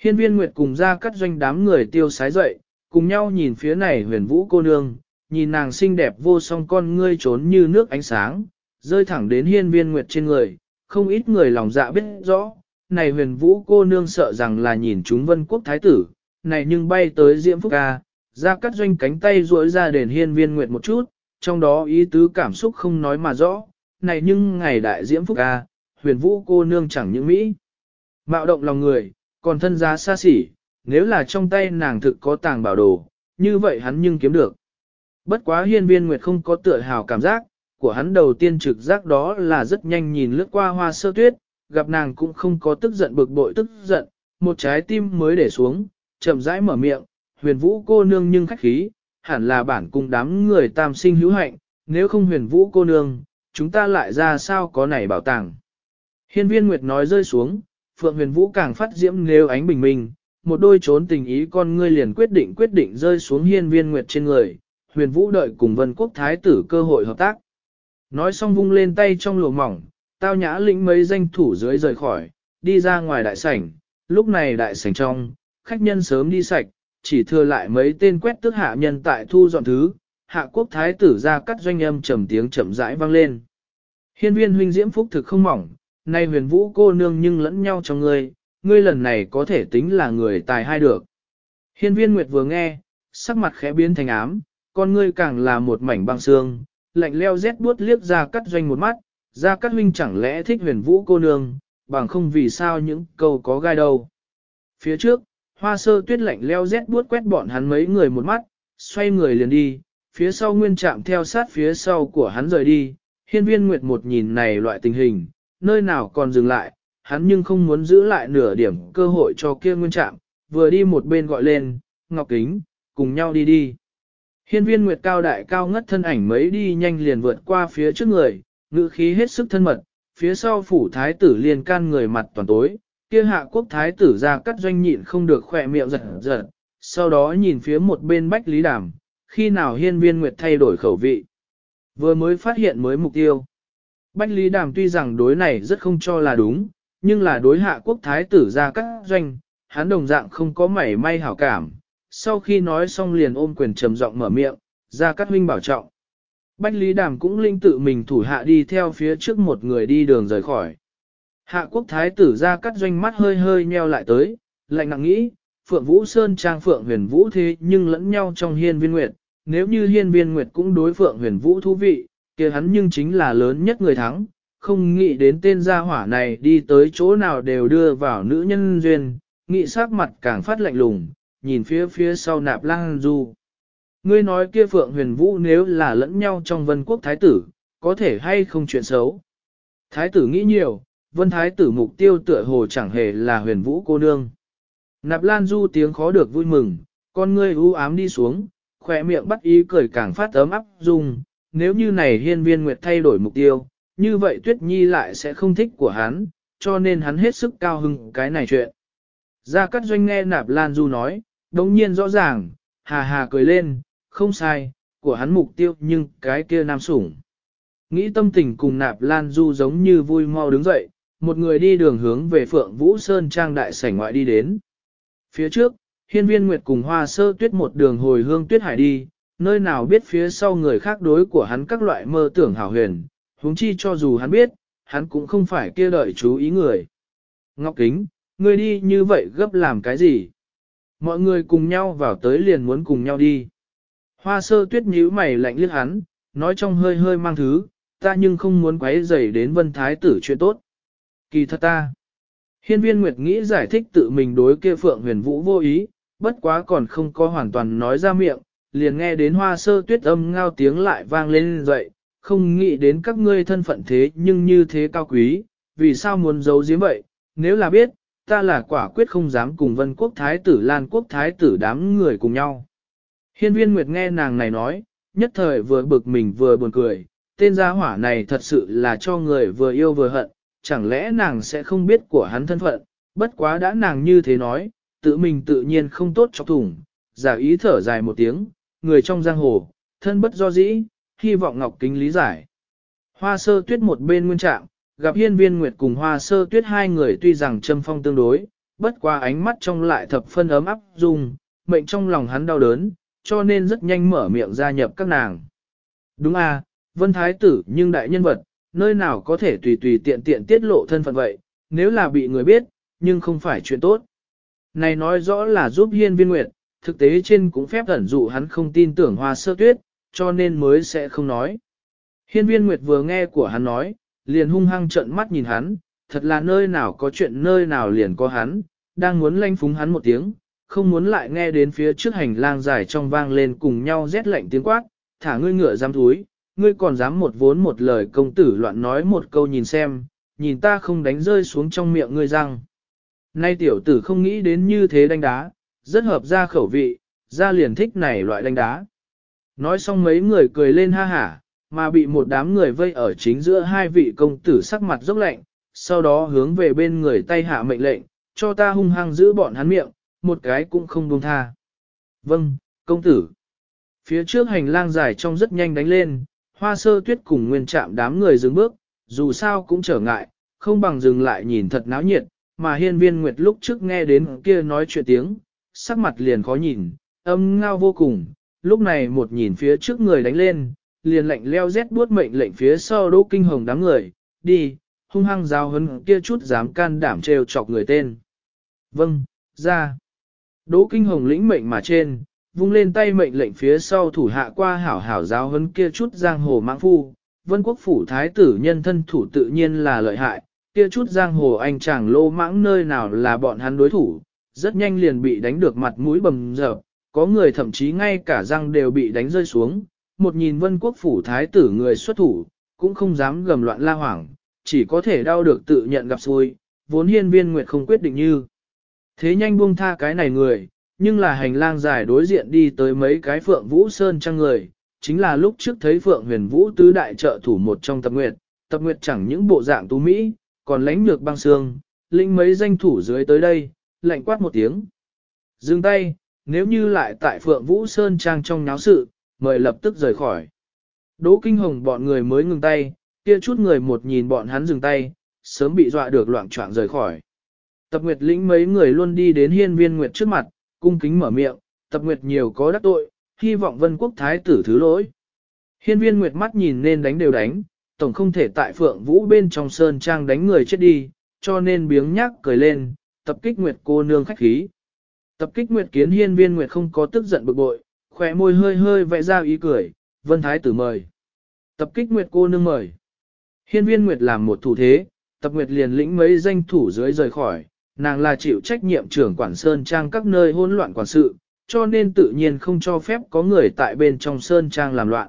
Hiên viên nguyệt cùng ra cắt doanh đám người tiêu sái dậy, cùng nhau nhìn phía này huyền vũ cô nương, nhìn nàng xinh đẹp vô song con ngươi trốn như nước ánh sáng, rơi thẳng đến hiên viên nguyệt trên người, không ít người lòng dạ biết rõ, này huyền vũ cô nương sợ rằng là nhìn chúng vân quốc thái tử, này nhưng bay tới diễm phúc ca, ra cắt doanh cánh tay duỗi ra đền hiên viên nguyệt một chút, trong đó ý tứ cảm xúc không nói mà rõ, này nhưng ngày đại diễm phúc ca, huyền vũ cô nương chẳng những Mỹ. Mạo động lòng người, còn thân giá xa xỉ, nếu là trong tay nàng thực có tàng bảo đồ, như vậy hắn nhưng kiếm được. Bất quá hiên viên nguyệt không có tựa hào cảm giác, của hắn đầu tiên trực giác đó là rất nhanh nhìn lướt qua hoa sơ tuyết, gặp nàng cũng không có tức giận bực bội tức giận, một trái tim mới để xuống, chậm rãi mở miệng, huyền vũ cô nương nhưng khách khí, hẳn là bản cung đám người tam sinh hữu hạnh, nếu không huyền vũ cô nương, chúng ta lại ra sao có này bảo tàng. Hiên viên Nguyệt nói rơi xuống, Phượng huyền vũ càng phát diễm nếu ánh bình minh, một đôi trốn tình ý con ngươi liền quyết định quyết định rơi xuống hiên viên Nguyệt trên người, huyền vũ đợi cùng vân quốc thái tử cơ hội hợp tác. Nói xong vung lên tay trong lùa mỏng, tao nhã lĩnh mấy danh thủ dưới rời khỏi, đi ra ngoài đại sảnh, lúc này đại sảnh trong, khách nhân sớm đi sạch, chỉ thừa lại mấy tên quét tước hạ nhân tại thu dọn thứ, hạ quốc thái tử ra cắt doanh âm trầm tiếng chậm rãi vang lên. Hiên viên huynh diễm phúc thực không mỏng, nay huyền vũ cô nương nhưng lẫn nhau trong ngươi, ngươi lần này có thể tính là người tài hai được. Hiên viên nguyệt vừa nghe, sắc mặt khẽ biến thành ám, con ngươi càng là một mảnh băng xương, lạnh leo rét buốt liếc ra cắt doanh một mắt, ra cắt huynh chẳng lẽ thích huyền vũ cô nương, bằng không vì sao những câu có gai đâu. Phía trước, hoa sơ tuyết lạnh leo rét buốt quét bọn hắn mấy người một mắt, xoay người liền đi, phía sau nguyên chạm theo sát phía sau của hắn rời đi, hiên viên nguyệt một nhìn này loại tình hình, nơi nào còn dừng lại, hắn nhưng không muốn giữ lại nửa điểm cơ hội cho kia nguyên chạm, vừa đi một bên gọi lên, ngọc kính, cùng nhau đi đi. Hiên viên nguyệt cao đại cao ngất thân ảnh mấy đi nhanh liền vượt qua phía trước người, ngữ khí hết sức thân mật, phía sau phủ thái tử liền can người mặt toàn tối, kia hạ quốc thái tử ra cắt doanh nhịn không được khỏe miệng giật giật, sau đó nhìn phía một bên bách lý đàm, khi nào hiên viên nguyệt thay đổi khẩu vị. Vừa mới phát hiện mới mục tiêu. Bách lý đàm tuy rằng đối này rất không cho là đúng, nhưng là đối hạ quốc thái tử ra cắt doanh, hắn đồng dạng không có mảy may hảo cảm. Sau khi nói xong liền ôm quyền trầm giọng mở miệng, ra cắt huynh bảo trọng. Bách Lý Đàm cũng linh tự mình thủ hạ đi theo phía trước một người đi đường rời khỏi. Hạ quốc thái tử ra cắt doanh mắt hơi hơi nheo lại tới, lạnh nặng nghĩ, Phượng Vũ Sơn trang Phượng huyền Vũ thế nhưng lẫn nhau trong hiên viên nguyệt, nếu như hiên viên nguyệt cũng đối Phượng huyền Vũ thú vị, kia hắn nhưng chính là lớn nhất người thắng, không nghĩ đến tên gia hỏa này đi tới chỗ nào đều đưa vào nữ nhân duyên, nghĩ sắc mặt càng phát lạnh lùng, nhìn phía phía sau nạp lang du. Ngươi nói kia Phượng huyền Vũ nếu là lẫn nhau trong vân quốc thái tử, có thể hay không chuyện xấu. Thái tử nghĩ nhiều, vân thái tử mục tiêu tựa hồ chẳng hề là huyền vũ cô nương. Nạp lan du tiếng khó được vui mừng, con ngươi u ám đi xuống, khỏe miệng bắt ý cười càng phát ấm áp dung, nếu như này hiên viên nguyệt thay đổi mục tiêu, như vậy tuyết nhi lại sẽ không thích của hắn, cho nên hắn hết sức cao hưng cái này chuyện. Gia Cát Doanh nghe Nạp Lan Du nói, đồng nhiên rõ ràng, hà hà cười lên, không sai, của hắn mục tiêu nhưng cái kia nam sủng. Nghĩ tâm tình cùng Nạp Lan Du giống như vui mau đứng dậy, một người đi đường hướng về Phượng Vũ Sơn Trang đại sảnh ngoại đi đến. Phía trước, hiên viên nguyệt cùng hoa sơ tuyết một đường hồi hương tuyết hải đi, nơi nào biết phía sau người khác đối của hắn các loại mơ tưởng hảo huyền, huống chi cho dù hắn biết, hắn cũng không phải kia đợi chú ý người. Ngọc Kính, ngươi đi như vậy gấp làm cái gì? Mọi người cùng nhau vào tới liền muốn cùng nhau đi. Hoa sơ tuyết nhíu mày lạnh liếc hắn, nói trong hơi hơi mang thứ, ta nhưng không muốn quấy rầy đến vân thái tử chuyện tốt. Kỳ thật ta. Hiên viên Nguyệt nghĩ giải thích tự mình đối kia phượng huyền vũ vô ý, bất quá còn không có hoàn toàn nói ra miệng, liền nghe đến hoa sơ tuyết âm ngao tiếng lại vang lên dậy, không nghĩ đến các ngươi thân phận thế nhưng như thế cao quý, vì sao muốn giấu giếm vậy, nếu là biết, ta là quả quyết không dám cùng vân quốc thái tử lan quốc thái tử đám người cùng nhau. Hiên viên Nguyệt nghe nàng này nói, nhất thời vừa bực mình vừa buồn cười, tên gia hỏa này thật sự là cho người vừa yêu vừa hận, chẳng lẽ nàng sẽ không biết của hắn thân phận, bất quá đã nàng như thế nói, tự mình tự nhiên không tốt cho thủng, giả ý thở dài một tiếng, người trong giang hồ, thân bất do dĩ, hy vọng Ngọc Kính lý giải. Hoa sơ tuyết một bên nguyên trạng, gặp hiên viên nguyệt cùng hoa sơ tuyết hai người tuy rằng châm phong tương đối, bất qua ánh mắt trong lại thập phân ấm áp dung, mệnh trong lòng hắn đau đớn, cho nên rất nhanh mở miệng gia nhập các nàng. Đúng à, vân thái tử nhưng đại nhân vật, nơi nào có thể tùy tùy tiện tiện tiết lộ thân phận vậy, nếu là bị người biết, nhưng không phải chuyện tốt. Này nói rõ là giúp hiên viên nguyệt, thực tế trên cũng phép ẩn dụ hắn không tin tưởng hoa sơ tuyết, cho nên mới sẽ không nói. Hiên viên nguyệt vừa nghe của hắn nói, liền hung hăng trợn mắt nhìn hắn, thật là nơi nào có chuyện nơi nào liền có hắn, đang muốn lanh phúng hắn một tiếng, không muốn lại nghe đến phía trước hành lang dài trong vang lên cùng nhau rét lạnh tiếng quát, thả ngươi ngựa dám thúi, ngươi còn dám một vốn một lời công tử loạn nói một câu nhìn xem, nhìn ta không đánh rơi xuống trong miệng ngươi răng. Nay tiểu tử không nghĩ đến như thế đánh đá, rất hợp ra khẩu vị, ra liền thích này loại đánh đá. Nói xong mấy người cười lên ha hả, mà bị một đám người vây ở chính giữa hai vị công tử sắc mặt dốc lạnh, sau đó hướng về bên người tay hạ mệnh lệnh, cho ta hung hăng giữ bọn hắn miệng, một cái cũng không buông tha. Vâng, công tử. Phía trước hành lang dài trong rất nhanh đánh lên, hoa sơ tuyết cùng nguyên chạm đám người dừng bước, dù sao cũng trở ngại, không bằng dừng lại nhìn thật náo nhiệt, mà hiên viên nguyệt lúc trước nghe đến kia nói chuyện tiếng, sắc mặt liền khó nhìn, âm ngao vô cùng, lúc này một nhìn phía trước người đánh lên, liền lệnh leo rét buốt mệnh lệnh phía sau đỗ kinh hồng đám người, đi, hung hăng giao hấn kia chút dám can đảm trêu chọc người tên. Vâng, ra. Đỗ kinh hồng lĩnh mệnh mà trên, vung lên tay mệnh lệnh phía sau thủ hạ qua hảo hảo giáo hấn kia chút giang hồ mãng phu, vân quốc phủ thái tử nhân thân thủ tự nhiên là lợi hại, kia chút giang hồ anh chàng lô mãng nơi nào là bọn hắn đối thủ, rất nhanh liền bị đánh được mặt mũi bầm dập, có người thậm chí ngay cả răng đều bị đánh rơi xuống, một nhìn vân quốc phủ thái tử người xuất thủ, cũng không dám gầm loạn la hoảng, chỉ có thể đau được tự nhận gặp xui, vốn hiên viên nguyệt không quyết định như. Thế nhanh buông tha cái này người, nhưng là hành lang dài đối diện đi tới mấy cái phượng vũ sơn trăng người, chính là lúc trước thấy phượng huyền vũ tứ đại trợ thủ một trong tập nguyệt, tập nguyệt chẳng những bộ dạng tú Mỹ, còn lánh được băng xương, linh mấy danh thủ dưới tới đây, lạnh quát một tiếng. Dừng tay, nếu như lại tại phượng vũ sơn trang trong náo sự, mời lập tức rời khỏi. Đỗ kinh hồng bọn người mới ngừng tay, kia chút người một nhìn bọn hắn dừng tay, sớm bị dọa được loạn choạng rời khỏi. Tập Nguyệt lĩnh mấy người luôn đi đến hiên viên Nguyệt trước mặt, cung kính mở miệng, Tập Nguyệt nhiều có đắc tội, hy vọng vân quốc thái tử thứ lỗi. Hiên viên Nguyệt mắt nhìn nên đánh đều đánh, tổng không thể tại phượng vũ bên trong sơn trang đánh người chết đi, cho nên biếng nhác cười lên, tập kích Nguyệt cô nương khách khí. Tập kích Nguyệt kiến hiên viên Nguyệt không có tức giận bực bội, khỏe môi hơi hơi vẽ ra ý cười, vân thái tử mời. Tập kích Nguyệt cô nương mời. Hiên viên Nguyệt làm một thủ thế, tập Nguyệt liền lĩnh mấy danh thủ dưới rời khỏi, nàng là chịu trách nhiệm trưởng quản sơn trang các nơi hỗn loạn quản sự, cho nên tự nhiên không cho phép có người tại bên trong sơn trang làm loạn.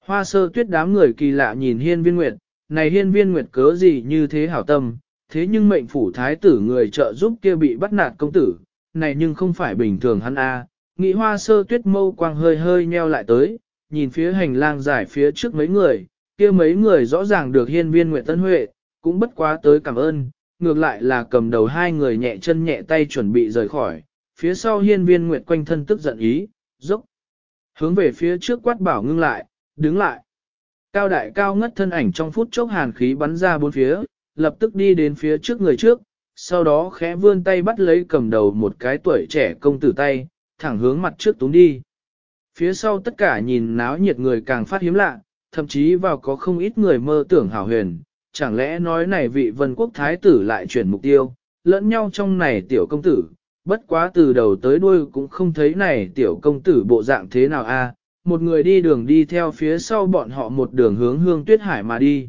Hoa sơ tuyết đám người kỳ lạ nhìn hiên viên Nguyệt, này hiên viên nguyệt cớ gì như thế hảo tâm, thế nhưng mệnh phủ thái tử người trợ giúp kia bị bắt nạt công tử, này nhưng không phải bình thường hắn a. Nghĩ hoa sơ tuyết mâu quang hơi hơi nheo lại tới, nhìn phía hành lang dài phía trước mấy người, kia mấy người rõ ràng được hiên viên Nguyệt Tân Huệ, cũng bất quá tới cảm ơn, ngược lại là cầm đầu hai người nhẹ chân nhẹ tay chuẩn bị rời khỏi, phía sau hiên viên Nguyệt quanh thân tức giận ý, dốc. Hướng về phía trước quát bảo ngưng lại, đứng lại. Cao đại cao ngất thân ảnh trong phút chốc hàn khí bắn ra bốn phía, lập tức đi đến phía trước người trước, sau đó khẽ vươn tay bắt lấy cầm đầu một cái tuổi trẻ công tử tay, thẳng hướng mặt trước túng đi. Phía sau tất cả nhìn náo nhiệt người càng phát hiếm lạ, thậm chí vào có không ít người mơ tưởng hảo huyền, chẳng lẽ nói này vị vân quốc thái tử lại chuyển mục tiêu, lẫn nhau trong này tiểu công tử, bất quá từ đầu tới đuôi cũng không thấy này tiểu công tử bộ dạng thế nào a một người đi đường đi theo phía sau bọn họ một đường hướng hương tuyết hải mà đi.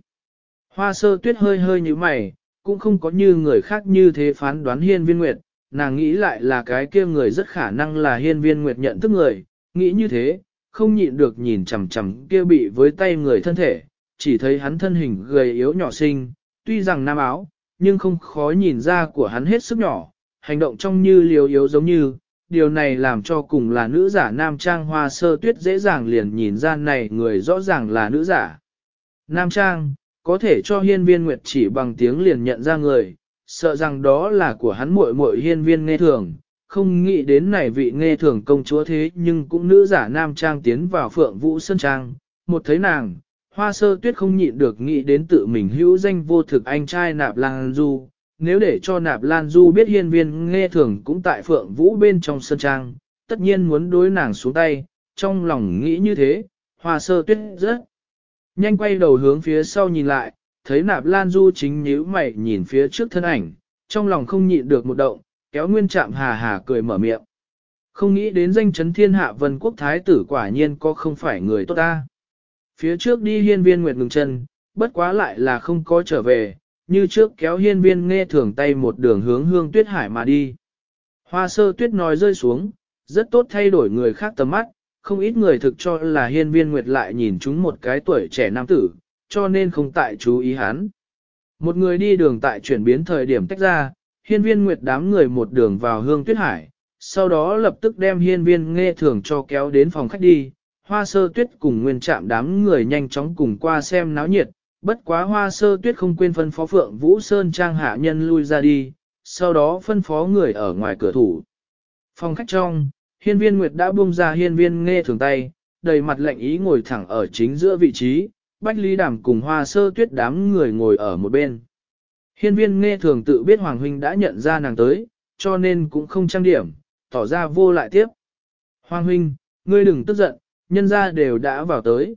Hoa sơ tuyết hơi hơi như mày, cũng không có như người khác như thế phán đoán hiên viên nguyệt, nàng nghĩ lại là cái kia người rất khả năng là hiên viên nguyệt nhận thức người, nghĩ như thế, không nhịn được nhìn chằm chằm kia bị với tay người thân thể, chỉ thấy hắn thân hình gầy yếu nhỏ xinh, tuy rằng nam áo, nhưng không khó nhìn ra của hắn hết sức nhỏ, hành động trông như liều yếu giống như, điều này làm cho cùng là nữ giả nam trang hoa sơ tuyết dễ dàng liền nhìn ra này người rõ ràng là nữ giả. Nam trang, có thể cho hiên viên nguyệt chỉ bằng tiếng liền nhận ra người, sợ rằng đó là của hắn muội muội hiên viên nghe thường, không nghĩ đến này vị nghe thường công chúa thế nhưng cũng nữ giả nam trang tiến vào phượng vũ sơn trang, một thấy nàng, hoa sơ tuyết không nhịn được nghĩ đến tự mình hữu danh vô thực anh trai nạp lan du, nếu để cho nạp lan du biết hiên viên nghe thường cũng tại phượng vũ bên trong sơn trang, tất nhiên muốn đối nàng xuống tay, trong lòng nghĩ như thế, hoa sơ tuyết rất nhanh quay đầu hướng phía sau nhìn lại, thấy nạp lan du chính nhíu mày nhìn phía trước thân ảnh, trong lòng không nhịn được một động, kéo nguyên chạm hà hà cười mở miệng. Không nghĩ đến danh chấn thiên hạ vân quốc thái tử quả nhiên có không phải người tốt ta. Phía trước đi hiên viên nguyệt ngừng chân, bất quá lại là không có trở về, như trước kéo hiên viên nghe thường tay một đường hướng hương tuyết hải mà đi. Hoa sơ tuyết nói rơi xuống, rất tốt thay đổi người khác tầm mắt, không ít người thực cho là hiên viên nguyệt lại nhìn chúng một cái tuổi trẻ nam tử, cho nên không tại chú ý hắn. Một người đi đường tại chuyển biến thời điểm tách ra, hiên viên nguyệt đám người một đường vào hương tuyết hải, sau đó lập tức đem hiên viên nghe thường cho kéo đến phòng khách đi. Hoa sơ tuyết cùng nguyên trạm đám người nhanh chóng cùng qua xem náo nhiệt, bất quá hoa sơ tuyết không quên phân phó phượng Vũ Sơn Trang hạ nhân lui ra đi, sau đó phân phó người ở ngoài cửa thủ. Phòng khách trong, hiên viên nguyệt đã buông ra hiên viên nghe thường tay, đầy mặt lạnh ý ngồi thẳng ở chính giữa vị trí, Bách Lý Đàm cùng hoa sơ tuyết đám người ngồi ở một bên. Hiên viên nghe thường tự biết Hoàng Huynh đã nhận ra nàng tới, cho nên cũng không trang điểm, tỏ ra vô lại tiếp. Hoàng Huynh, ngươi đừng tức giận, nhân ra đều đã vào tới.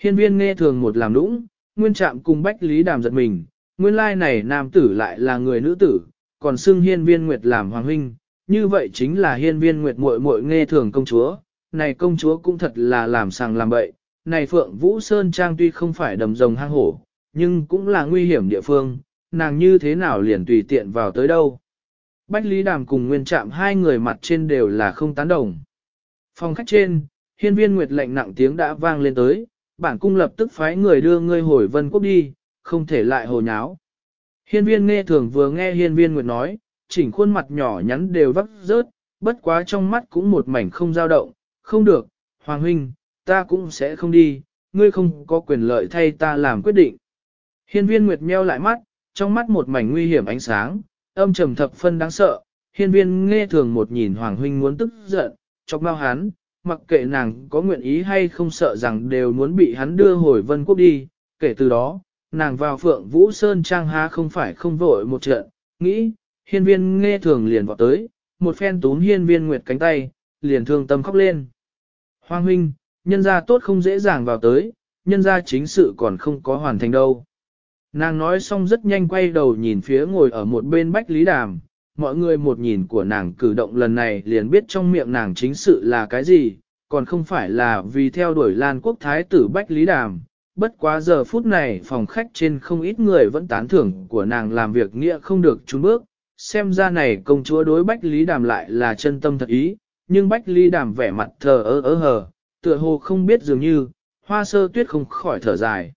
Hiên viên nghe thường một làm nũng, nguyên trạm cùng Bách Lý Đàm giật mình, nguyên lai này nam tử lại là người nữ tử, còn xưng hiên viên nguyệt làm Hoàng Huynh, như vậy chính là hiên viên nguyệt muội muội nghe thường công chúa, này công chúa cũng thật là làm sàng làm bậy, này Phượng Vũ Sơn Trang tuy không phải đầm rồng hang hổ, nhưng cũng là nguy hiểm địa phương, nàng như thế nào liền tùy tiện vào tới đâu. Bách Lý Đàm cùng Nguyên Trạm hai người mặt trên đều là không tán đồng. Phòng khách trên, hiên viên nguyệt lệnh nặng tiếng đã vang lên tới, bản cung lập tức phái người đưa ngươi hồi vân quốc đi, không thể lại hồ nháo. Hiên viên nghe thường vừa nghe hiên viên nguyệt nói, chỉnh khuôn mặt nhỏ nhắn đều vắt rớt, bất quá trong mắt cũng một mảnh không dao động, không được, Hoàng huynh, ta cũng sẽ không đi, ngươi không có quyền lợi thay ta làm quyết định. Hiên viên nguyệt meo lại mắt, trong mắt một mảnh nguy hiểm ánh sáng, âm trầm thập phân đáng sợ, hiên viên nghe thường một nhìn Hoàng huynh muốn tức giận, chọc mau hắn, mặc kệ nàng có nguyện ý hay không sợ rằng đều muốn bị hắn đưa hồi vân quốc đi, kể từ đó, nàng vào phượng vũ sơn trang há không phải không vội một trận, nghĩ, hiên viên nghe thường liền vọt tới, một phen túm hiên viên nguyệt cánh tay, liền thương tâm khóc lên. Hoàng huynh, nhân gia tốt không dễ dàng vào tới, nhân gia chính sự còn không có hoàn thành đâu. Nàng nói xong rất nhanh quay đầu nhìn phía ngồi ở một bên Bách Lý Đàm, mọi người một nhìn của nàng cử động lần này liền biết trong miệng nàng chính sự là cái gì, còn không phải là vì theo đuổi Lan Quốc Thái tử Bách Lý Đàm. Bất quá giờ phút này phòng khách trên không ít người vẫn tán thưởng của nàng làm việc nghĩa không được trốn bước, xem ra này công chúa đối Bách Lý Đàm lại là chân tâm thật ý, nhưng Bách Lý Đàm vẻ mặt thờ ơ ơ hờ, tựa hồ không biết dường như, hoa sơ tuyết không khỏi thở dài.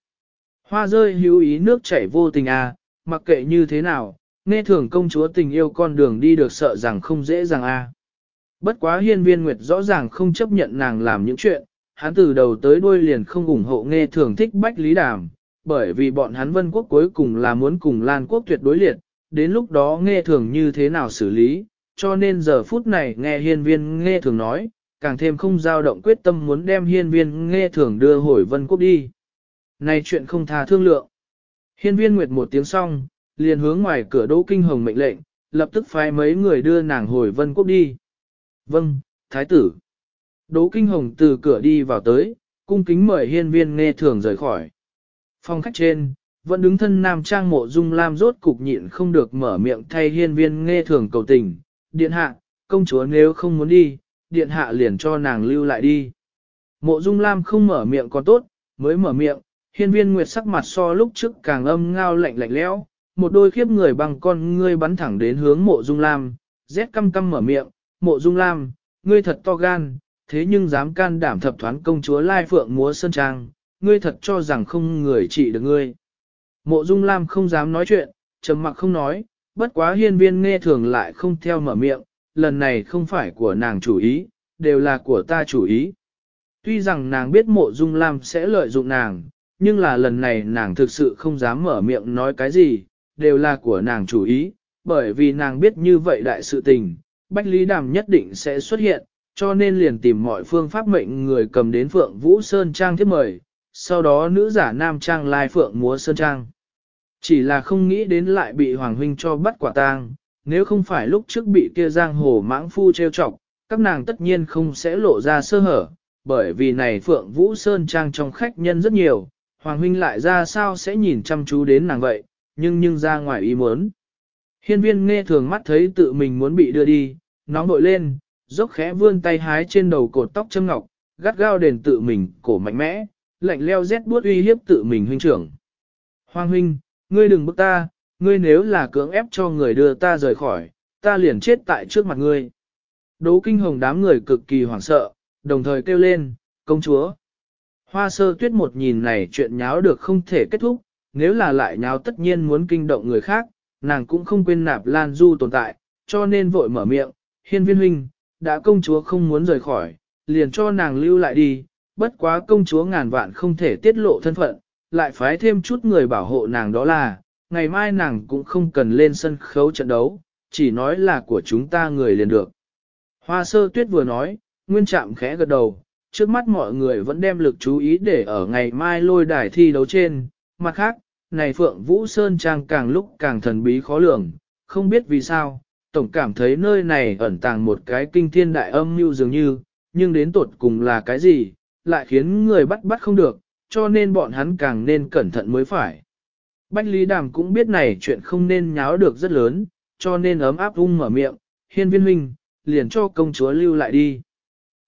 Hoa rơi hữu ý nước chảy vô tình à, mặc kệ như thế nào, nghe thường công chúa tình yêu con đường đi được sợ rằng không dễ dàng a. À. Bất quá hiên viên nguyệt rõ ràng không chấp nhận nàng làm những chuyện, hắn từ đầu tới đuôi liền không ủng hộ nghe thường thích bách lý đàm, bởi vì bọn hắn vân quốc cuối cùng là muốn cùng Lan quốc tuyệt đối liệt, đến lúc đó nghe thường như thế nào xử lý, cho nên giờ phút này nghe hiên viên nghe thường nói, càng thêm không dao động quyết tâm muốn đem hiên viên nghe thường đưa hồi vân quốc đi. Này chuyện không thà thương lượng. Hiên viên nguyệt một tiếng xong, liền hướng ngoài cửa đỗ kinh hồng mệnh lệnh, lập tức phái mấy người đưa nàng hồi vân quốc đi. Vâng, thái tử. Đỗ kinh hồng từ cửa đi vào tới, cung kính mời hiên viên nghe thường rời khỏi. Phòng khách trên, vẫn đứng thân nam trang mộ dung lam rốt cục nhịn không được mở miệng thay hiên viên nghe thường cầu tình. Điện hạ, công chúa nếu không muốn đi, điện hạ liền cho nàng lưu lại đi. Mộ dung lam không mở miệng còn tốt, mới mở miệng, hiên viên nguyệt sắc mặt so lúc trước càng âm ngao lạnh lạnh lẽo, một đôi khiếp người bằng con ngươi bắn thẳng đến hướng mộ dung lam, rét căm căm mở miệng, mộ dung lam, ngươi thật to gan, thế nhưng dám can đảm thập thoán công chúa Lai Phượng múa sơn trang, ngươi thật cho rằng không người trị được ngươi. Mộ dung lam không dám nói chuyện, trầm mặc không nói, bất quá hiên viên nghe thường lại không theo mở miệng, lần này không phải của nàng chủ ý, đều là của ta chủ ý. Tuy rằng nàng biết mộ dung lam sẽ lợi dụng nàng, nhưng là lần này nàng thực sự không dám mở miệng nói cái gì, đều là của nàng chủ ý, bởi vì nàng biết như vậy đại sự tình, Bách Lý Đàm nhất định sẽ xuất hiện, cho nên liền tìm mọi phương pháp mệnh người cầm đến Phượng Vũ Sơn Trang thiết mời, sau đó nữ giả nam trang lai Phượng múa Sơn Trang. Chỉ là không nghĩ đến lại bị Hoàng Huynh cho bắt quả tang, nếu không phải lúc trước bị kia giang hồ mãng phu treo chọc, các nàng tất nhiên không sẽ lộ ra sơ hở, bởi vì này Phượng Vũ Sơn Trang trong khách nhân rất nhiều, Hoàng Huynh lại ra sao sẽ nhìn chăm chú đến nàng vậy, nhưng nhưng ra ngoài ý muốn. Hiên viên nghe thường mắt thấy tự mình muốn bị đưa đi, nóng bội lên, dốc khẽ vươn tay hái trên đầu cột tóc châm ngọc, gắt gao đền tự mình, cổ mạnh mẽ, lạnh leo rét buốt uy hiếp tự mình huynh trưởng. Hoàng huynh, ngươi đừng bức ta, ngươi nếu là cưỡng ép cho người đưa ta rời khỏi, ta liền chết tại trước mặt ngươi. Đỗ kinh hồng đám người cực kỳ hoảng sợ, đồng thời kêu lên, công chúa. Hoa sơ tuyết một nhìn này chuyện nháo được không thể kết thúc, nếu là lại nháo tất nhiên muốn kinh động người khác, nàng cũng không quên nạp Lan Du tồn tại, cho nên vội mở miệng, hiên viên huynh, đã công chúa không muốn rời khỏi, liền cho nàng lưu lại đi, bất quá công chúa ngàn vạn không thể tiết lộ thân phận, lại phái thêm chút người bảo hộ nàng đó là, ngày mai nàng cũng không cần lên sân khấu trận đấu, chỉ nói là của chúng ta người liền được. Hoa sơ tuyết vừa nói, nguyên trạm khẽ gật đầu, trước mắt mọi người vẫn đem lực chú ý để ở ngày mai lôi đài thi đấu trên, mặt khác, này Phượng Vũ Sơn Trang càng lúc càng thần bí khó lường, không biết vì sao, tổng cảm thấy nơi này ẩn tàng một cái kinh thiên đại âm mưu dường như, nhưng đến tột cùng là cái gì, lại khiến người bắt bắt không được, cho nên bọn hắn càng nên cẩn thận mới phải. Bách Lý Đàm cũng biết này chuyện không nên nháo được rất lớn, cho nên ấm áp ung mở miệng, hiên viên huynh, liền cho công chúa lưu lại đi.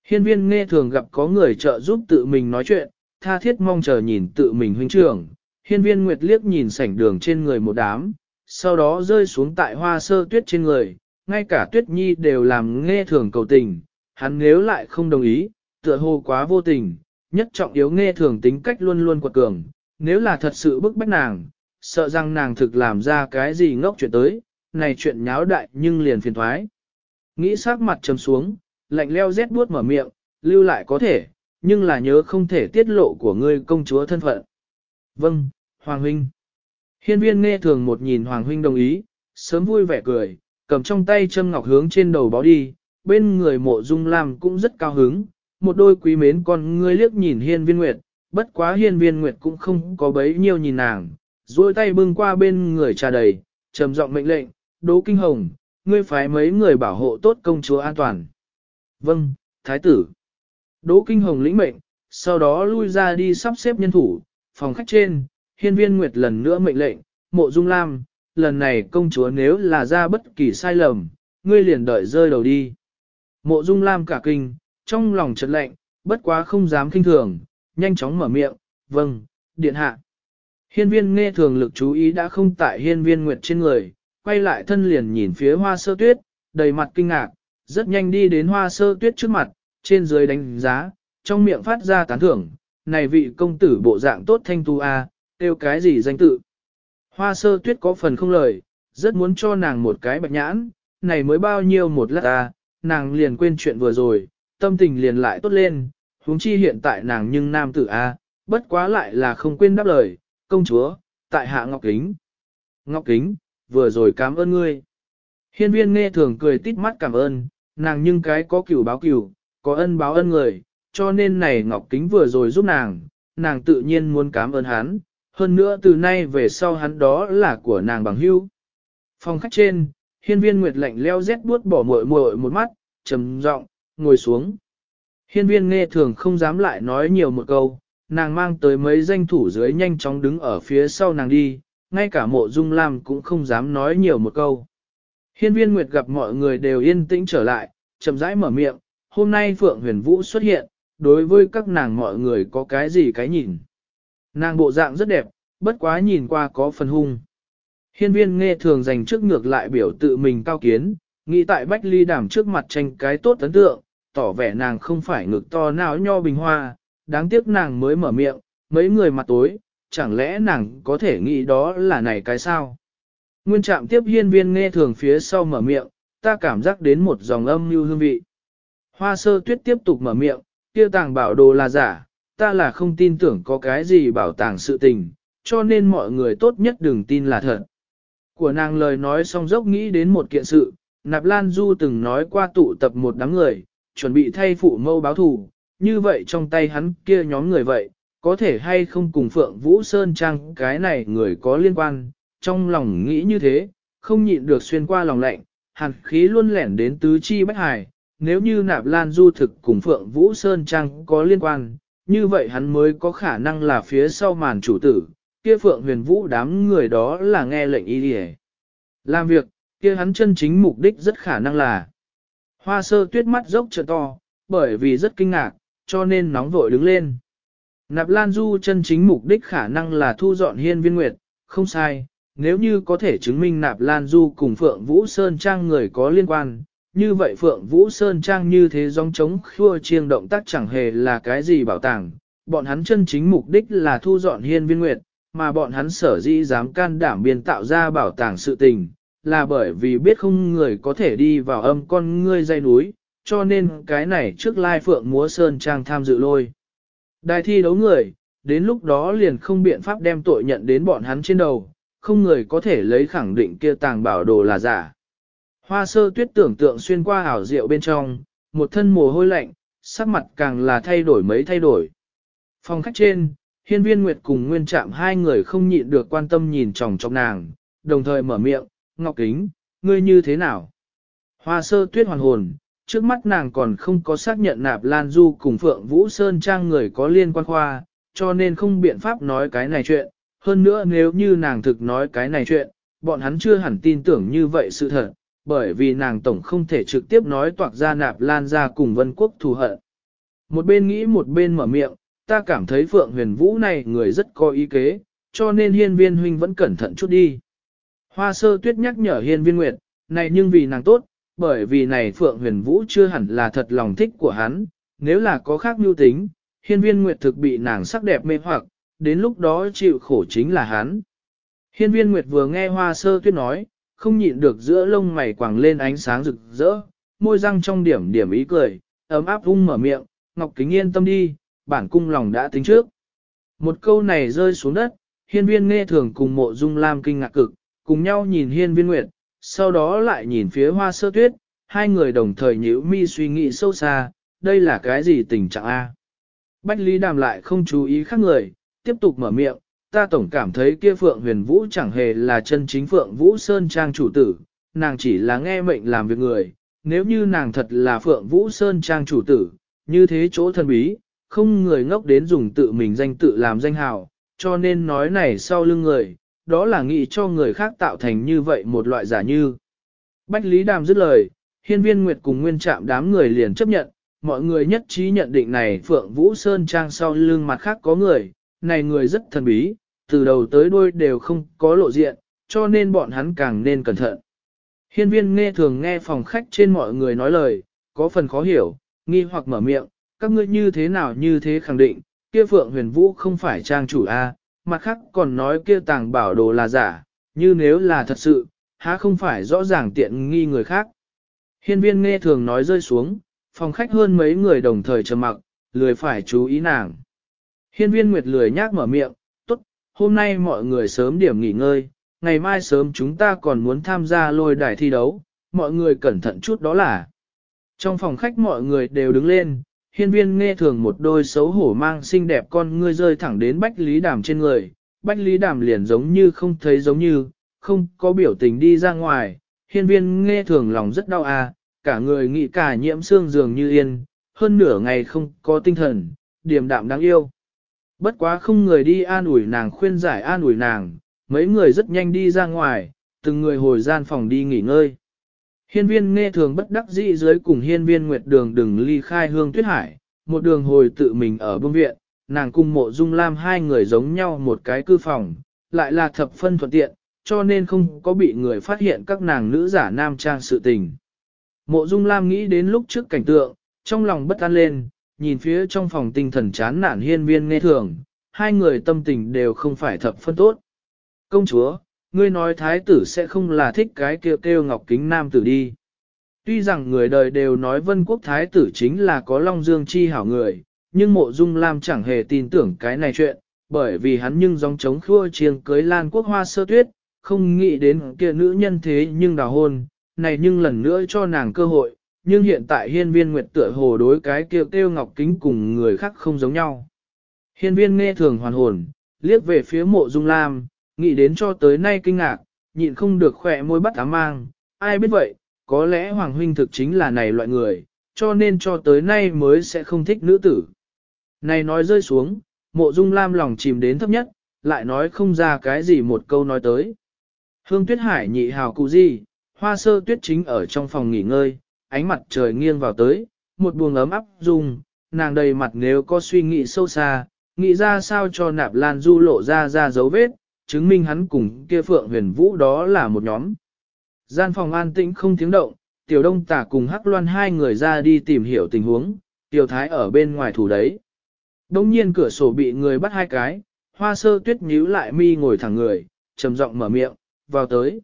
Hiên viên nghe thường gặp có người trợ giúp tự mình nói chuyện, tha thiết mong chờ nhìn tự mình huynh trưởng, Hiên viên nguyệt liếc nhìn sảnh đường trên người một đám, sau đó rơi xuống tại hoa sơ tuyết trên người, ngay cả tuyết nhi đều làm nghe thường cầu tình, hắn nếu lại không đồng ý, tựa hồ quá vô tình, nhất trọng yếu nghe thường tính cách luôn luôn quật cường, nếu là thật sự bức bách nàng, sợ rằng nàng thực làm ra cái gì ngốc chuyện tới, này chuyện nháo đại nhưng liền phiền thoái. Nghĩ sắc mặt trầm xuống, lạnh leo rét buốt mở miệng, lưu lại có thể, nhưng là nhớ không thể tiết lộ của ngươi công chúa thân phận. Vâng, Hoàng huynh. Hiên viên nghe thường một nhìn Hoàng huynh đồng ý, sớm vui vẻ cười, cầm trong tay châm ngọc hướng trên đầu bó đi, bên người mộ dung lam cũng rất cao hứng, một đôi quý mến con ngươi liếc nhìn hiên viên nguyệt, bất quá hiên viên nguyệt cũng không có bấy nhiêu nhìn nàng, duỗi tay bưng qua bên người trà đầy, trầm giọng mệnh lệnh, đỗ kinh hồng, ngươi phái mấy người bảo hộ tốt công chúa an toàn. Vâng, thái tử. Đỗ kinh hồng lĩnh mệnh, sau đó lui ra đi sắp xếp nhân thủ, phòng khách trên, hiên viên nguyệt lần nữa mệnh lệnh, mộ dung lam, lần này công chúa nếu là ra bất kỳ sai lầm, ngươi liền đợi rơi đầu đi. Mộ dung lam cả kinh, trong lòng chợt lệnh, bất quá không dám kinh thường, nhanh chóng mở miệng, vâng, điện hạ. Hiên viên nghe thường lực chú ý đã không tại hiên viên nguyệt trên người, quay lại thân liền nhìn phía hoa sơ tuyết, đầy mặt kinh ngạc, rất nhanh đi đến hoa sơ tuyết trước mặt, trên dưới đánh giá, trong miệng phát ra tán thưởng, này vị công tử bộ dạng tốt thanh tu a, tiêu cái gì danh tự. Hoa sơ tuyết có phần không lời, rất muốn cho nàng một cái bạch nhãn, này mới bao nhiêu một lát ta, nàng liền quên chuyện vừa rồi, tâm tình liền lại tốt lên, huống chi hiện tại nàng nhưng nam tử A, bất quá lại là không quên đáp lời, công chúa, tại hạ Ngọc Kính. Ngọc Kính, vừa rồi cảm ơn ngươi. Hiên viên nghe thường cười tít mắt cảm ơn, nàng nhưng cái có cửu báo cửu, có ân báo ân người, cho nên này Ngọc Kính vừa rồi giúp nàng, nàng tự nhiên muốn cảm ơn hắn, hơn nữa từ nay về sau hắn đó là của nàng bằng hữu. Phòng khách trên, hiên viên nguyệt lạnh leo rét buốt bỏ muội muội một mắt, trầm giọng ngồi xuống. Hiên viên nghe thường không dám lại nói nhiều một câu, nàng mang tới mấy danh thủ dưới nhanh chóng đứng ở phía sau nàng đi, ngay cả mộ dung lam cũng không dám nói nhiều một câu. Hiên viên nguyệt gặp mọi người đều yên tĩnh trở lại, chậm rãi mở miệng, hôm nay Phượng Huyền Vũ xuất hiện, đối với các nàng mọi người có cái gì cái nhìn. Nàng bộ dạng rất đẹp, bất quá nhìn qua có phần hung. Hiên viên nghe thường dành trước ngược lại biểu tự mình cao kiến, nghĩ tại Bách Ly đảm trước mặt tranh cái tốt ấn tượng, tỏ vẻ nàng không phải ngực to nào nho bình hoa, đáng tiếc nàng mới mở miệng, mấy người mặt tối, chẳng lẽ nàng có thể nghĩ đó là này cái sao? Nguyên trạm tiếp hiên viên nghe thường phía sau mở miệng, ta cảm giác đến một dòng âm như hương vị. Hoa sơ tuyết tiếp tục mở miệng, kia tàng bảo đồ là giả, ta là không tin tưởng có cái gì bảo tàng sự tình, cho nên mọi người tốt nhất đừng tin là thật. Của nàng lời nói xong dốc nghĩ đến một kiện sự, Nạp Lan Du từng nói qua tụ tập một đám người, chuẩn bị thay phụ mâu báo thù, như vậy trong tay hắn kia nhóm người vậy, có thể hay không cùng Phượng Vũ Sơn Trang cái này người có liên quan, trong lòng nghĩ như thế, không nhịn được xuyên qua lòng lạnh, hàn khí luôn lẻn đến tứ chi bách hải, nếu như Nạp Lan Du thực cùng Phượng Vũ Sơn Trang có liên quan, như vậy hắn mới có khả năng là phía sau màn chủ tử, kia Phượng Huyền Vũ đám người đó là nghe lệnh y đi Làm việc, kia hắn chân chính mục đích rất khả năng là Hoa sơ tuyết mắt dốc trợ to, bởi vì rất kinh ngạc, cho nên nóng vội đứng lên. Nạp Lan Du chân chính mục đích khả năng là thu dọn hiên viên nguyệt, không sai, nếu như có thể chứng minh Nạp Lan Du cùng Phượng Vũ Sơn Trang người có liên quan, như vậy Phượng Vũ Sơn Trang như thế dòng chống khua chiêng động tác chẳng hề là cái gì bảo tàng, bọn hắn chân chính mục đích là thu dọn hiên viên nguyệt, mà bọn hắn sở dĩ dám can đảm biên tạo ra bảo tàng sự tình, là bởi vì biết không người có thể đi vào âm con ngươi dây núi, cho nên cái này trước lai phượng múa sơn trang tham dự lôi. Đại thi đấu người, đến lúc đó liền không biện pháp đem tội nhận đến bọn hắn trên đầu, không người có thể lấy khẳng định kia tàng bảo đồ là giả. Hoa sơ tuyết tưởng tượng xuyên qua ảo rượu bên trong, một thân mồ hôi lạnh, sắc mặt càng là thay đổi mấy thay đổi. Phòng khách trên, hiên viên nguyệt cùng nguyên trạm hai người không nhịn được quan tâm nhìn chòng trong nàng, đồng thời mở miệng, Ngọc Kính, ngươi như thế nào? Hoa sơ tuyết hoàn hồn, trước mắt nàng còn không có xác nhận nạp Lan Du cùng Phượng Vũ Sơn Trang người có liên quan khoa, cho nên không biện pháp nói cái này chuyện. Hơn nữa nếu như nàng thực nói cái này chuyện, bọn hắn chưa hẳn tin tưởng như vậy sự thật, bởi vì nàng tổng không thể trực tiếp nói toạc ra nạp Lan ra cùng Vân Quốc thù hận. Một bên nghĩ một bên mở miệng, ta cảm thấy Phượng Huyền Vũ này người rất có ý kế, cho nên hiên viên huynh vẫn cẩn thận chút đi. Hoa sơ tuyết nhắc nhở hiên viên nguyệt, này nhưng vì nàng tốt, bởi vì này Phượng Huyền Vũ chưa hẳn là thật lòng thích của hắn, nếu là có khác mưu tính, hiên viên nguyệt thực bị nàng sắc đẹp mê hoặc, đến lúc đó chịu khổ chính là hắn. Hiên viên nguyệt vừa nghe hoa sơ tuyết nói, không nhịn được giữa lông mày quàng lên ánh sáng rực rỡ, môi răng trong điểm điểm ý cười, ấm áp ung mở miệng, Ngọc Kính yên tâm đi, bản cung lòng đã tính trước. Một câu này rơi xuống đất, hiên viên nghe thường cùng mộ dung lam kinh ngạc cực, cùng nhau nhìn hiên viên nguyệt, sau đó lại nhìn phía hoa sơ tuyết, hai người đồng thời nhíu mi suy nghĩ sâu xa, đây là cái gì tình trạng A. Bách Lý Đàm lại không chú ý khác người, tiếp tục mở miệng, ta tổng cảm thấy kia Phượng Huyền Vũ chẳng hề là chân chính Phượng Vũ Sơn Trang chủ tử, nàng chỉ là nghe mệnh làm việc người, nếu như nàng thật là Phượng Vũ Sơn Trang chủ tử, như thế chỗ thần bí, không người ngốc đến dùng tự mình danh tự làm danh hào, cho nên nói này sau lưng người, đó là nghĩ cho người khác tạo thành như vậy một loại giả như. Bách Lý Đàm dứt lời, hiên viên nguyệt cùng nguyên trạm đám người liền chấp nhận, mọi người nhất trí nhận định này Phượng Vũ Sơn Trang sau lưng mặt khác có người, này người rất thần bí, từ đầu tới đuôi đều không có lộ diện, cho nên bọn hắn càng nên cẩn thận. Hiên viên nghe thường nghe phòng khách trên mọi người nói lời, có phần khó hiểu, nghi hoặc mở miệng, các ngươi như thế nào như thế khẳng định, kia Phượng Huyền Vũ không phải trang chủ A, mặt khác còn nói kia tàng bảo đồ là giả, như nếu là thật sự, há không phải rõ ràng tiện nghi người khác. Hiên viên nghe thường nói rơi xuống, phòng khách hơn mấy người đồng thời trầm mặc, lười phải chú ý nàng. Hiên viên Nguyệt lười nhác mở miệng, tốt, hôm nay mọi người sớm điểm nghỉ ngơi, ngày mai sớm chúng ta còn muốn tham gia lôi đài thi đấu, mọi người cẩn thận chút đó là. Trong phòng khách mọi người đều đứng lên, hiên viên nghe thường một đôi xấu hổ mang xinh đẹp con ngươi rơi thẳng đến Bách Lý Đàm trên người. Bách Lý Đàm liền giống như không thấy giống như, không có biểu tình đi ra ngoài, hiên viên nghe thường lòng rất đau à, cả người nghĩ cả nhiễm xương dường như yên, hơn nửa ngày không có tinh thần, điềm đạm đáng yêu. Bất quá không người đi an ủi nàng khuyên giải an ủi nàng, mấy người rất nhanh đi ra ngoài, từng người hồi gian phòng đi nghỉ ngơi. Hiên viên nghe thường bất đắc dĩ dưới cùng hiên viên nguyệt đường đừng ly khai hương tuyết hải, một đường hồi tự mình ở bông viện, nàng cùng mộ dung lam hai người giống nhau một cái cư phòng, lại là thập phân thuận tiện, cho nên không có bị người phát hiện các nàng nữ giả nam trang sự tình. Mộ dung lam nghĩ đến lúc trước cảnh tượng, trong lòng bất an lên, nhìn phía trong phòng tinh thần chán nản hiên viên nghe thường, hai người tâm tình đều không phải thập phân tốt. Công chúa, ngươi nói thái tử sẽ không là thích cái kêu kêu ngọc kính nam tử đi. Tuy rằng người đời đều nói vân quốc thái tử chính là có long dương chi hảo người, nhưng mộ dung lam chẳng hề tin tưởng cái này chuyện, bởi vì hắn nhưng dòng chống khua chiêng cưới lan quốc hoa sơ tuyết, không nghĩ đến kia nữ nhân thế nhưng đào hôn, này nhưng lần nữa cho nàng cơ hội, nhưng hiện tại hiên viên nguyệt tựa hồ đối cái kêu kêu ngọc kính cùng người khác không giống nhau. Hiên viên nghe thường hoàn hồn, liếc về phía mộ dung lam, nghĩ đến cho tới nay kinh ngạc, nhịn không được khỏe môi bắt ám mang, ai biết vậy, có lẽ Hoàng Huynh thực chính là này loại người, cho nên cho tới nay mới sẽ không thích nữ tử. Này nói rơi xuống, mộ dung lam lòng chìm đến thấp nhất, lại nói không ra cái gì một câu nói tới. Hương tuyết hải nhị hào cụ gì, hoa sơ tuyết chính ở trong phòng nghỉ ngơi, ánh mặt trời nghiêng vào tới, một buồng ấm áp dung, nàng đầy mặt nếu có suy nghĩ sâu xa, nghĩ ra sao cho nạp lan du lộ ra ra dấu vết, chứng minh hắn cùng kia phượng huyền vũ đó là một nhóm. Gian phòng an tĩnh không tiếng động, tiểu đông tả cùng hắc loan hai người ra đi tìm hiểu tình huống, tiểu thái ở bên ngoài thủ đấy. Đông nhiên cửa sổ bị người bắt hai cái, hoa sơ tuyết nhíu lại mi ngồi thẳng người, trầm giọng mở miệng, vào tới.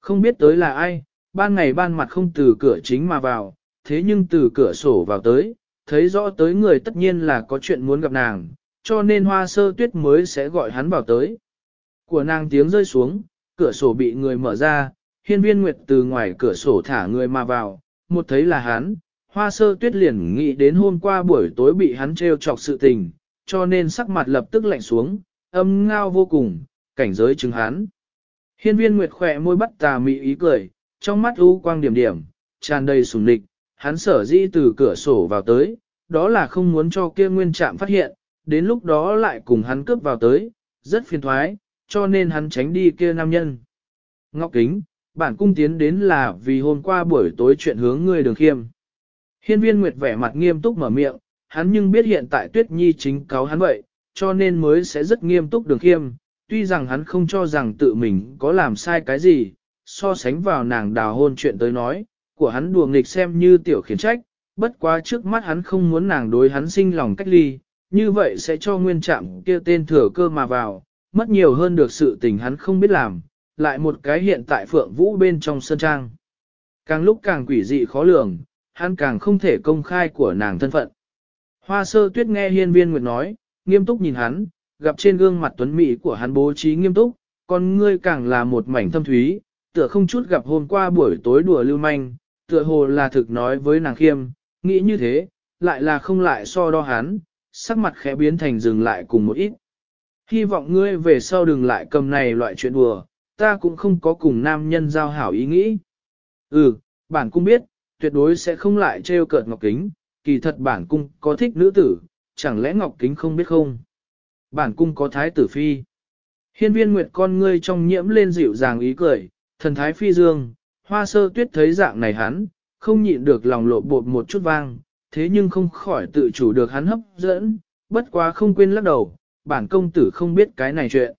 Không biết tới là ai, ban ngày ban mặt không từ cửa chính mà vào, thế nhưng từ cửa sổ vào tới, thấy rõ tới người tất nhiên là có chuyện muốn gặp nàng, cho nên hoa sơ tuyết mới sẽ gọi hắn vào tới. Của nàng tiếng rơi xuống, cửa sổ bị người mở ra, hiên viên nguyệt từ ngoài cửa sổ thả người mà vào, một thấy là hắn, hoa sơ tuyết liền nghĩ đến hôm qua buổi tối bị hắn treo chọc sự tình, cho nên sắc mặt lập tức lạnh xuống, âm ngao vô cùng, cảnh giới chứng hắn. Hiên viên nguyệt khỏe môi bắt tà mị ý cười, trong mắt u quang điểm điểm, tràn đầy sùng địch, hắn sở dĩ từ cửa sổ vào tới, đó là không muốn cho kia nguyên trạm phát hiện, đến lúc đó lại cùng hắn cướp vào tới, rất phiền thoái, cho nên hắn tránh đi kia nam nhân. Ngọc Kính, bản cung tiến đến là vì hôm qua buổi tối chuyện hướng ngươi đường khiêm. Hiên viên Nguyệt vẻ mặt nghiêm túc mở miệng, hắn nhưng biết hiện tại Tuyết Nhi chính cáo hắn vậy, cho nên mới sẽ rất nghiêm túc đường khiêm, tuy rằng hắn không cho rằng tự mình có làm sai cái gì, so sánh vào nàng đào hôn chuyện tới nói, của hắn đùa nghịch xem như tiểu khiển trách, bất quá trước mắt hắn không muốn nàng đối hắn sinh lòng cách ly, như vậy sẽ cho nguyên trạm kia tên thừa cơ mà vào, mất nhiều hơn được sự tình hắn không biết làm, lại một cái hiện tại phượng vũ bên trong sân trang. Càng lúc càng quỷ dị khó lường, hắn càng không thể công khai của nàng thân phận. Hoa sơ tuyết nghe hiên viên nguyệt nói, nghiêm túc nhìn hắn, gặp trên gương mặt tuấn mỹ của hắn bố trí nghiêm túc, còn ngươi càng là một mảnh thâm thúy, tựa không chút gặp hôm qua buổi tối đùa lưu manh, tựa hồ là thực nói với nàng khiêm, nghĩ như thế, lại là không lại so đo hắn, sắc mặt khẽ biến thành dừng lại cùng một ít. Hy vọng ngươi về sau đừng lại cầm này loại chuyện đùa, ta cũng không có cùng nam nhân giao hảo ý nghĩ. Ừ, bản cung biết, tuyệt đối sẽ không lại trêu cợt Ngọc Kính, kỳ thật bản cung có thích nữ tử, chẳng lẽ Ngọc Kính không biết không? Bản cung có thái tử phi. Hiên viên nguyệt con ngươi trong nhiễm lên dịu dàng ý cười, thần thái phi dương, hoa sơ tuyết thấy dạng này hắn, không nhịn được lòng lộ bột một chút vang, thế nhưng không khỏi tự chủ được hắn hấp dẫn, bất quá không quên lắc đầu, bản công tử không biết cái này chuyện.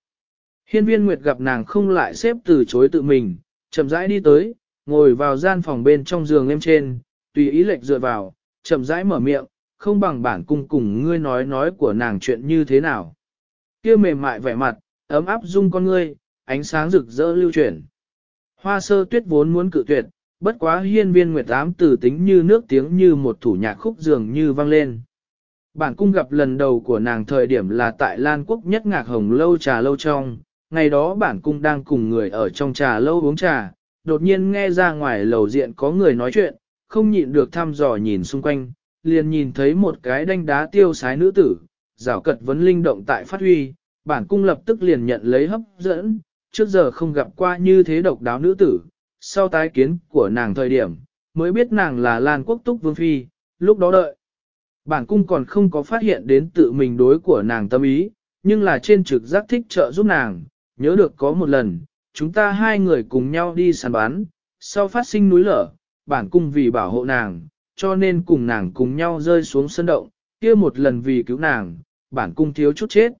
Hiên viên Nguyệt gặp nàng không lại xếp từ chối tự mình, chậm rãi đi tới, ngồi vào gian phòng bên trong giường em trên, tùy ý lệch dựa vào, chậm rãi mở miệng, không bằng bản cung cùng ngươi nói nói của nàng chuyện như thế nào. kia mềm mại vẻ mặt, ấm áp dung con ngươi, ánh sáng rực rỡ lưu chuyển. Hoa sơ tuyết vốn muốn cự tuyệt, bất quá hiên viên nguyệt ám từ tính như nước tiếng như một thủ nhạc khúc dường như vang lên. Bản cung gặp lần đầu của nàng thời điểm là tại Lan Quốc nhất ngạc hồng lâu trà lâu trong, ngày đó bản cung đang cùng người ở trong trà lâu uống trà, đột nhiên nghe ra ngoài lầu diện có người nói chuyện, không nhịn được thăm dò nhìn xung quanh, liền nhìn thấy một cái đanh đá tiêu sái nữ tử, rào cật vấn linh động tại phát huy, bản cung lập tức liền nhận lấy hấp dẫn, trước giờ không gặp qua như thế độc đáo nữ tử, sau tái kiến của nàng thời điểm, mới biết nàng là Lan Quốc Túc Vương Phi, lúc đó đợi. Bản cung còn không có phát hiện đến tự mình đối của nàng tâm ý, nhưng là trên trực giác thích trợ giúp nàng, nhớ được có một lần, chúng ta hai người cùng nhau đi săn bán, sau phát sinh núi lở, bản cung vì bảo hộ nàng, cho nên cùng nàng cùng nhau rơi xuống sân động, kia một lần vì cứu nàng, bản cung thiếu chút chết.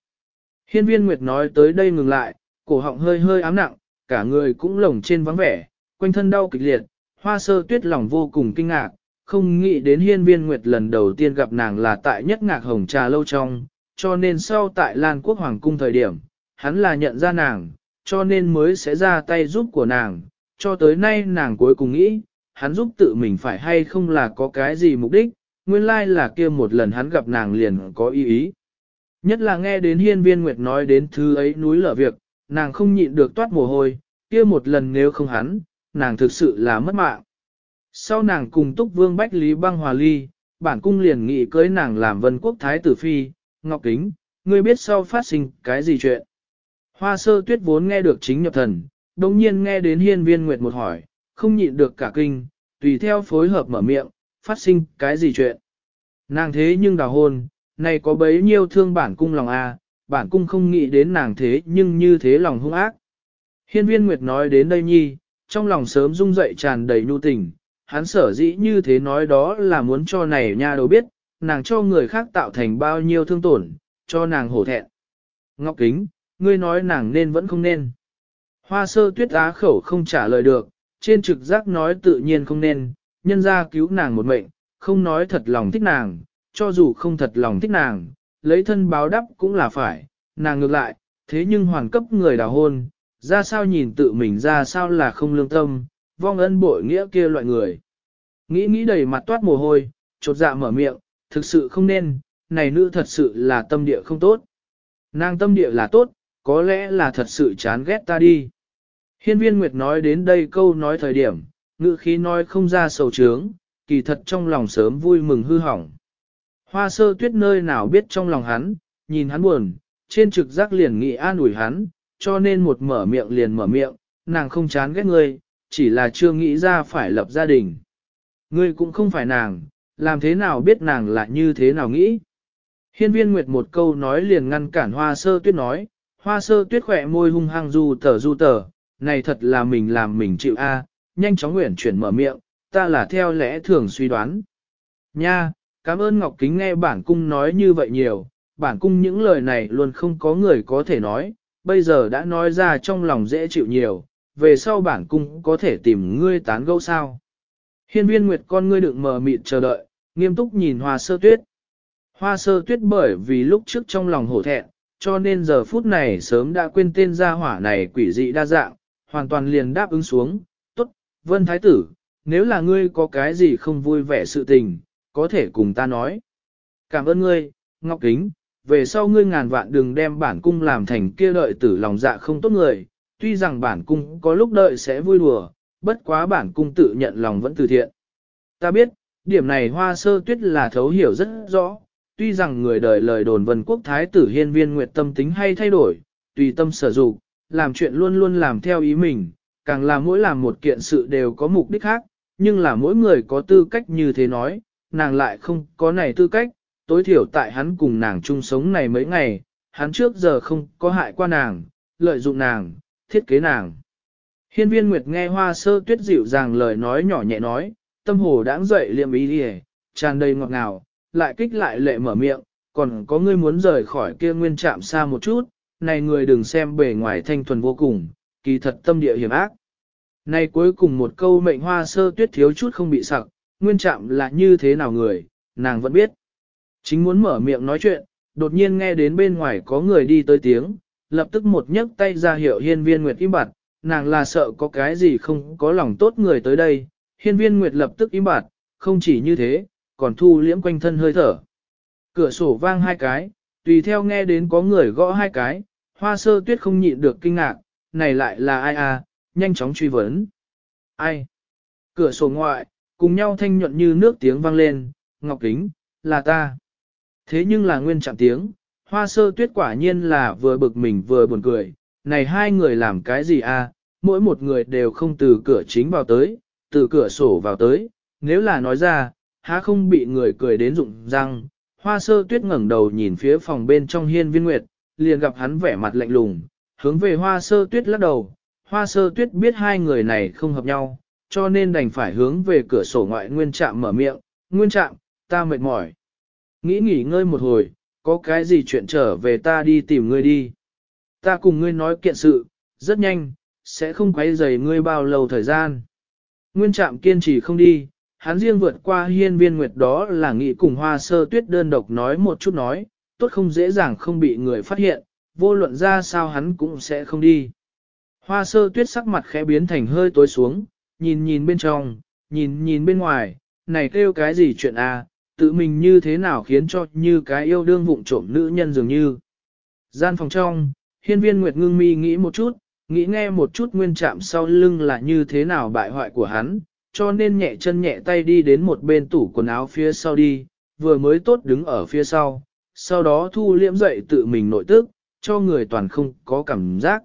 Hiên viên Nguyệt nói tới đây ngừng lại, cổ họng hơi hơi ám nặng, cả người cũng lồng trên vắng vẻ, quanh thân đau kịch liệt, hoa sơ tuyết lòng vô cùng kinh ngạc, không nghĩ đến hiên viên Nguyệt lần đầu tiên gặp nàng là tại nhất ngạc hồng trà lâu trong, cho nên sau tại Lan Quốc Hoàng Cung thời điểm, hắn là nhận ra nàng, cho nên mới sẽ ra tay giúp của nàng, cho tới nay nàng cuối cùng nghĩ, hắn giúp tự mình phải hay không là có cái gì mục đích, nguyên lai là kia một lần hắn gặp nàng liền có ý ý. Nhất là nghe đến hiên viên Nguyệt nói đến thứ ấy núi lở việc, nàng không nhịn được toát mồ hôi, kia một lần nếu không hắn, nàng thực sự là mất mạng. Sau nàng cùng túc vương Bách Lý băng hòa ly, bản cung liền nghị cưới nàng làm vân quốc thái tử phi, ngọc kính, ngươi biết sau phát sinh cái gì chuyện. Hoa sơ tuyết vốn nghe được chính nhập thần, đồng nhiên nghe đến hiên viên nguyệt một hỏi, không nhịn được cả kinh, tùy theo phối hợp mở miệng, phát sinh cái gì chuyện. Nàng thế nhưng đào hôn, này có bấy nhiêu thương bản cung lòng a, bản cung không nghĩ đến nàng thế nhưng như thế lòng hung ác. Hiên viên Nguyệt nói đến đây nhi, trong lòng sớm rung dậy tràn đầy nhu tình, hắn sở dĩ như thế nói đó là muốn cho này nha đầu biết, nàng cho người khác tạo thành bao nhiêu thương tổn, cho nàng hổ thẹn. Ngọc Kính, ngươi nói nàng nên vẫn không nên. Hoa sơ tuyết á khẩu không trả lời được, trên trực giác nói tự nhiên không nên, nhân ra cứu nàng một mệnh, không nói thật lòng thích nàng, cho dù không thật lòng thích nàng, lấy thân báo đắp cũng là phải, nàng ngược lại, thế nhưng hoàn cấp người đào hôn, ra sao nhìn tự mình ra sao là không lương tâm, vong ân bội nghĩa kia loại người. Nghĩ nghĩ đầy mặt toát mồ hôi, chột dạ mở miệng, thực sự không nên, này nữ thật sự là tâm địa không tốt. Nàng tâm địa là tốt, có lẽ là thật sự chán ghét ta đi. Hiên viên Nguyệt nói đến đây câu nói thời điểm, ngữ khí nói không ra sầu trướng, kỳ thật trong lòng sớm vui mừng hư hỏng. Hoa sơ tuyết nơi nào biết trong lòng hắn, nhìn hắn buồn, trên trực giác liền nghĩ an ủi hắn, cho nên một mở miệng liền mở miệng, nàng không chán ghét ngươi, chỉ là chưa nghĩ ra phải lập gia đình. Ngươi cũng không phải nàng, làm thế nào biết nàng là như thế nào nghĩ. Hiên viên Nguyệt một câu nói liền ngăn cản hoa sơ tuyết nói, hoa sơ tuyết khỏe môi hung hăng du tờ du tờ, này thật là mình làm mình chịu a, nhanh chóng nguyện chuyển mở miệng, ta là theo lẽ thường suy đoán. Nha, cảm ơn Ngọc Kính nghe bản cung nói như vậy nhiều, bản cung những lời này luôn không có người có thể nói, bây giờ đã nói ra trong lòng dễ chịu nhiều, về sau bản cung có thể tìm ngươi tán gẫu sao. Hiên viên nguyệt con ngươi đựng mờ mịt chờ đợi, nghiêm túc nhìn hoa sơ tuyết. Hoa sơ tuyết bởi vì lúc trước trong lòng hổ thẹn, cho nên giờ phút này sớm đã quên tên gia hỏa này quỷ dị đa dạng, hoàn toàn liền đáp ứng xuống, tốt, vân thái tử, nếu là ngươi có cái gì không vui vẻ sự tình, có thể cùng ta nói. Cảm ơn ngươi, Ngọc Kính, về sau ngươi ngàn vạn đừng đem bản cung làm thành kia đợi tử lòng dạ không tốt người, tuy rằng bản cung có lúc đợi sẽ vui đùa, bất quá bản cung tự nhận lòng vẫn từ thiện. Ta biết, điểm này hoa sơ tuyết là thấu hiểu rất rõ, tuy rằng người đời lời đồn vân quốc thái tử hiên viên nguyệt tâm tính hay thay đổi, tùy tâm sở dụng, làm chuyện luôn luôn làm theo ý mình, càng là mỗi làm một kiện sự đều có mục đích khác, nhưng là mỗi người có tư cách như thế nói, nàng lại không có này tư cách, tối thiểu tại hắn cùng nàng chung sống này mấy ngày, hắn trước giờ không có hại qua nàng, lợi dụng nàng, thiết kế nàng. Hiên viên Nguyệt nghe hoa sơ tuyết dịu dàng lời nói nhỏ nhẹ nói, tâm hồ đáng dậy liệm ý đi tràn đầy ngọt ngào, lại kích lại lệ mở miệng, còn có ngươi muốn rời khỏi kia nguyên trạm xa một chút, này người đừng xem bề ngoài thanh thuần vô cùng, kỳ thật tâm địa hiểm ác. Này cuối cùng một câu mệnh hoa sơ tuyết thiếu chút không bị sặc, nguyên trạm là như thế nào người, nàng vẫn biết. Chính muốn mở miệng nói chuyện, đột nhiên nghe đến bên ngoài có người đi tới tiếng, lập tức một nhấc tay ra hiệu hiên viên nguyệt im bặt, nàng là sợ có cái gì không có lòng tốt người tới đây, hiên viên nguyệt lập tức im bặt, không chỉ như thế, còn thu liễm quanh thân hơi thở. Cửa sổ vang hai cái, tùy theo nghe đến có người gõ hai cái, hoa sơ tuyết không nhịn được kinh ngạc, này lại là ai à, nhanh chóng truy vấn. Ai? Cửa sổ ngoại, cùng nhau thanh nhuận như nước tiếng vang lên, ngọc kính, là ta. Thế nhưng là nguyên chạm tiếng, hoa sơ tuyết quả nhiên là vừa bực mình vừa buồn cười, này hai người làm cái gì à, mỗi một người đều không từ cửa chính vào tới, từ cửa sổ vào tới, nếu là nói ra, há không bị người cười đến rụng răng. Hoa sơ tuyết ngẩng đầu nhìn phía phòng bên trong hiên viên nguyệt, liền gặp hắn vẻ mặt lạnh lùng, hướng về hoa sơ tuyết lắc đầu. Hoa sơ tuyết biết hai người này không hợp nhau, cho nên đành phải hướng về cửa sổ ngoại nguyên trạm mở miệng, nguyên trạm, ta mệt mỏi. Nghĩ nghỉ ngơi một hồi, có cái gì chuyện trở về ta đi tìm ngươi đi. Ta cùng ngươi nói kiện sự, rất nhanh, sẽ không quấy rầy ngươi bao lâu thời gian. Nguyên trạm kiên trì không đi, hắn riêng vượt qua hiên viên nguyệt đó là nghĩ cùng hoa sơ tuyết đơn độc nói một chút nói, tốt không dễ dàng không bị người phát hiện, vô luận ra sao hắn cũng sẽ không đi. Hoa sơ tuyết sắc mặt khẽ biến thành hơi tối xuống, nhìn nhìn bên trong, nhìn nhìn bên ngoài, này kêu cái gì chuyện à, tự mình như thế nào khiến cho như cái yêu đương vụng trộm nữ nhân dường như. Gian phòng trong, hiên viên Nguyệt ngưng mi nghĩ một chút, nghĩ nghe một chút nguyên chạm sau lưng là như thế nào bại hoại của hắn, cho nên nhẹ chân nhẹ tay đi đến một bên tủ quần áo phía sau đi, vừa mới tốt đứng ở phía sau, sau đó thu liễm dậy tự mình nội tức, cho người toàn không có cảm giác.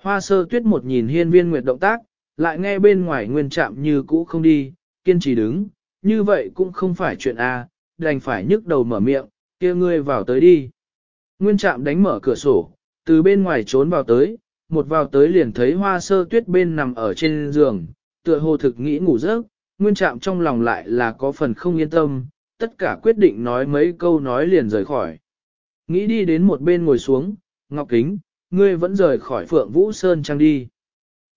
Hoa sơ tuyết một nhìn hiên viên nguyệt động tác, lại nghe bên ngoài nguyên chạm như cũ không đi, kiên trì đứng, như vậy cũng không phải chuyện A, đành phải nhức đầu mở miệng, kia ngươi vào tới đi. Nguyên Trạm đánh mở cửa sổ, từ bên ngoài trốn vào tới, một vào tới liền thấy hoa sơ tuyết bên nằm ở trên giường, tựa hồ thực nghĩ ngủ giấc, nguyên trạm trong lòng lại là có phần không yên tâm, tất cả quyết định nói mấy câu nói liền rời khỏi. Nghĩ đi đến một bên ngồi xuống, Ngọc Kính, ngươi vẫn rời khỏi Phượng Vũ Sơn Trang đi.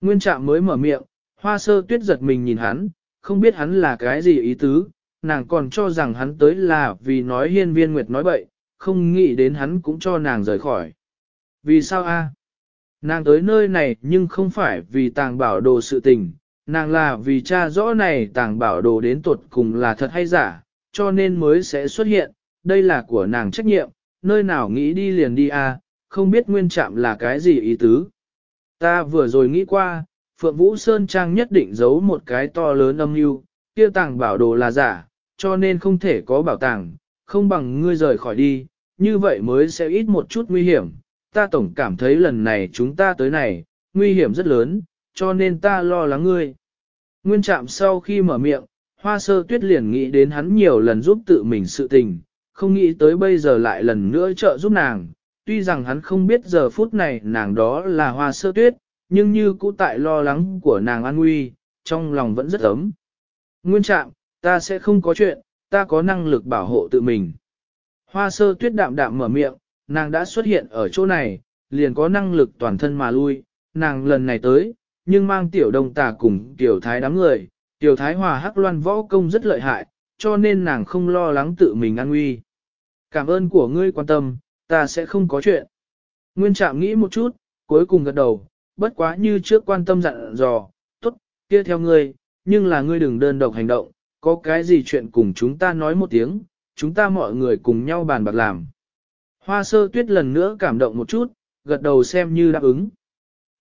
Nguyên trạm mới mở miệng, hoa sơ tuyết giật mình nhìn hắn, không biết hắn là cái gì ý tứ, nàng còn cho rằng hắn tới là vì nói hiên viên nguyệt nói bậy, không nghĩ đến hắn cũng cho nàng rời khỏi. Vì sao a? Nàng tới nơi này nhưng không phải vì tàng bảo đồ sự tình, nàng là vì cha rõ này tàng bảo đồ đến tuột cùng là thật hay giả, cho nên mới sẽ xuất hiện, đây là của nàng trách nhiệm, nơi nào nghĩ đi liền đi a, không biết nguyên trạm là cái gì ý tứ. Ta vừa rồi nghĩ qua, Phượng Vũ Sơn Trang nhất định giấu một cái to lớn âm mưu, kia tàng bảo đồ là giả, cho nên không thể có bảo tàng, không bằng ngươi rời khỏi đi, như vậy mới sẽ ít một chút nguy hiểm. Ta tổng cảm thấy lần này chúng ta tới này, nguy hiểm rất lớn, cho nên ta lo lắng ngươi. Nguyên trạm sau khi mở miệng, hoa sơ tuyết liền nghĩ đến hắn nhiều lần giúp tự mình sự tình, không nghĩ tới bây giờ lại lần nữa trợ giúp nàng. Tuy rằng hắn không biết giờ phút này nàng đó là hoa sơ tuyết, nhưng như cũ tại lo lắng của nàng an nguy, trong lòng vẫn rất ấm. Nguyên trạng ta sẽ không có chuyện, ta có năng lực bảo hộ tự mình. Hoa sơ tuyết đạm đạm mở miệng, nàng đã xuất hiện ở chỗ này, liền có năng lực toàn thân mà lui, nàng lần này tới, nhưng mang tiểu đông tà cùng tiểu thái đám người, tiểu thái hòa hắc loan võ công rất lợi hại, cho nên nàng không lo lắng tự mình an nguy. Cảm ơn của ngươi quan tâm, ta sẽ không có chuyện. Nguyên trạm nghĩ một chút, cuối cùng gật đầu, bất quá như trước quan tâm dặn dò, tốt, kia theo ngươi, nhưng là ngươi đừng đơn độc hành động, có cái gì chuyện cùng chúng ta nói một tiếng, chúng ta mọi người cùng nhau bàn bạc làm. Hoa sơ tuyết lần nữa cảm động một chút, gật đầu xem như đáp ứng.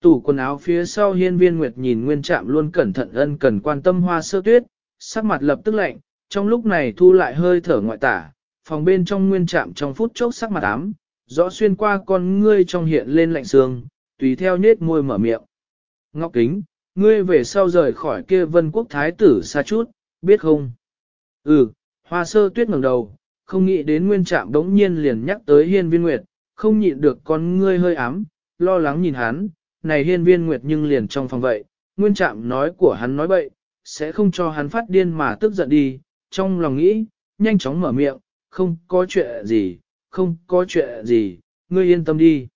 Tủ quần áo phía sau hiên viên nguyệt nhìn nguyên trạm luôn cẩn thận ân cần quan tâm hoa sơ tuyết, sắc mặt lập tức lạnh, trong lúc này thu lại hơi thở ngoại tả, phòng bên trong nguyên trạm trong phút chốc sắc mặt ám, rõ xuyên qua con ngươi trong hiện lên lạnh sương, tùy theo nết môi mở miệng. Ngọc kính, ngươi về sau rời khỏi kia vân quốc thái tử xa chút, biết không? Ừ, hoa sơ tuyết ngẩng đầu, không nghĩ đến nguyên trạm đống nhiên liền nhắc tới hiên viên nguyệt, không nhịn được con ngươi hơi ám, lo lắng nhìn hắn, này hiên viên nguyệt nhưng liền trong phòng vậy, nguyên trạm nói của hắn nói bậy, sẽ không cho hắn phát điên mà tức giận đi, trong lòng nghĩ, nhanh chóng mở miệng, không có chuyện gì, không có chuyện gì, ngươi yên tâm đi.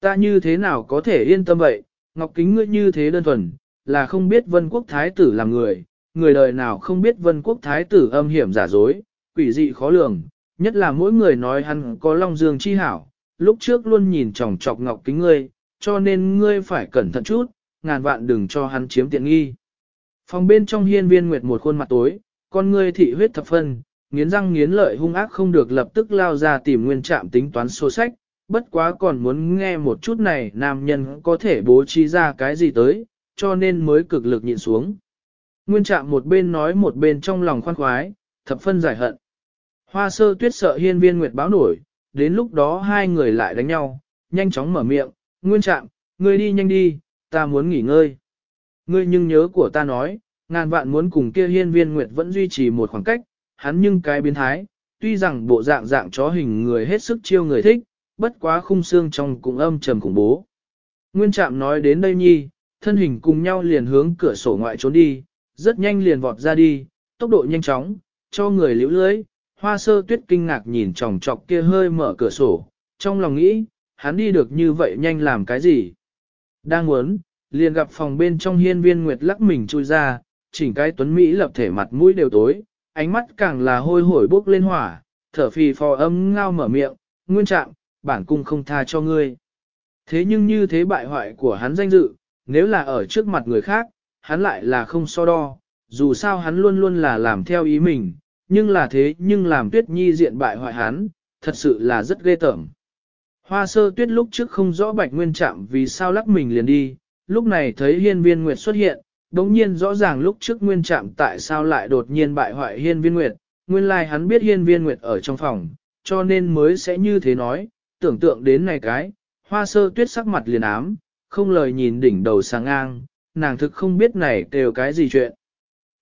Ta như thế nào có thể yên tâm vậy, Ngọc Kính ngươi như thế đơn thuần, là không biết vân quốc thái tử là người, người đời nào không biết vân quốc thái tử âm hiểm giả dối, quỷ dị khó lường, Nhất là mỗi người nói hắn có long dương chi hảo, lúc trước luôn nhìn chòng chọc ngọc kính ngươi, cho nên ngươi phải cẩn thận chút, ngàn vạn đừng cho hắn chiếm tiện nghi. Phòng bên trong hiên viên nguyệt một khuôn mặt tối, con ngươi thị huyết thập phân, nghiến răng nghiến lợi hung ác không được lập tức lao ra tìm nguyên trạm tính toán số sách, bất quá còn muốn nghe một chút này nam nhân có thể bố trí ra cái gì tới, cho nên mới cực lực nhịn xuống. Nguyên trạm một bên nói một bên trong lòng khoan khoái, thập phân giải hận. Hoa sơ tuyết sợ hiên viên nguyệt báo nổi, đến lúc đó hai người lại đánh nhau, nhanh chóng mở miệng, nguyên trạm, ngươi đi nhanh đi, ta muốn nghỉ ngơi. Ngươi nhưng nhớ của ta nói, ngàn vạn muốn cùng kia hiên viên nguyệt vẫn duy trì một khoảng cách, hắn nhưng cái biến thái, tuy rằng bộ dạng dạng chó hình người hết sức chiêu người thích, bất quá khung xương trong cũng âm trầm khủng bố. Nguyên trạm nói đến đây nhi, thân hình cùng nhau liền hướng cửa sổ ngoại trốn đi, rất nhanh liền vọt ra đi, tốc độ nhanh chóng, cho người liễu lưới, hoa sơ tuyết kinh ngạc nhìn tròng trọc kia hơi mở cửa sổ, trong lòng nghĩ, hắn đi được như vậy nhanh làm cái gì? Đang muốn, liền gặp phòng bên trong hiên viên nguyệt lắc mình chui ra, chỉnh cái tuấn Mỹ lập thể mặt mũi đều tối, ánh mắt càng là hôi hổi bốc lên hỏa, thở phì phò âm ngao mở miệng, nguyên trạng, bản cung không tha cho ngươi. Thế nhưng như thế bại hoại của hắn danh dự, nếu là ở trước mặt người khác, hắn lại là không so đo, dù sao hắn luôn luôn là làm theo ý mình, nhưng là thế nhưng làm tuyết nhi diện bại hoại hắn, thật sự là rất ghê tởm. Hoa sơ tuyết lúc trước không rõ bạch nguyên chạm vì sao lắc mình liền đi, lúc này thấy hiên viên nguyệt xuất hiện, đống nhiên rõ ràng lúc trước nguyên chạm tại sao lại đột nhiên bại hoại hiên viên nguyệt, nguyên lai like hắn biết hiên viên nguyệt ở trong phòng, cho nên mới sẽ như thế nói, tưởng tượng đến này cái, hoa sơ tuyết sắc mặt liền ám, không lời nhìn đỉnh đầu sáng ngang, nàng thực không biết này đều cái gì chuyện.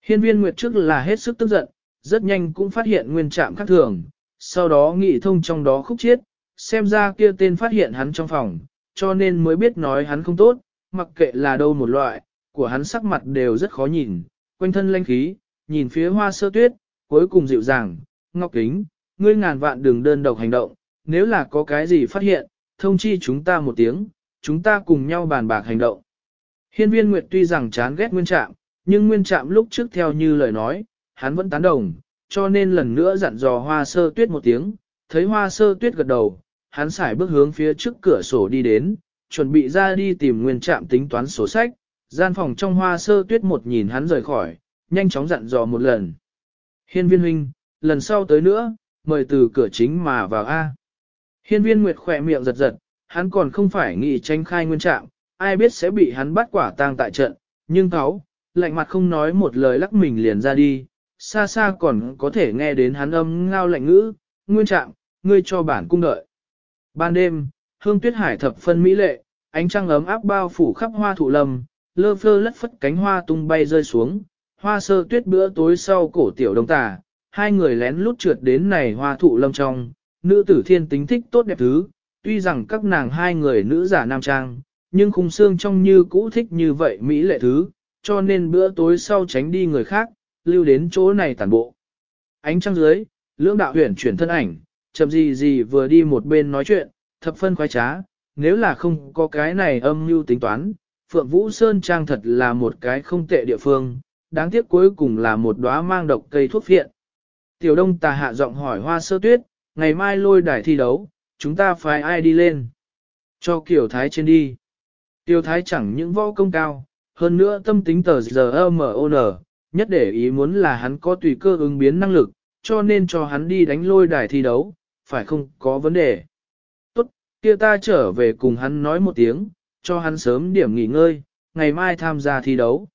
Hiên viên nguyệt trước là hết sức tức giận, rất nhanh cũng phát hiện nguyên trạm khác thường, sau đó nghị thông trong đó khúc chiết, xem ra kia tên phát hiện hắn trong phòng, cho nên mới biết nói hắn không tốt, mặc kệ là đâu một loại, của hắn sắc mặt đều rất khó nhìn, quanh thân lanh khí, nhìn phía hoa sơ tuyết, cuối cùng dịu dàng, ngọc kính, ngươi ngàn vạn đừng đơn độc hành động, nếu là có cái gì phát hiện, thông chi chúng ta một tiếng, chúng ta cùng nhau bàn bạc hành động. Hiên viên Nguyệt tuy rằng chán ghét nguyên trạm, nhưng nguyên trạm lúc trước theo như lời nói, hắn vẫn tán đồng, cho nên lần nữa dặn dò hoa sơ tuyết một tiếng, thấy hoa sơ tuyết gật đầu, hắn xài bước hướng phía trước cửa sổ đi đến, chuẩn bị ra đi tìm nguyên trạm tính toán sổ sách, gian phòng trong hoa sơ tuyết một nhìn hắn rời khỏi, nhanh chóng dặn dò một lần. Hiên viên huynh, lần sau tới nữa, mời từ cửa chính mà vào A. Hiên viên nguyệt khỏe miệng giật giật, hắn còn không phải nghĩ tranh khai nguyên trạm, ai biết sẽ bị hắn bắt quả tang tại trận, nhưng cáo, lạnh mặt không nói một lời lắc mình liền ra đi, xa xa còn có thể nghe đến hắn âm ngao lạnh ngữ, nguyên trạm, ngươi cho bản cung đợi. Ban đêm, hương tuyết hải thập phân mỹ lệ, ánh trăng ấm áp bao phủ khắp hoa thụ lâm, lơ phơ lất phất cánh hoa tung bay rơi xuống, hoa sơ tuyết bữa tối sau cổ tiểu đông tà, hai người lén lút trượt đến này hoa thụ lâm trong, nữ tử thiên tính thích tốt đẹp thứ, tuy rằng các nàng hai người nữ giả nam trang, nhưng khung xương trong như cũ thích như vậy mỹ lệ thứ, cho nên bữa tối sau tránh đi người khác, lưu đến chỗ này tàn bộ. Ánh trăng dưới, lưỡng đạo huyền chuyển thân ảnh, chậm gì gì vừa đi một bên nói chuyện, thập phân khoái trá, nếu là không có cái này âm mưu tính toán, Phượng Vũ Sơn Trang thật là một cái không tệ địa phương, đáng tiếc cuối cùng là một đóa mang độc cây thuốc phiện. Tiểu Đông tà hạ giọng hỏi hoa sơ tuyết, ngày mai lôi đài thi đấu, chúng ta phải ai đi lên? Cho Kiều Thái trên đi. Kiều Thái chẳng những võ công cao, hơn nữa tâm tính tờ giờ M.O.N. nhất để ý muốn là hắn có tùy cơ ứng biến năng lực, cho nên cho hắn đi đánh lôi đài thi đấu, phải không có vấn đề. Tốt, kia ta trở về cùng hắn nói một tiếng, cho hắn sớm điểm nghỉ ngơi, ngày mai tham gia thi đấu.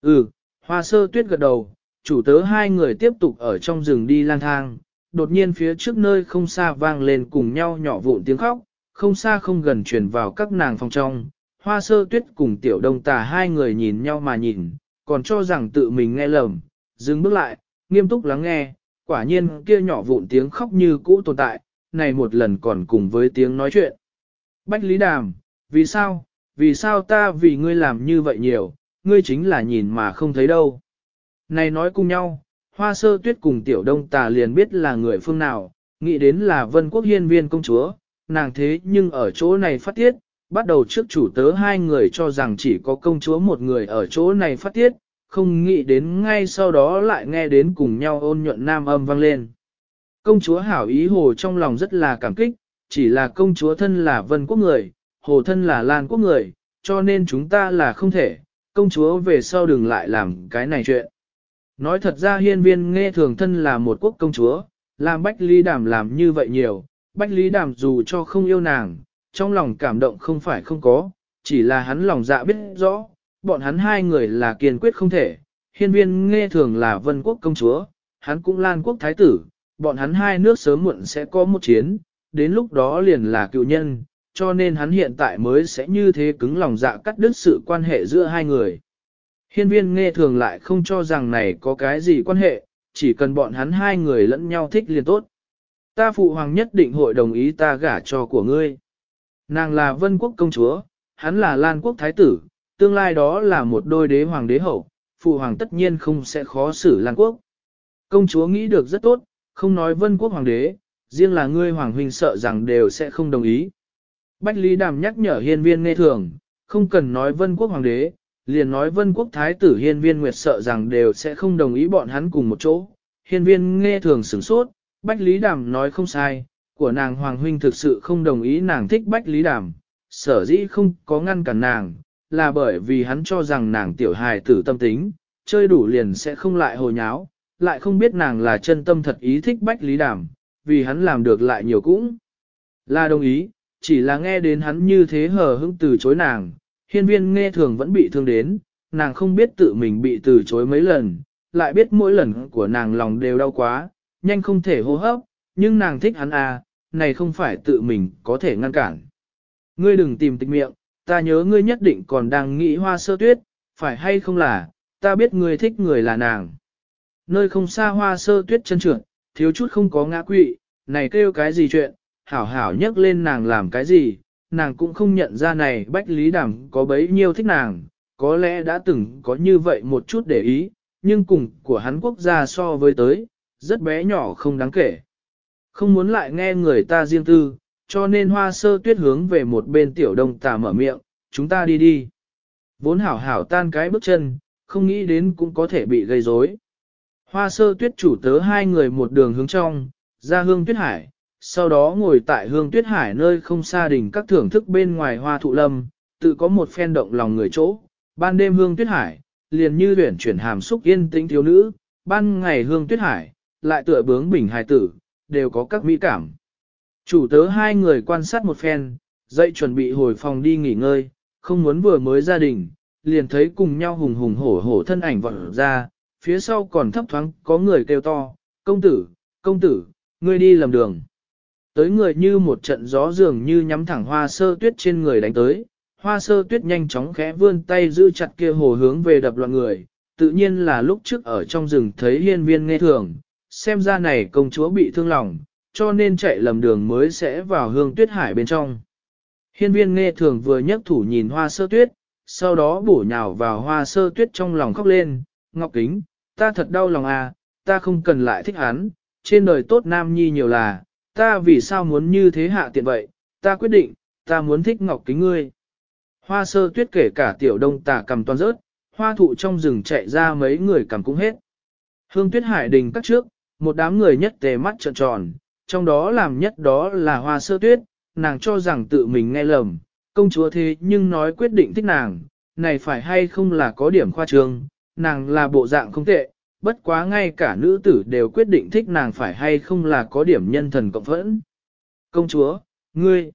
Ừ, hoa sơ tuyết gật đầu, chủ tớ hai người tiếp tục ở trong rừng đi lang thang, đột nhiên phía trước nơi không xa vang lên cùng nhau nhỏ vụn tiếng khóc, không xa không gần truyền vào các nàng phòng trong. Hoa sơ tuyết cùng tiểu đông tà hai người nhìn nhau mà nhìn, còn cho rằng tự mình nghe lầm, dừng bước lại, nghiêm túc lắng nghe, quả nhiên kia nhỏ vụn tiếng khóc như cũ tồn tại, này một lần còn cùng với tiếng nói chuyện. Bách Lý Đàm, vì sao, vì sao ta vì ngươi làm như vậy nhiều, ngươi chính là nhìn mà không thấy đâu. Này nói cùng nhau, hoa sơ tuyết cùng tiểu đông tà liền biết là người phương nào, nghĩ đến là vân quốc hiên viên công chúa, nàng thế nhưng ở chỗ này phát tiết, bắt đầu trước chủ tớ hai người cho rằng chỉ có công chúa một người ở chỗ này phát tiết, không nghĩ đến ngay sau đó lại nghe đến cùng nhau ôn nhuận nam âm vang lên. Công chúa hảo ý hồ trong lòng rất là cảm kích, chỉ là công chúa thân là vân quốc người, hồ thân là lan quốc người, cho nên chúng ta là không thể, công chúa về sau đừng lại làm cái này chuyện. Nói thật ra hiên viên nghe thường thân là một quốc công chúa, làm Bách Lý Đàm làm như vậy nhiều, Bách Lý Đàm dù cho không yêu nàng, trong lòng cảm động không phải không có, chỉ là hắn lòng dạ biết rõ, bọn hắn hai người là kiên quyết không thể, hiên viên nghe thường là vân quốc công chúa, hắn cũng lan quốc thái tử, bọn hắn hai nước sớm muộn sẽ có một chiến, đến lúc đó liền là cựu nhân, cho nên hắn hiện tại mới sẽ như thế cứng lòng dạ cắt đứt sự quan hệ giữa hai người. Hiên viên nghe thường lại không cho rằng này có cái gì quan hệ, chỉ cần bọn hắn hai người lẫn nhau thích liền tốt. Ta phụ hoàng nhất định hội đồng ý ta gả cho của ngươi. Nàng là vân quốc công chúa, hắn là lan quốc thái tử, tương lai đó là một đôi đế hoàng đế hậu, phụ hoàng tất nhiên không sẽ khó xử lan quốc. Công chúa nghĩ được rất tốt, không nói vân quốc hoàng đế, riêng là ngươi hoàng huynh sợ rằng đều sẽ không đồng ý. Bách Lý Đàm nhắc nhở hiên viên nghe thường, không cần nói vân quốc hoàng đế, liền nói vân quốc thái tử hiên viên nguyệt sợ rằng đều sẽ không đồng ý bọn hắn cùng một chỗ. Hiên viên nghe thường sửng sốt, Bách Lý Đàm nói không sai, của nàng hoàng huynh thực sự không đồng ý nàng thích Bách Lý Đàm, sở dĩ không có ngăn cản nàng, là bởi vì hắn cho rằng nàng tiểu hài tử tâm tính, chơi đủ liền sẽ không lại hồ nháo, lại không biết nàng là chân tâm thật ý thích Bách Lý Đàm, vì hắn làm được lại nhiều cũng là đồng ý, chỉ là nghe đến hắn như thế hờ hững từ chối nàng, hiên viên nghe thường vẫn bị thương đến, nàng không biết tự mình bị từ chối mấy lần, lại biết mỗi lần của nàng lòng đều đau quá, nhanh không thể hô hấp, nhưng nàng thích hắn à, này không phải tự mình có thể ngăn cản. Ngươi đừng tìm tịch miệng, ta nhớ ngươi nhất định còn đang nghĩ hoa sơ tuyết, phải hay không là, ta biết ngươi thích người là nàng. Nơi không xa hoa sơ tuyết chân trượt, thiếu chút không có ngã quỵ, này kêu cái gì chuyện, hảo hảo nhắc lên nàng làm cái gì, nàng cũng không nhận ra này bách lý Đàm có bấy nhiêu thích nàng, có lẽ đã từng có như vậy một chút để ý, nhưng cùng của hắn quốc gia so với tới, rất bé nhỏ không đáng kể. Không muốn lại nghe người ta riêng tư, cho nên hoa sơ tuyết hướng về một bên tiểu đông tà mở miệng, chúng ta đi đi. Vốn hảo hảo tan cái bước chân, không nghĩ đến cũng có thể bị gây rối. Hoa sơ tuyết chủ tớ hai người một đường hướng trong, ra hương tuyết hải, sau đó ngồi tại hương tuyết hải nơi không xa đỉnh các thưởng thức bên ngoài hoa thụ lâm, tự có một phen động lòng người chỗ. Ban đêm hương tuyết hải, liền như tuyển chuyển hàm xúc yên tĩnh thiếu nữ, ban ngày hương tuyết hải, lại tựa bướng bình hài tử, đều có các mỹ cảm. Chủ tớ hai người quan sát một phen, dậy chuẩn bị hồi phòng đi nghỉ ngơi, không muốn vừa mới gia đình, liền thấy cùng nhau hùng hùng hổ hổ thân ảnh vọt ra, phía sau còn thấp thoáng có người kêu to, công tử, công tử, ngươi đi lầm đường. Tới người như một trận gió dường như nhắm thẳng hoa sơ tuyết trên người đánh tới, hoa sơ tuyết nhanh chóng khẽ vươn tay giữ chặt kia hồ hướng về đập loạn người, tự nhiên là lúc trước ở trong rừng thấy hiên viên nghe thường, xem ra này công chúa bị thương lòng, cho nên chạy lầm đường mới sẽ vào hương tuyết hải bên trong. Hiên viên nghe thường vừa nhấc thủ nhìn hoa sơ tuyết, sau đó bổ nhào vào hoa sơ tuyết trong lòng khóc lên, ngọc kính, ta thật đau lòng à, ta không cần lại thích hắn, trên đời tốt nam nhi nhiều là, ta vì sao muốn như thế hạ tiện vậy, ta quyết định, ta muốn thích ngọc kính ngươi. Hoa sơ tuyết kể cả tiểu đông tà cầm toàn rớt, hoa thụ trong rừng chạy ra mấy người cầm cũng hết. Hương tuyết hải đình cắt trước, một đám người nhất tề mắt trợn tròn, trong đó làm nhất đó là hoa sơ tuyết, nàng cho rằng tự mình nghe lầm, công chúa thế nhưng nói quyết định thích nàng, này phải hay không là có điểm khoa trương, nàng là bộ dạng không tệ, bất quá ngay cả nữ tử đều quyết định thích nàng phải hay không là có điểm nhân thần cộng phẫn. Công chúa, ngươi,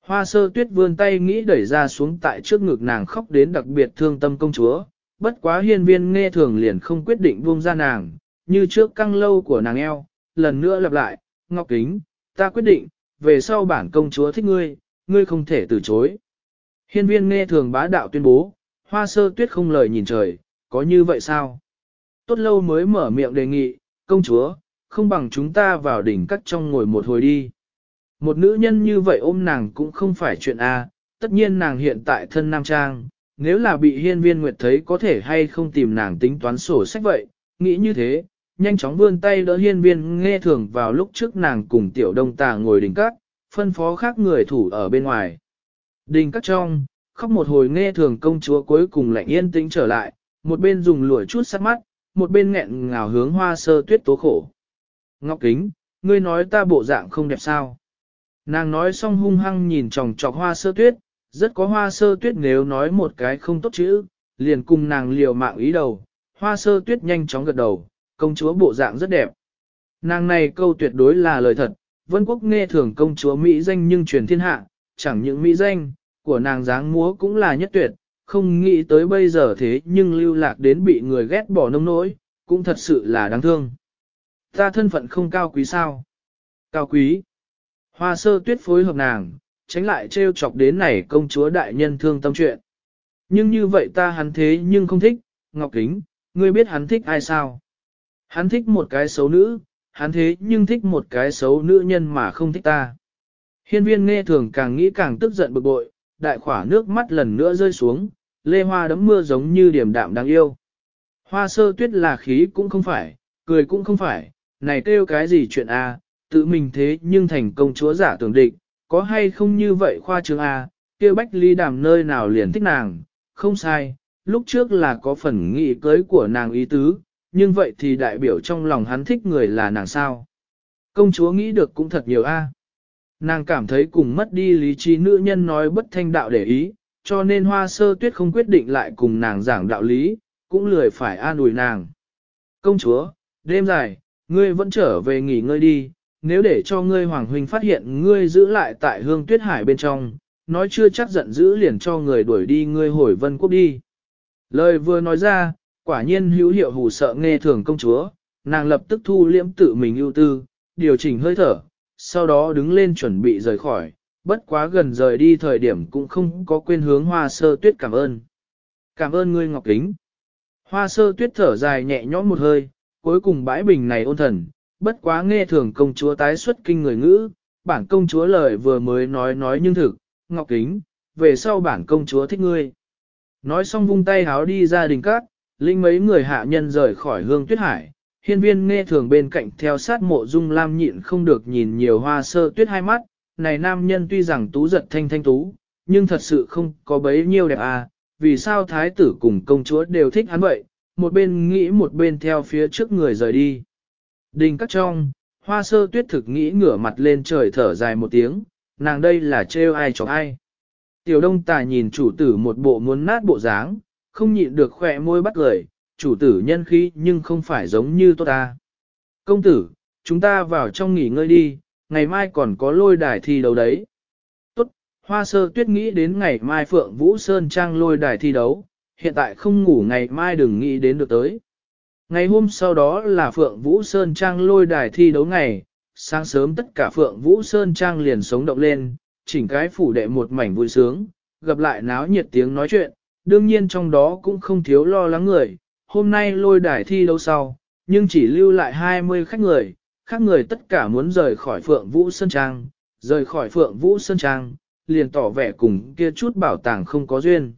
hoa sơ tuyết vươn tay nghĩ đẩy ra xuống tại trước ngực nàng khóc đến đặc biệt thương tâm công chúa, bất quá hiên viên nghe thường liền không quyết định buông ra nàng, như trước căng lâu của nàng eo, lần nữa lặp lại, Ngọc Kính, ta quyết định, về sau bản công chúa thích ngươi, ngươi không thể từ chối. Hiên viên nghe thường bá đạo tuyên bố, hoa sơ tuyết không lời nhìn trời, có như vậy sao? Tốt lâu mới mở miệng đề nghị, công chúa, không bằng chúng ta vào đỉnh cắt trong ngồi một hồi đi. Một nữ nhân như vậy ôm nàng cũng không phải chuyện A, tất nhiên nàng hiện tại thân nam trang, nếu là bị hiên viên nguyệt thấy có thể hay không tìm nàng tính toán sổ sách vậy, nghĩ như thế, nhanh chóng vươn tay đỡ hiên viên nghe thường vào lúc trước nàng cùng tiểu đông tà ngồi đỉnh cắt, phân phó khác người thủ ở bên ngoài. Đình cắt trong, khóc một hồi nghe thường công chúa cuối cùng lạnh yên tĩnh trở lại, một bên dùng lụa chút sát mắt, một bên nghẹn ngào hướng hoa sơ tuyết tố khổ. Ngọc kính, ngươi nói ta bộ dạng không đẹp sao. Nàng nói xong hung hăng nhìn tròng trọc hoa sơ tuyết, rất có hoa sơ tuyết nếu nói một cái không tốt chữ, liền cùng nàng liều mạng ý đầu, hoa sơ tuyết nhanh chóng gật đầu, công chúa bộ dạng rất đẹp. Nàng này câu tuyệt đối là lời thật, vân quốc nghe thường công chúa Mỹ danh nhưng truyền thiên hạ, chẳng những Mỹ danh, của nàng dáng múa cũng là nhất tuyệt, không nghĩ tới bây giờ thế nhưng lưu lạc đến bị người ghét bỏ nông nỗi, cũng thật sự là đáng thương. Ta thân phận không cao quý sao? Cao quý. Hoa sơ tuyết phối hợp nàng, tránh lại trêu chọc đến này công chúa đại nhân thương tâm chuyện. Nhưng như vậy ta hắn thế nhưng không thích, Ngọc Kính, ngươi biết hắn thích ai sao? Hắn thích một cái xấu nữ, hắn thế nhưng thích một cái xấu nữ nhân mà không thích ta. Hiên viên nghe thường càng nghĩ càng tức giận bực bội, đại khỏa nước mắt lần nữa rơi xuống, lê hoa đấm mưa giống như điểm đạm đáng yêu. Hoa sơ tuyết là khí cũng không phải, cười cũng không phải, này kêu cái gì chuyện a? tự mình thế nhưng thành công chúa giả tưởng định, có hay không như vậy khoa trương a? kêu bách ly đàm nơi nào liền thích nàng, không sai, lúc trước là có phần nghị cưới của nàng ý tứ, nhưng vậy thì đại biểu trong lòng hắn thích người là nàng sao. Công chúa nghĩ được cũng thật nhiều a. Nàng cảm thấy cùng mất đi lý trí nữ nhân nói bất thanh đạo để ý, cho nên hoa sơ tuyết không quyết định lại cùng nàng giảng đạo lý, cũng lười phải an ủi nàng. Công chúa, đêm dài, ngươi vẫn trở về nghỉ ngơi đi, nếu để cho ngươi hoàng huynh phát hiện ngươi giữ lại tại hương tuyết hải bên trong, nói chưa chắc giận dữ liền cho người đuổi đi ngươi hồi vân quốc đi. Lời vừa nói ra, quả nhiên hữu hiệu hù sợ nghe thường công chúa, nàng lập tức thu liễm tự mình ưu tư, điều chỉnh hơi thở, sau đó đứng lên chuẩn bị rời khỏi, bất quá gần rời đi thời điểm cũng không có quên hướng hoa sơ tuyết cảm ơn. Cảm ơn ngươi Ngọc Kính. Hoa sơ tuyết thở dài nhẹ nhõm một hơi, cuối cùng bãi bình này ôn thần, bất quá nghe thường công chúa tái xuất kinh người ngữ, bản công chúa lời vừa mới nói nói nhưng thực, Ngọc Kính, về sau bản công chúa thích ngươi. Nói xong vung tay háo đi ra đình cát, linh mấy người hạ nhân rời khỏi hương tuyết hải, hiên viên nghe thường bên cạnh theo sát mộ dung lam nhịn không được nhìn nhiều hoa sơ tuyết hai mắt, này nam nhân tuy rằng tú giật thanh thanh tú, nhưng thật sự không có bấy nhiêu đẹp à, vì sao thái tử cùng công chúa đều thích hắn vậy, một bên nghĩ một bên theo phía trước người rời đi. Đình cắt trong, hoa sơ tuyết thực nghĩ ngửa mặt lên trời thở dài một tiếng, nàng đây là trêu ai chọc ai. Tiểu đông tà nhìn chủ tử một bộ muốn nát bộ dáng, không nhịn được khỏe môi bắt lời, chủ tử nhân khí nhưng không phải giống như tôi ta. Công tử, chúng ta vào trong nghỉ ngơi đi, ngày mai còn có lôi đài thi đấu đấy. Tốt, hoa sơ tuyết nghĩ đến ngày mai Phượng Vũ Sơn Trang lôi đài thi đấu, hiện tại không ngủ ngày mai đừng nghĩ đến được tới. Ngày hôm sau đó là Phượng Vũ Sơn Trang lôi đài thi đấu ngày, sáng sớm tất cả Phượng Vũ Sơn Trang liền sống động lên, chỉnh cái phủ đệ một mảnh vui sướng, gặp lại náo nhiệt tiếng nói chuyện, đương nhiên trong đó cũng không thiếu lo lắng người, hôm nay lôi đài thi đấu sau, nhưng chỉ lưu lại 20 khách người, khác người tất cả muốn rời khỏi Phượng Vũ Sơn Trang, rời khỏi Phượng Vũ Sơn Trang, liền tỏ vẻ cùng kia chút bảo tàng không có duyên.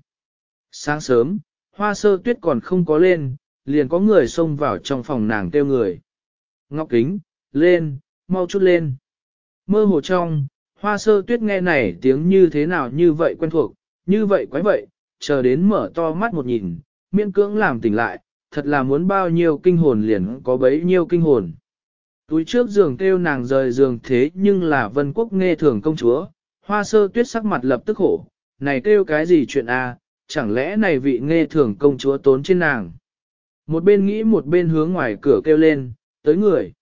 Sáng sớm, hoa sơ tuyết còn không có lên, liền có người xông vào trong phòng nàng kêu người. Ngọc kính, lên, mau chút lên. Mơ hồ trong, hoa sơ tuyết nghe này tiếng như thế nào như vậy quen thuộc, như vậy quái vậy, chờ đến mở to mắt một nhìn, miễn cưỡng làm tỉnh lại, thật là muốn bao nhiêu kinh hồn liền có bấy nhiêu kinh hồn. Túi trước giường kêu nàng rời giường thế nhưng là vân quốc nghe thường công chúa, hoa sơ tuyết sắc mặt lập tức khổ, này kêu cái gì chuyện a? chẳng lẽ này vị nghe thường công chúa tốn trên nàng. Một bên nghĩ một bên hướng ngoài cửa kêu lên, tới người.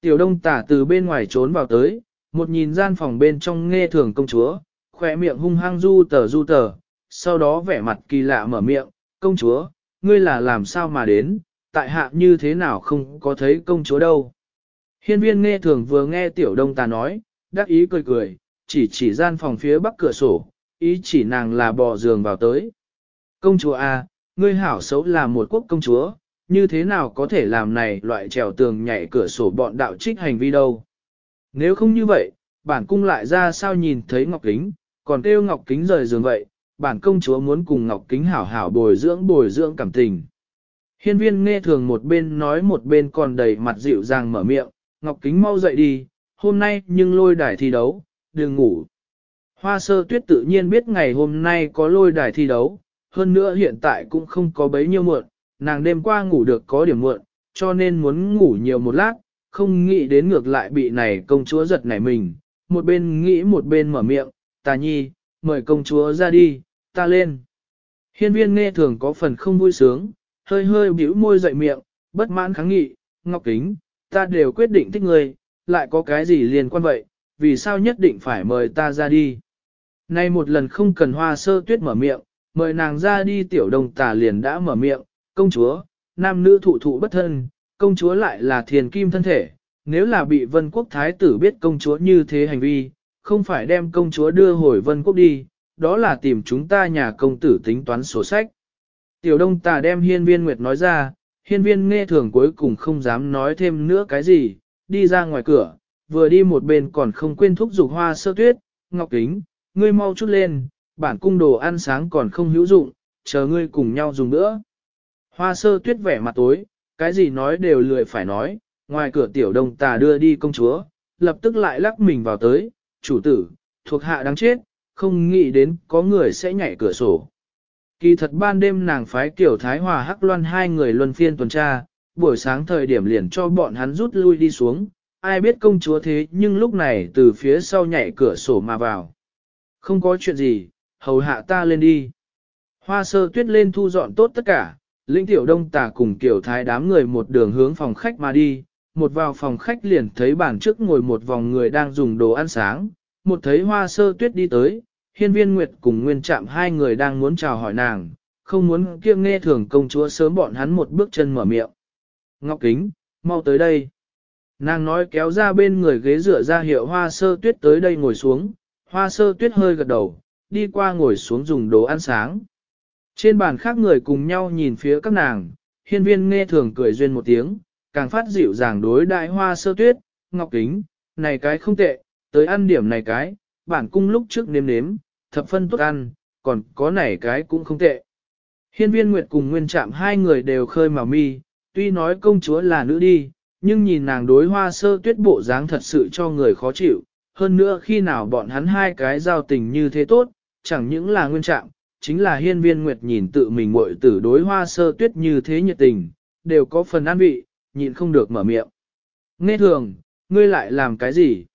Tiểu đông tả từ bên ngoài trốn vào tới, một nhìn gian phòng bên trong nghe thường công chúa, khỏe miệng hung hăng du tờ du tờ, sau đó vẻ mặt kỳ lạ mở miệng, công chúa, ngươi là làm sao mà đến, tại hạ như thế nào không có thấy công chúa đâu. Hiên viên nghe thường vừa nghe tiểu đông ta nói, đắc ý cười cười, chỉ chỉ gian phòng phía bắc cửa sổ, ý chỉ nàng là bò giường vào tới. Công chúa à, ngươi hảo xấu là một quốc công chúa, như thế nào có thể làm này loại trèo tường nhảy cửa sổ bọn đạo trích hành vi đâu. Nếu không như vậy, bản cung lại ra sao nhìn thấy Ngọc Kính, còn kêu Ngọc Kính rời giường vậy, bản công chúa muốn cùng Ngọc Kính hảo hảo bồi dưỡng bồi dưỡng cảm tình. Hiên viên nghe thường một bên nói một bên còn đầy mặt dịu dàng mở miệng, Ngọc Kính mau dậy đi, hôm nay nhưng lôi đài thi đấu, đừng ngủ. Hoa sơ tuyết tự nhiên biết ngày hôm nay có lôi đài thi đấu, hơn nữa hiện tại cũng không có bấy nhiêu muộn, nàng đêm qua ngủ được có điểm muộn, cho nên muốn ngủ nhiều một lát, không nghĩ đến ngược lại bị này công chúa giật nảy mình, một bên nghĩ một bên mở miệng, tà nhi, mời công chúa ra đi, ta lên. Hiên viên nghe thường có phần không vui sướng, hơi hơi bĩu môi dậy miệng, bất mãn kháng nghị, ngọc kính, ta đều quyết định thích người, lại có cái gì liên quan vậy, vì sao nhất định phải mời ta ra đi. Nay một lần không cần hoa sơ tuyết mở miệng, mời nàng ra đi tiểu đồng tà liền đã mở miệng, công chúa, nam nữ thụ thụ bất thân, công chúa lại là thiền kim thân thể, nếu là bị vân quốc thái tử biết công chúa như thế hành vi, không phải đem công chúa đưa hồi vân quốc đi, đó là tìm chúng ta nhà công tử tính toán sổ sách. Tiểu đông tà đem hiên viên nguyệt nói ra, hiên viên nghe thường cuối cùng không dám nói thêm nữa cái gì, đi ra ngoài cửa, vừa đi một bên còn không quên thúc giục hoa sơ tuyết, ngọc kính, ngươi mau chút lên, bản cung đồ ăn sáng còn không hữu dụng, chờ ngươi cùng nhau dùng nữa. Hoa sơ tuyết vẻ mặt tối, cái gì nói đều lười phải nói, ngoài cửa tiểu đông tà đưa đi công chúa, lập tức lại lắc mình vào tới, chủ tử, thuộc hạ đáng chết, không nghĩ đến có người sẽ nhảy cửa sổ. Kỳ thật ban đêm nàng phái kiểu Thái Hòa Hắc Loan hai người luân phiên tuần tra, buổi sáng thời điểm liền cho bọn hắn rút lui đi xuống, ai biết công chúa thế nhưng lúc này từ phía sau nhảy cửa sổ mà vào. Không có chuyện gì, hầu hạ ta lên đi. Hoa sơ tuyết lên thu dọn tốt tất cả, linh tiểu đông tà cùng kiểu thái đám người một đường hướng phòng khách mà đi, một vào phòng khách liền thấy bàn trước ngồi một vòng người đang dùng đồ ăn sáng, một thấy hoa sơ tuyết đi tới, hiên viên nguyệt cùng nguyên chạm hai người đang muốn chào hỏi nàng, không muốn kiêng nghe thường công chúa sớm bọn hắn một bước chân mở miệng. Ngọc kính, mau tới đây. Nàng nói kéo ra bên người ghế rửa ra hiệu hoa sơ tuyết tới đây ngồi xuống, hoa sơ tuyết hơi gật đầu, đi qua ngồi xuống dùng đồ ăn sáng. Trên bàn khác người cùng nhau nhìn phía các nàng, hiên viên nghe thường cười duyên một tiếng, càng phát dịu dàng đối đại hoa sơ tuyết, ngọc kính, này cái không tệ, tới ăn điểm này cái, bản cung lúc trước nếm nếm, thập phân tốt ăn, còn có này cái cũng không tệ. Hiên viên Nguyệt cùng Nguyên Trạm hai người đều khơi màu mi, tuy nói công chúa là nữ đi, nhưng nhìn nàng đối hoa sơ tuyết bộ dáng thật sự cho người khó chịu, hơn nữa khi nào bọn hắn hai cái giao tình như thế tốt, chẳng những là Nguyên Trạm, chính là hiên viên Nguyệt nhìn tự mình muội tử đối hoa sơ tuyết như thế nhiệt tình, đều có phần an vị, nhịn không được mở miệng. Nghe thường, ngươi lại làm cái gì?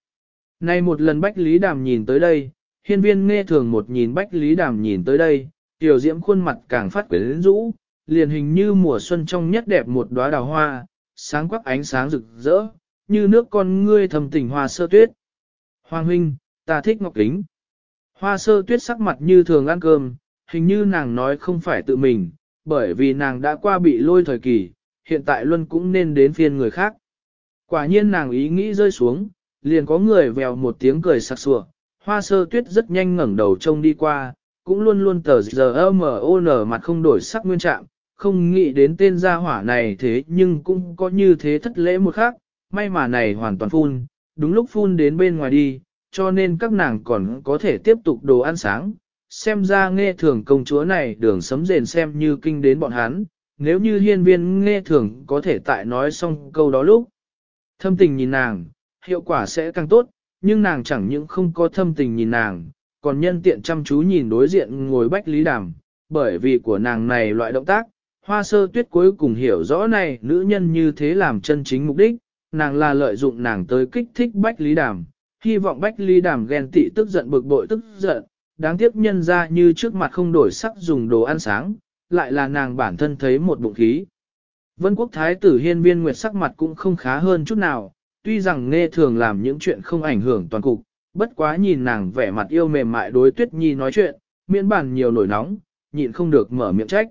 Nay một lần Bách Lý Đàm nhìn tới đây, hiên viên nghe thường một nhìn Bách Lý Đàm nhìn tới đây, tiểu diễm khuôn mặt càng phát quyến rũ, liền hình như mùa xuân trong nhất đẹp một đóa đào hoa, sáng quắc ánh sáng rực rỡ, như nước con ngươi thầm tỉnh hoa sơ tuyết. Hoàng huynh, ta thích ngọc kính. Hoa sơ tuyết sắc mặt như thường ăn cơm, hình như nàng nói không phải tự mình, bởi vì nàng đã qua bị lôi thời kỳ, hiện tại luân cũng nên đến phiên người khác. Quả nhiên nàng ý nghĩ rơi xuống, liền có người vèo một tiếng cười sặc sủa, hoa sơ tuyết rất nhanh ngẩng đầu trông đi qua, cũng luôn luôn tờ giờ M.O.N. mặt không đổi sắc nguyên trạng, không nghĩ đến tên gia hỏa này thế nhưng cũng có như thế thất lễ một khác, may mà này hoàn toàn phun, đúng lúc phun đến bên ngoài đi, cho nên các nàng còn có thể tiếp tục đồ ăn sáng. Xem ra nghe thường công chúa này đường sấm rền xem như kinh đến bọn hắn, nếu như hiên viên nghe thường có thể tại nói xong câu đó lúc. Thâm tình nhìn nàng, hiệu quả sẽ càng tốt, nhưng nàng chẳng những không có thâm tình nhìn nàng, còn nhân tiện chăm chú nhìn đối diện ngồi bách lý đàm, bởi vì của nàng này loại động tác, hoa sơ tuyết cuối cùng hiểu rõ này nữ nhân như thế làm chân chính mục đích, nàng là lợi dụng nàng tới kích thích bách lý đàm, hy vọng bách lý đàm ghen tị tức giận bực bội tức giận, đáng tiếc nhân ra như trước mặt không đổi sắc dùng đồ ăn sáng, lại là nàng bản thân thấy một bụng khí. Vân quốc thái tử hiên viên nguyệt sắc mặt cũng không khá hơn chút nào, tuy rằng nghe thường làm những chuyện không ảnh hưởng toàn cục, bất quá nhìn nàng vẻ mặt yêu mềm mại đối tuyết nhi nói chuyện, miễn bản nhiều nổi nóng, nhịn không được mở miệng trách.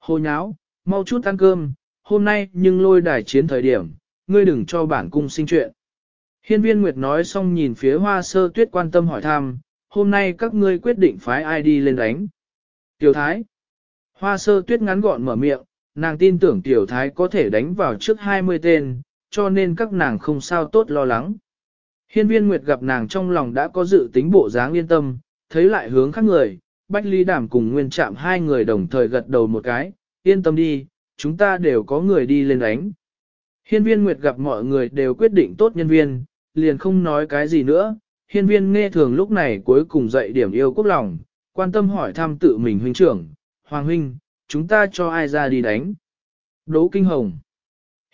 Hô nháo, mau chút ăn cơm, hôm nay nhưng lôi đài chiến thời điểm, ngươi đừng cho bản cung sinh chuyện. Hiên viên Nguyệt nói xong nhìn phía hoa sơ tuyết quan tâm hỏi thăm, hôm nay các ngươi quyết định phái ai đi lên đánh. Tiểu Thái. Hoa sơ tuyết ngắn gọn mở miệng, nàng tin tưởng Tiểu Thái có thể đánh vào trước 20 tên, cho nên các nàng không sao tốt lo lắng. Hiên viên Nguyệt gặp nàng trong lòng đã có dự tính bộ dáng yên tâm, thấy lại hướng khác người, Bách Lý Đàm cùng Nguyên Trạm hai người đồng thời gật đầu một cái, yên tâm đi, chúng ta đều có người đi lên đánh. Hiên viên Nguyệt gặp mọi người đều quyết định tốt nhân viên, liền không nói cái gì nữa, hiên viên nghe thường lúc này cuối cùng dạy điểm yêu quốc lòng, quan tâm hỏi thăm tự mình huynh trưởng, Hoàng huynh, chúng ta cho ai ra đi đánh? Đỗ Kinh Hồng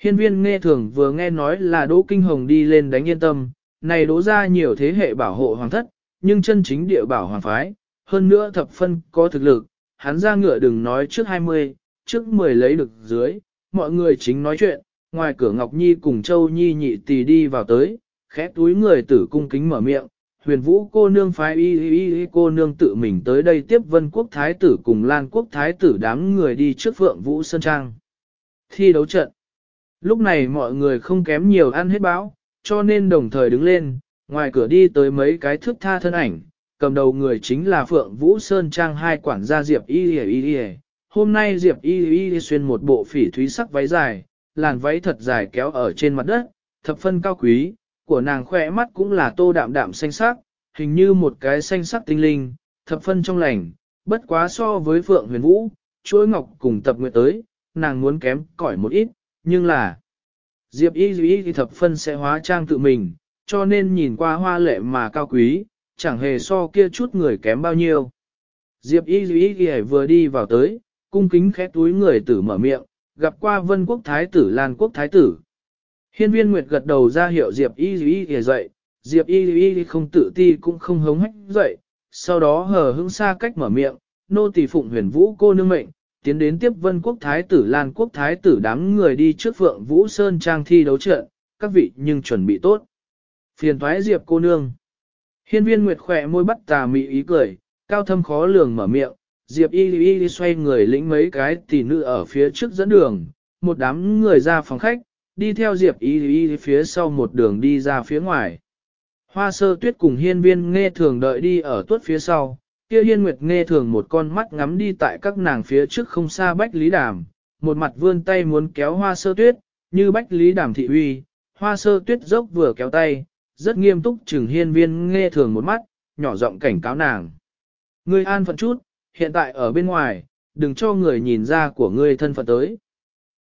Hiên viên nghe thường vừa nghe nói là Đỗ Kinh Hồng đi lên đánh yên tâm, này đỗ ra nhiều thế hệ bảo hộ hoàng thất, nhưng chân chính địa bảo hoàng phái, hơn nữa thập phân có thực lực, hắn ra ngựa đừng nói trước 20, trước 10 lấy được dưới, mọi người chính nói chuyện, ngoài cửa Ngọc Nhi cùng Châu Nhi nhị tỷ đi vào tới, khẽ túi người tử cung kính mở miệng, huyền vũ cô nương phái y y y cô nương tự mình tới đây tiếp vân quốc thái tử cùng lan quốc thái tử đám người đi trước phượng vũ sơn trang. Thi đấu trận. Lúc này mọi người không kém nhiều ăn hết bão, cho nên đồng thời đứng lên, ngoài cửa đi tới mấy cái thước tha thân ảnh, cầm đầu người chính là Phượng Vũ Sơn Trang hai quản gia Diệp Y Y Y. Hôm nay Diệp Y Y xuyên một bộ phỉ thúy sắc váy dài, làn váy thật dài kéo ở trên mặt đất, thập phân cao quý, của nàng khỏe mắt cũng là tô đạm đạm xanh sắc, hình như một cái xanh sắc tinh linh, thập phân trong lành, bất quá so với Phượng Huyền Vũ, chuỗi ngọc cùng tập nguyện tới, nàng muốn kém cỏi một ít, nhưng là Diệp Y Y thì thập phân sẽ hóa trang tự mình, cho nên nhìn qua hoa lệ mà cao quý, chẳng hề so kia chút người kém bao nhiêu. Diệp Y Y thì vừa đi vào tới, cung kính khẽ túi người tử mở miệng, gặp qua vân quốc thái tử Lan quốc thái tử. Hiên viên Nguyệt gật đầu ra hiệu Diệp Y Y thì dậy, Diệp Y Y không tự ti cũng không hống hách dậy, sau đó hờ hững xa cách mở miệng, nô tỳ phụng huyền vũ cô nương mệnh, tiến đến tiếp vân quốc thái tử Lan quốc thái tử đám người đi trước phượng vũ sơn trang thi đấu trận, các vị nhưng chuẩn bị tốt. Phiền thoái Diệp cô nương. Hiên viên Nguyệt khỏe môi bắt tà mị ý cười, cao thâm khó lường mở miệng, Diệp y y y xoay người lĩnh mấy cái tỷ nữ ở phía trước dẫn đường, một đám người ra phòng khách, đi theo Diệp y y phía sau một đường đi ra phía ngoài. Hoa sơ tuyết cùng hiên viên nghe thường đợi đi ở tuốt phía sau, kia hiên nguyệt nghe thường một con mắt ngắm đi tại các nàng phía trước không xa bách lý đàm, một mặt vươn tay muốn kéo hoa sơ tuyết, như bách lý đàm thị uy, hoa sơ tuyết dốc vừa kéo tay, rất nghiêm túc chừng hiên viên nghe thường một mắt, nhỏ giọng cảnh cáo nàng. Ngươi an phận chút, hiện tại ở bên ngoài, đừng cho người nhìn ra của ngươi thân phận tới.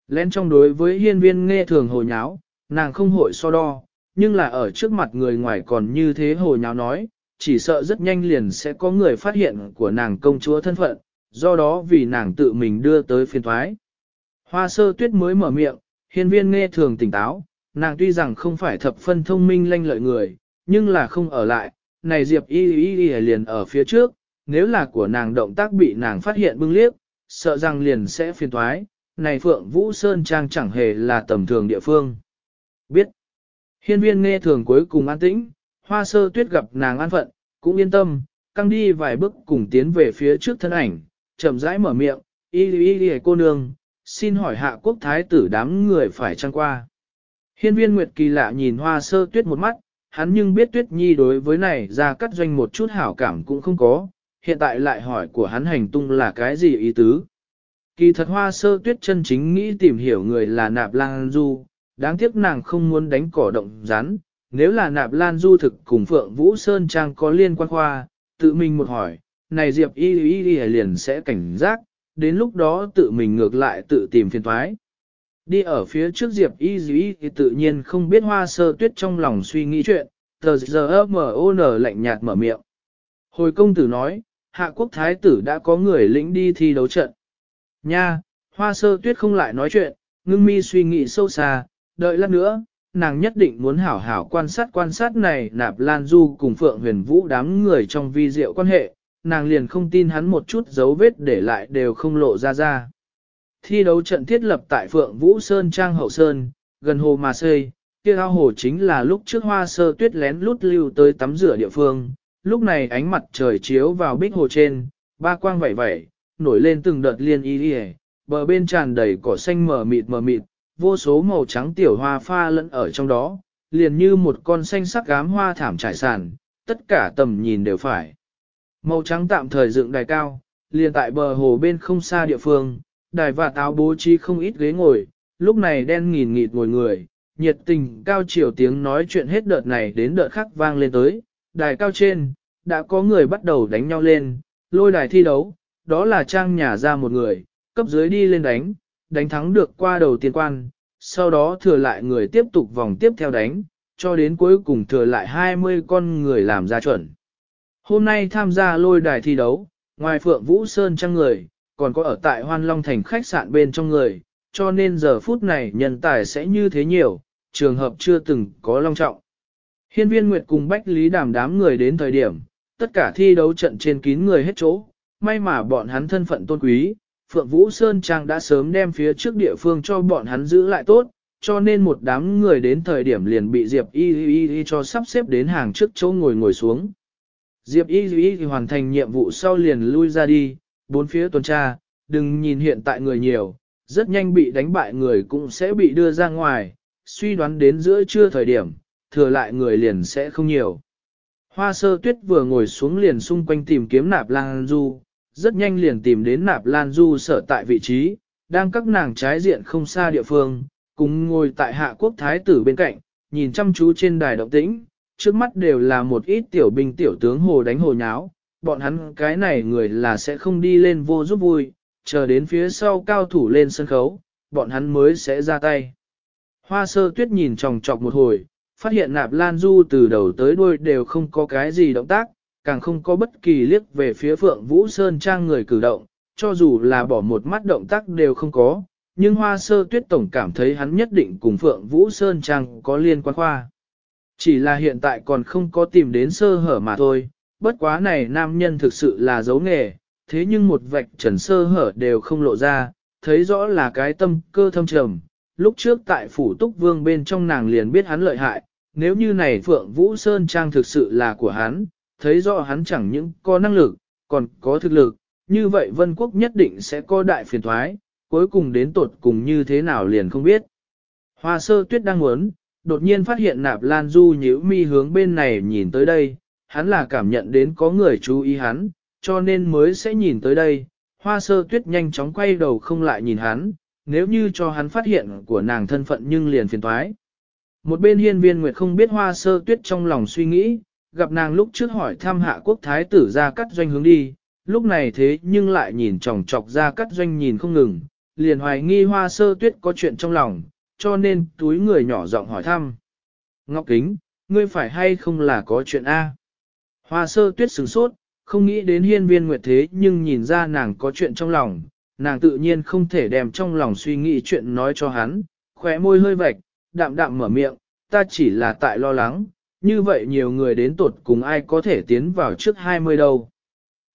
Lén trong đối với hiên viên nghe thường hồ nháo, nàng không hội so đo, nhưng là ở trước mặt người ngoài còn như thế hồ nháo nói, chỉ sợ rất nhanh liền sẽ có người phát hiện của nàng công chúa thân phận, do đó vì nàng tự mình đưa tới phiên thoái. Hoa sơ tuyết mới mở miệng, hiên viên nghe thường tỉnh táo, nàng tuy rằng không phải thập phân thông minh lanh lợi người, nhưng là không ở lại, này Diệp y y y liền ở phía trước, nếu là của nàng động tác bị nàng phát hiện bưng liếc, sợ rằng liền sẽ phiền thoái, này Phượng Vũ Sơn Trang chẳng hề là tầm thường địa phương. Biết, hiên viên nghe thường cuối cùng an tĩnh, hoa sơ tuyết gặp nàng an phận, cũng yên tâm, căng đi vài bước cùng tiến về phía trước thân ảnh, chậm rãi mở miệng, y y y cô nương, xin hỏi hạ quốc thái tử đám người phải trăng qua. Hiên viên Nguyệt kỳ lạ nhìn hoa sơ tuyết một mắt, hắn nhưng biết tuyết nhi đối với này ra cắt doanh một chút hảo cảm cũng không có, hiện tại lại hỏi của hắn hành tung là cái gì ý tứ. Kỳ thật hoa sơ tuyết chân chính nghĩ tìm hiểu người là nạp Lang du, đáng tiếc nàng không muốn đánh cỏ động rắn, nếu là nạp lan du thực cùng Phượng Vũ Sơn Trang có liên quan khoa, tự mình một hỏi, này Diệp y y y liền sẽ cảnh giác, đến lúc đó tự mình ngược lại tự tìm phiền thoái. Đi ở phía trước Diệp Y Dĩ thì tự nhiên không biết hoa sơ tuyết trong lòng suy nghĩ chuyện, tờ giờ M.O.N. lạnh nhạt mở miệng. Hồi công tử nói, hạ quốc thái tử đã có người lĩnh đi thi đấu trận. Nha, hoa sơ tuyết không lại nói chuyện, ngưng mi suy nghĩ sâu xa, đợi lát nữa, nàng nhất định muốn hảo hảo quan sát quan sát này nạp lan du cùng phượng huyền vũ đám người trong vi diệu quan hệ, nàng liền không tin hắn một chút dấu vết để lại đều không lộ ra ra. Thi đấu trận thiết lập tại Phượng Vũ Sơn Trang Hậu Sơn, gần hồ Mà Xây, kia ao hồ chính là lúc trước hoa sơ tuyết lén lút lưu tới tắm rửa địa phương. Lúc này ánh mặt trời chiếu vào bích hồ trên, ba quang vẩy vẩy, nổi lên từng đợt liên y đi bờ bên tràn đầy cỏ xanh mờ mịt mờ mịt, vô số màu trắng tiểu hoa pha lẫn ở trong đó, liền như một con xanh sắc gám hoa thảm trải sàn, tất cả tầm nhìn đều phải. Màu trắng tạm thời dựng đài cao, liền tại bờ hồ bên không xa địa phương, đài và táo bố trí không ít ghế ngồi, lúc này đen nghìn nghịt ngồi người, nhiệt tình cao chiều tiếng nói chuyện hết đợt này đến đợt khác vang lên tới, đài cao trên, đã có người bắt đầu đánh nhau lên, lôi đài thi đấu, đó là trang nhà ra một người, cấp dưới đi lên đánh, đánh thắng được qua đầu tiên quan, sau đó thừa lại người tiếp tục vòng tiếp theo đánh, cho đến cuối cùng thừa lại 20 con người làm ra chuẩn. Hôm nay tham gia lôi đài thi đấu, ngoài Phượng Vũ Sơn trăng người, còn có ở tại Hoan Long Thành khách sạn bên trong người, cho nên giờ phút này nhân tài sẽ như thế nhiều, trường hợp chưa từng có long trọng. Hiên viên Nguyệt cùng Bách Lý đàm đám người đến thời điểm, tất cả thi đấu trận trên kín người hết chỗ, may mà bọn hắn thân phận tôn quý, Phượng Vũ Sơn Trang đã sớm đem phía trước địa phương cho bọn hắn giữ lại tốt, cho nên một đám người đến thời điểm liền bị Diệp Y Y Y cho sắp xếp đến hàng trước chỗ ngồi ngồi xuống. Diệp Y Y Y hoàn thành nhiệm vụ sau liền lui ra đi, bốn phía tuần tra, đừng nhìn hiện tại người nhiều, rất nhanh bị đánh bại người cũng sẽ bị đưa ra ngoài, suy đoán đến giữa trưa thời điểm, thừa lại người liền sẽ không nhiều. Hoa sơ tuyết vừa ngồi xuống liền xung quanh tìm kiếm nạp lang du, rất nhanh liền tìm đến nạp lan du sở tại vị trí, đang các nàng trái diện không xa địa phương, cùng ngồi tại hạ quốc thái tử bên cạnh, nhìn chăm chú trên đài động tĩnh, trước mắt đều là một ít tiểu binh tiểu tướng hồ đánh hồ nháo, bọn hắn cái này người là sẽ không đi lên vô giúp vui, chờ đến phía sau cao thủ lên sân khấu, bọn hắn mới sẽ ra tay. Hoa sơ tuyết nhìn tròng trọc một hồi, phát hiện nạp lan du từ đầu tới đuôi đều không có cái gì động tác, càng không có bất kỳ liếc về phía phượng vũ sơn trang người cử động, cho dù là bỏ một mắt động tác đều không có, nhưng hoa sơ tuyết tổng cảm thấy hắn nhất định cùng phượng vũ sơn trang có liên quan khoa. Chỉ là hiện tại còn không có tìm đến sơ hở mà thôi, bất quá này nam nhân thực sự là dấu nghề, thế nhưng một vạch trần sơ hở đều không lộ ra, thấy rõ là cái tâm cơ thâm trầm. Lúc trước tại phủ túc vương bên trong nàng liền biết hắn lợi hại, nếu như này Phượng Vũ Sơn Trang thực sự là của hắn, thấy rõ hắn chẳng những có năng lực, còn có thực lực, như vậy Vân Quốc nhất định sẽ có đại phiền thoái, cuối cùng đến tột cùng như thế nào liền không biết. Hoa sơ tuyết đang muốn, đột nhiên phát hiện nạp lan du nhíu mi hướng bên này nhìn tới đây, hắn là cảm nhận đến có người chú ý hắn, cho nên mới sẽ nhìn tới đây. Hoa sơ tuyết nhanh chóng quay đầu không lại nhìn hắn, nếu như cho hắn phát hiện của nàng thân phận nhưng liền phiền toái. Một bên hiên viên nguyệt không biết hoa sơ tuyết trong lòng suy nghĩ, gặp nàng lúc trước hỏi thăm hạ quốc thái tử ra cắt doanh hướng đi, lúc này thế nhưng lại nhìn chòng chọc ra cắt doanh nhìn không ngừng, liền hoài nghi hoa sơ tuyết có chuyện trong lòng, cho nên túi người nhỏ giọng hỏi thăm. Ngọc Kính, ngươi phải hay không là có chuyện A? Hoa sơ tuyết sửng sốt, không nghĩ đến hiên viên nguyệt thế nhưng nhìn ra nàng có chuyện trong lòng, nàng tự nhiên không thể đem trong lòng suy nghĩ chuyện nói cho hắn, khóe môi hơi vạch, đạm đạm mở miệng, ta chỉ là tại lo lắng, như vậy nhiều người đến tột cùng ai có thể tiến vào trước 20 đâu.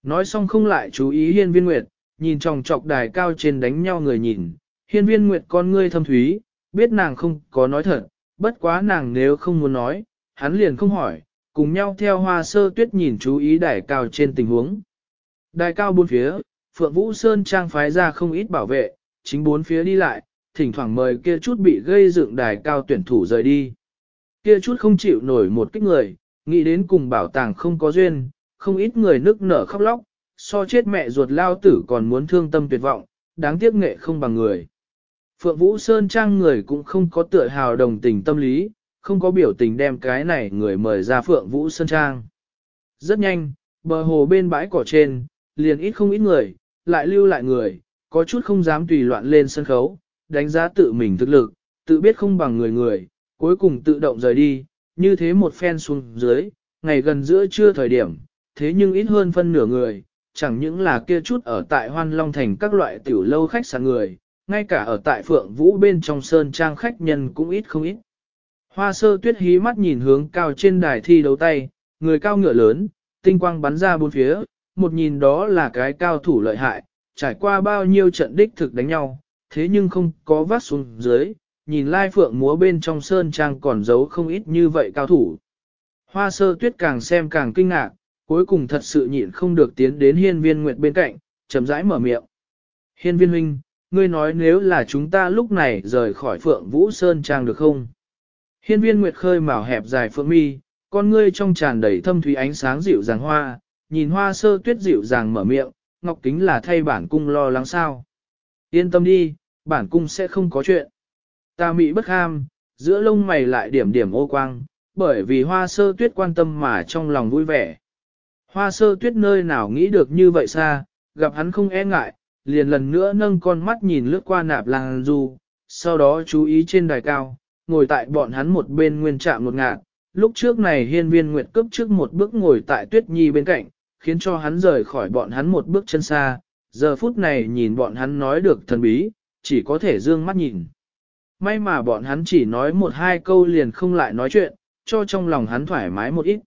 Nói xong không lại chú ý hiên viên nguyệt, nhìn trong trọc đài cao trên đánh nhau người nhìn, hiên viên nguyệt con ngươi thâm thúy, biết nàng không có nói thật, bất quá nàng nếu không muốn nói, hắn liền không hỏi, cùng nhau theo hoa sơ tuyết nhìn chú ý đài cao trên tình huống. Đài cao bốn phía, Phượng Vũ Sơn trang phái ra không ít bảo vệ, chính bốn phía đi lại, thỉnh thoảng mời kia chút bị gây dựng đài cao tuyển thủ rời đi. Kia chút không chịu nổi một kích người, nghĩ đến cùng bảo tàng không có duyên, không ít người nức nở khóc lóc, so chết mẹ ruột lao tử còn muốn thương tâm tuyệt vọng, đáng tiếc nghệ không bằng người. Phượng Vũ Sơn Trang người cũng không có tựa hào đồng tình tâm lý, không có biểu tình đem cái này người mời ra Phượng Vũ Sơn Trang. Rất nhanh, bờ hồ bên bãi cỏ trên, liền ít không ít người, lại lưu lại người, có chút không dám tùy loạn lên sân khấu, đánh giá tự mình thực lực, tự biết không bằng người người, cuối cùng tự động rời đi, như thế một phen xuống dưới, ngày gần giữa trưa thời điểm, thế nhưng ít hơn phân nửa người, chẳng những là kia chút ở tại Hoan Long Thành các loại tiểu lâu khách sạn người, ngay cả ở tại Phượng Vũ bên trong sơn trang khách nhân cũng ít không ít. Hoa sơ tuyết hí mắt nhìn hướng cao trên đài thi đấu tay, người cao ngựa lớn, tinh quang bắn ra bốn phía, một nhìn đó là cái cao thủ lợi hại, trải qua bao nhiêu trận đích thực đánh nhau, thế nhưng không có vắt xuống dưới, nhìn lai phượng múa bên trong sơn trang còn giấu không ít như vậy cao thủ. Hoa sơ tuyết càng xem càng kinh ngạc, cuối cùng thật sự nhịn không được tiến đến hiên viên nguyệt bên cạnh, chậm rãi mở miệng. Hiên viên huynh, ngươi nói nếu là chúng ta lúc này rời khỏi phượng vũ sơn trang được không? Hiên viên nguyệt khơi màu hẹp dài phượng mi, con ngươi trong tràn đầy thâm thúy ánh sáng dịu dàng hoa, nhìn hoa sơ tuyết dịu dàng mở miệng, ngọc kính là thay bản cung lo lắng sao. Yên tâm đi, bản cung sẽ không có chuyện. Ta mị bất ham, giữa lông mày lại điểm điểm ô quang, bởi vì hoa sơ tuyết quan tâm mà trong lòng vui vẻ. Hoa sơ tuyết nơi nào nghĩ được như vậy xa, gặp hắn không e ngại, liền lần nữa nâng con mắt nhìn lướt qua nạp làng du, sau đó chú ý trên đài cao, ngồi tại bọn hắn một bên nguyên trạm một ngạn. Lúc trước này hiên viên nguyệt cướp trước một bước ngồi tại tuyết nhi bên cạnh, khiến cho hắn rời khỏi bọn hắn một bước chân xa, giờ phút này nhìn bọn hắn nói được thần bí, chỉ có thể dương mắt nhìn. May mà bọn hắn chỉ nói một hai câu liền không lại nói chuyện, cho trong lòng hắn thoải mái một ít.